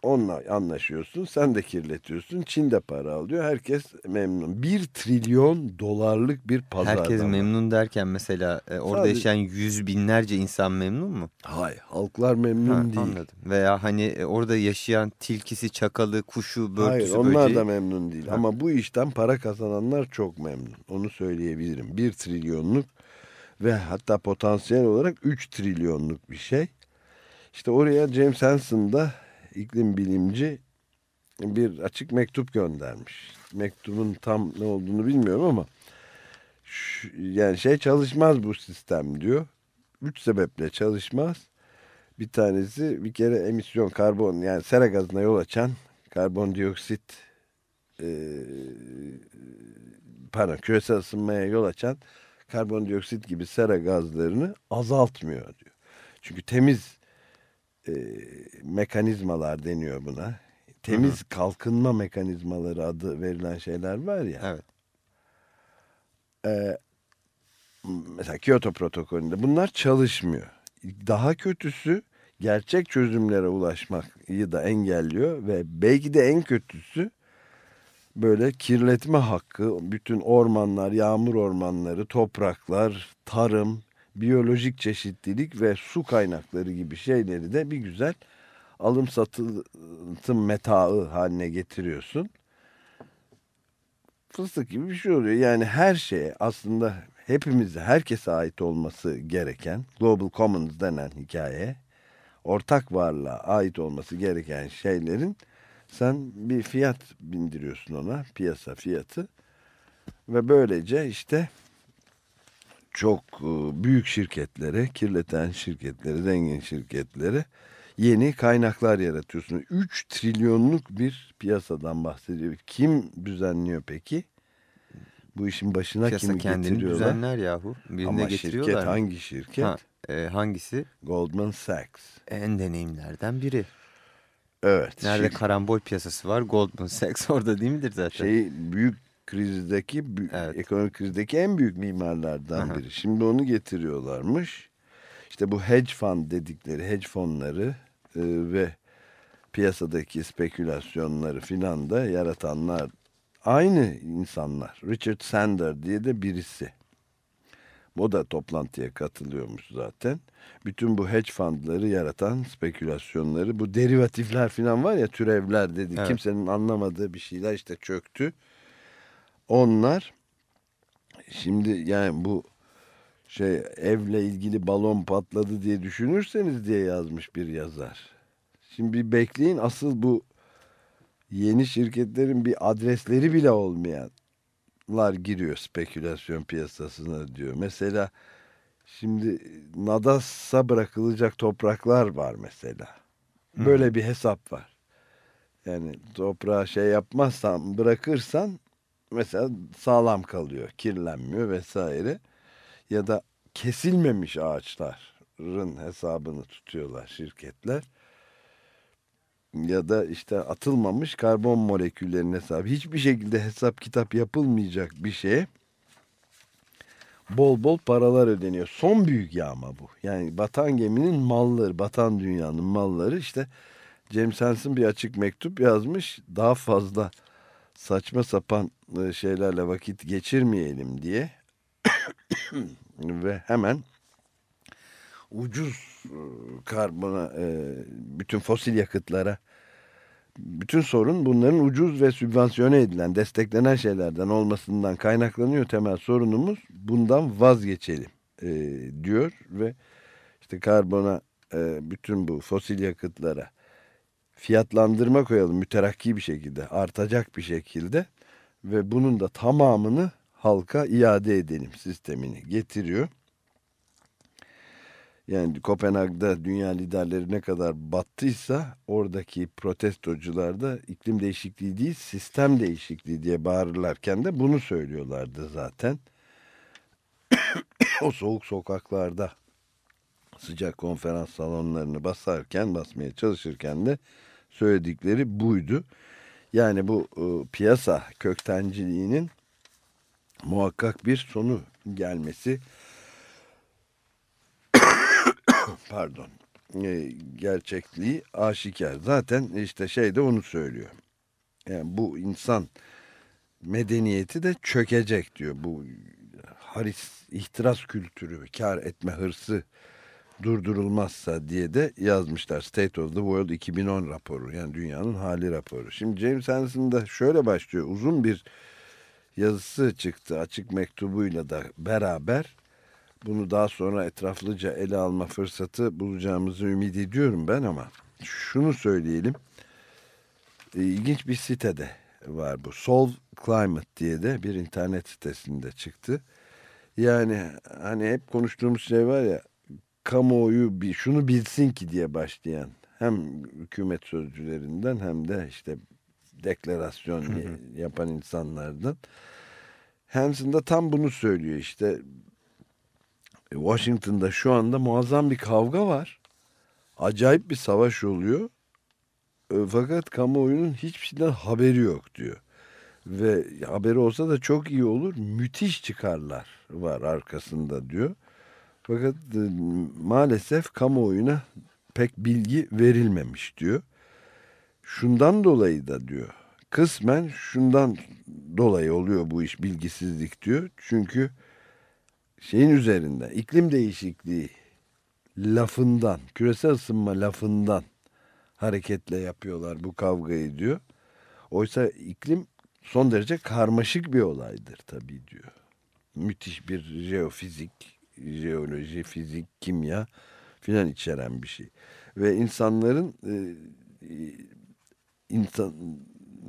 onunla anlaşıyorsun. Sen de kirletiyorsun. Çin de para alıyor. Herkes memnun. Bir trilyon dolarlık bir pazar. Herkes memnun derken mesela e, orada Sadece- yaşayan yüz binlerce insan memnun mu? Hayır halklar memnun Ha, değil. Anladım. Veya hani e, orada yaşayan tilkisi, çakalı, kuşu, börtüsü, Hayır onlar böceği. da memnun değil. Ha. Ama bu işten para kazananlar çok memnun. Onu söyleyebilirim. Bir trilyonluk ve hatta potansiyel olarak 3 trilyonluk bir şey. İşte oraya James Hansen da iklim bilimci bir açık mektup göndermiş. Mektubun tam ne olduğunu bilmiyorum ama şu- yani şey çalışmaz bu sistem diyor. Üç sebeple çalışmaz. Bir tanesi bir kere emisyon karbon yani sera gazına yol açan karbondioksit e, pardon küresel ısınmaya yol açan karbondioksit gibi sera gazlarını azaltmıyor diyor. Çünkü temiz e, mekanizmalar deniyor buna. Temiz kalkınma mekanizmaları adı verilen şeyler var ya. Evet. E, mesela Kyoto protokolünde bunlar çalışmıyor. Daha kötüsü gerçek çözümlere ulaşmayı da engelliyor ve belki de en kötüsü böyle kirletme hakkı bütün ormanlar, yağmur ormanları, topraklar, tarım, biyolojik çeşitlilik ve su kaynakları gibi şeyleri de bir güzel alım satım metaı haline getiriyorsun. Fıstık gibi bir şey oluyor. Yani her şeye aslında hepimize, herkese ait olması gereken Global Commons denen hikaye, ortak varlığa ait olması gereken şeylerin sen bir fiyat bindiriyorsun ona, piyasa fiyatı ve böylece işte çok e, büyük şirketlere, kirleten şirketlere, zengin şirketlere yeni kaynaklar yaratıyorsun. 3 trilyonluk bir piyasadan bahsediyor. Kim düzenliyor peki? Bu işin başına Piyasa kimi kendini getiriyorlar? düzenler yahu. Birine Ama getiriyorlar şirket mı? hangi şirket? Ha, e, hangisi? Goldman Sachs. En deneyimlerden biri. Evet. Nerede şir- karambol piyasası var Goldman Sachs orada değil midir zaten? şey büyük krizdeki Evet. ekonomik krizdeki en büyük mimarlardan Aha. biri. Şimdi onu getiriyorlarmış. İşte bu hedge fund dedikleri hedge fonları e, ve piyasadaki spekülasyonları filan da yaratanlar aynı insanlar. Richard Sander diye de birisi. O da toplantıya katılıyormuş zaten. Bütün bu hedge fundları yaratan spekülasyonları, bu derivatifler falan var ya türevler dedi. Evet. Kimsenin anlamadığı bir şeyler işte çöktü. Onlar şimdi yani bu şey evle ilgili balon patladı diye düşünürseniz diye yazmış bir yazar. Şimdi bir bekleyin asıl bu yeni şirketlerin bir adresleri bile olmayanlar giriyor spekülasyon piyasasına diyor. Mesela şimdi Nadas'a bırakılacak topraklar var mesela. Böyle bir hesap var. Yani toprağa şey yapmazsan bırakırsan mesela sağlam kalıyor, kirlenmiyor vesaire. Ya da kesilmemiş ağaçların hesabını tutuyorlar şirketler. Ya da işte atılmamış karbon moleküllerinin hesabı. Hiçbir şekilde hesap kitap yapılmayacak bir şeye bol bol paralar ödeniyor. Son büyük yağma bu. Yani batan geminin malları, batan dünyanın malları işte James Hansen bir açık mektup yazmış. Daha fazla saçma sapan e, şeylerle vakit geçirmeyelim diye. Ve hemen ucuz e, karbona, e, bütün fosil yakıtlara bütün sorun bunların ucuz ve sübvansiyone edilen, desteklenen şeylerden olmasından kaynaklanıyor. Temel sorunumuz bundan vazgeçelim diyor ve işte karbona bütün bu fosil yakıtlara fiyatlandırma koyalım müterakki bir şekilde, artacak bir şekilde ve bunun da tamamını halka iade edelim sistemini getiriyor. Yani Kopenhag'da dünya liderleri ne kadar battıysa oradaki protestocular da iklim değişikliği değil sistem değişikliği diye bağırırlarken de bunu söylüyorlardı zaten. o soğuk sokaklarda sıcak konferans salonlarını basarken basmaya çalışırken de söyledikleri buydu. Yani bu e, piyasa köktenciliğinin muhakkak bir sonu gelmesi pardon e, gerçekliği aşikar. Zaten işte şey de onu söylüyor. Yani bu insan medeniyeti de çökecek diyor. Bu haris, ihtiras kültürü, kar etme hırsı durdurulmazsa diye de yazmışlar. State of the World 2010 raporu yani dünyanın hali raporu. Şimdi James Hansen da şöyle başlıyor. Uzun bir yazısı çıktı açık mektubuyla da beraber. Bunu daha sonra etraflıca ele alma fırsatı bulacağımızı ümit ediyorum ben ama şunu söyleyelim. E, İlginç bir sitede var bu. Solve Climate diye de bir internet sitesinde çıktı. Yani hani hep konuştuğumuz şey var ya kamuoyu bir şunu bilsin ki diye başlayan hem hükümet sözcülerinden hem de işte deklarasyon yapan insanlardan. Hansen de tam bunu söylüyor işte Washington'da şu anda muazzam bir kavga var. Acayip bir savaş oluyor. E, Fakat kamuoyunun hiçbir şeyden haberi yok diyor. Ve haberi olsa da çok iyi olur. Müthiş çıkarlar var arkasında diyor. Fakat e, maalesef kamuoyuna pek bilgi verilmemiş diyor. Şundan dolayı da diyor. Kısmen şundan dolayı oluyor bu iş bilgisizlik diyor. Çünkü şeyin üzerinden iklim değişikliği lafından, küresel ısınma lafından hareketle yapıyorlar bu kavgayı diyor. Oysa iklim son derece karmaşık bir olaydır tabii diyor. Müthiş bir jeofizik, jeoloji, fizik, kimya filan içeren bir şey. Ve insanların e, insan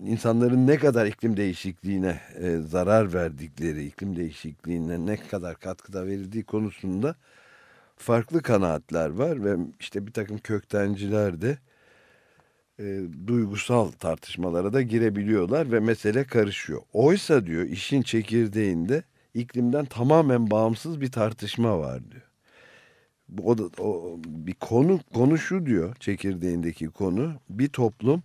insanların ne kadar iklim değişikliğine e, zarar verdikleri, iklim değişikliğine ne kadar katkıda verildiği konusunda farklı kanaatler var ve işte bir takım köktenciler de e, duygusal tartışmalara da girebiliyorlar ve mesele karışıyor. Oysa diyor işin çekirdeğinde iklimden tamamen bağımsız bir tartışma var diyor. O da o, bir konu konu diyor çekirdeğindeki konu bir toplum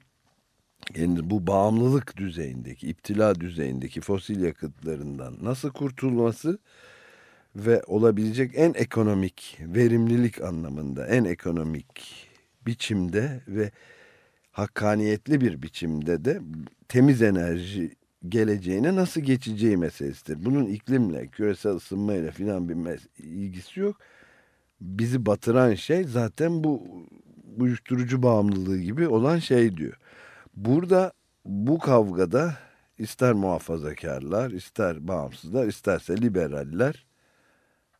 yani bu bağımlılık düzeyindeki, iptila düzeyindeki fosil yakıtlarından nasıl kurtulması ve olabilecek en ekonomik, verimlilik anlamında en ekonomik biçimde ve hakkaniyetli bir biçimde de temiz enerji geleceğine nasıl geçeceği meselesidir. Bunun iklimle, küresel ısınmayla filan bir ilgisi yok. Bizi batıran şey zaten bu uyuşturucu bağımlılığı gibi olan şey diyor. Burada bu kavgada ister muhafazakarlar, ister bağımsızlar, isterse liberaller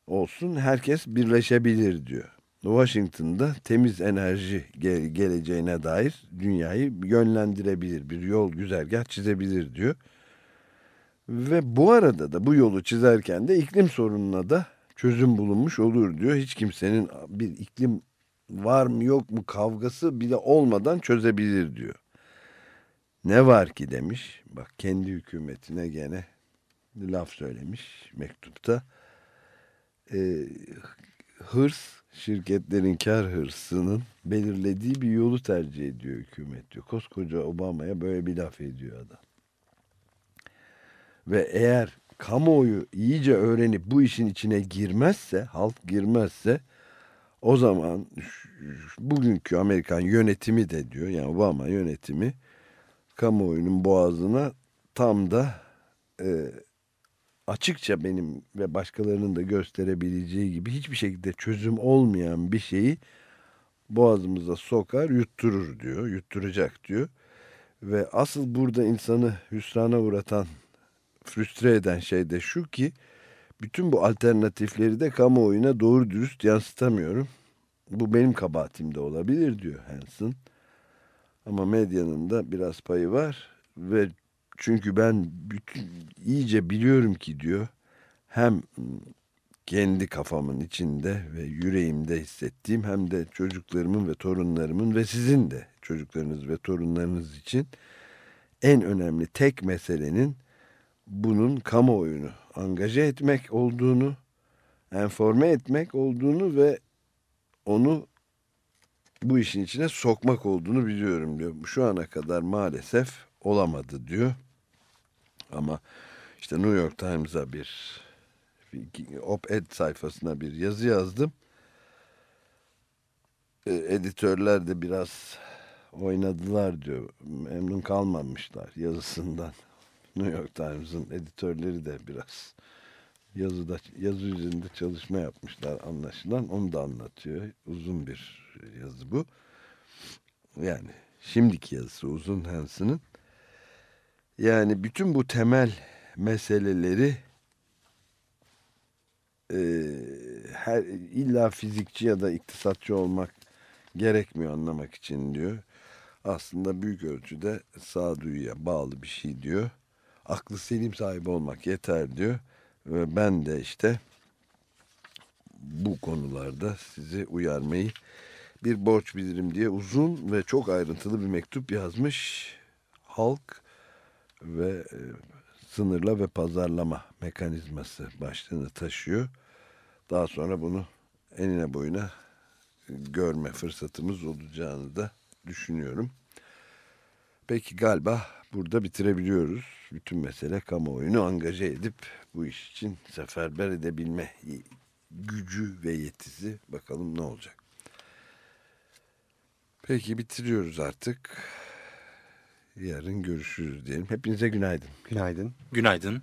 olsun herkes birleşebilir diyor. Washington'da temiz enerji gel- geleceğine dair dünyayı yönlendirebilir, bir yol güzergah çizebilir diyor. Ve bu arada da bu yolu çizerken de iklim sorununa da çözüm bulunmuş olur diyor. Hiç kimsenin bir iklim var mı yok mu kavgası bile olmadan çözebilir diyor. Ne var ki demiş. Bak kendi hükümetine gene laf söylemiş mektupta. Ee, hırs şirketlerin kar hırsının belirlediği bir yolu tercih ediyor hükümet diyor. Koskoca Obama'ya böyle bir laf ediyor adam. Ve eğer kamuoyu iyice öğrenip bu işin içine girmezse, halk girmezse o zaman bugünkü Amerikan yönetimi de diyor yani Obama yönetimi kamuoyunun boğazına tam da e, açıkça benim ve başkalarının da gösterebileceği gibi hiçbir şekilde çözüm olmayan bir şeyi boğazımıza sokar yutturur diyor, yutturacak diyor. Ve asıl burada insanı hüsrana uğratan, frustre eden şey de şu ki bütün bu alternatifleri de kamuoyuna doğru dürüst yansıtamıyorum. Bu benim kabahatim de olabilir diyor Hansen. Ama medyanın da biraz payı var ve çünkü ben bütün, iyice biliyorum ki diyor hem kendi kafamın içinde ve yüreğimde hissettiğim hem de çocuklarımın ve torunlarımın ve sizin de çocuklarınız ve torunlarınız için en önemli tek meselenin bunun kamuoyunu angaje etmek olduğunu, enforme etmek olduğunu ve onu bu işin içine sokmak olduğunu biliyorum diyor. Şu ana kadar maalesef olamadı diyor. Ama işte New York Times'a bir op-ed sayfasına bir yazı yazdım. e, editörler de biraz oynadılar diyor. Memnun kalmamışlar yazısından. New York Times'ın editörleri de biraz yazıda yazı üzerinde çalışma yapmışlar anlaşılan. Onu da anlatıyor. Uzun bir yazı bu. Yani şimdiki yazısı uzun Hansen'ın. Yani bütün bu temel meseleleri e, her illa fizikçi ya da iktisatçı olmak gerekmiyor anlamak için diyor. Aslında büyük ölçüde sağduyuya bağlı bir şey diyor. Aklı selim sahibi olmak yeter diyor. Ve ben de işte bu konularda sizi uyarmayı bir borç bilirim diye uzun ve çok ayrıntılı bir mektup yazmış. Halk ve e, sınırla ve pazarlama mekanizması başlığını taşıyor. Daha sonra bunu enine boyuna görme fırsatımız olacağını da düşünüyorum. Peki galiba burada bitirebiliyoruz. Bütün mesele kamuoyunu angaje edip bu iş için seferber edebilme gücü ve yetisi bakalım ne olacak. Peki bitiriyoruz artık. Yarın görüşürüz diyelim. Hepinize günaydın. Günaydın. Günaydın.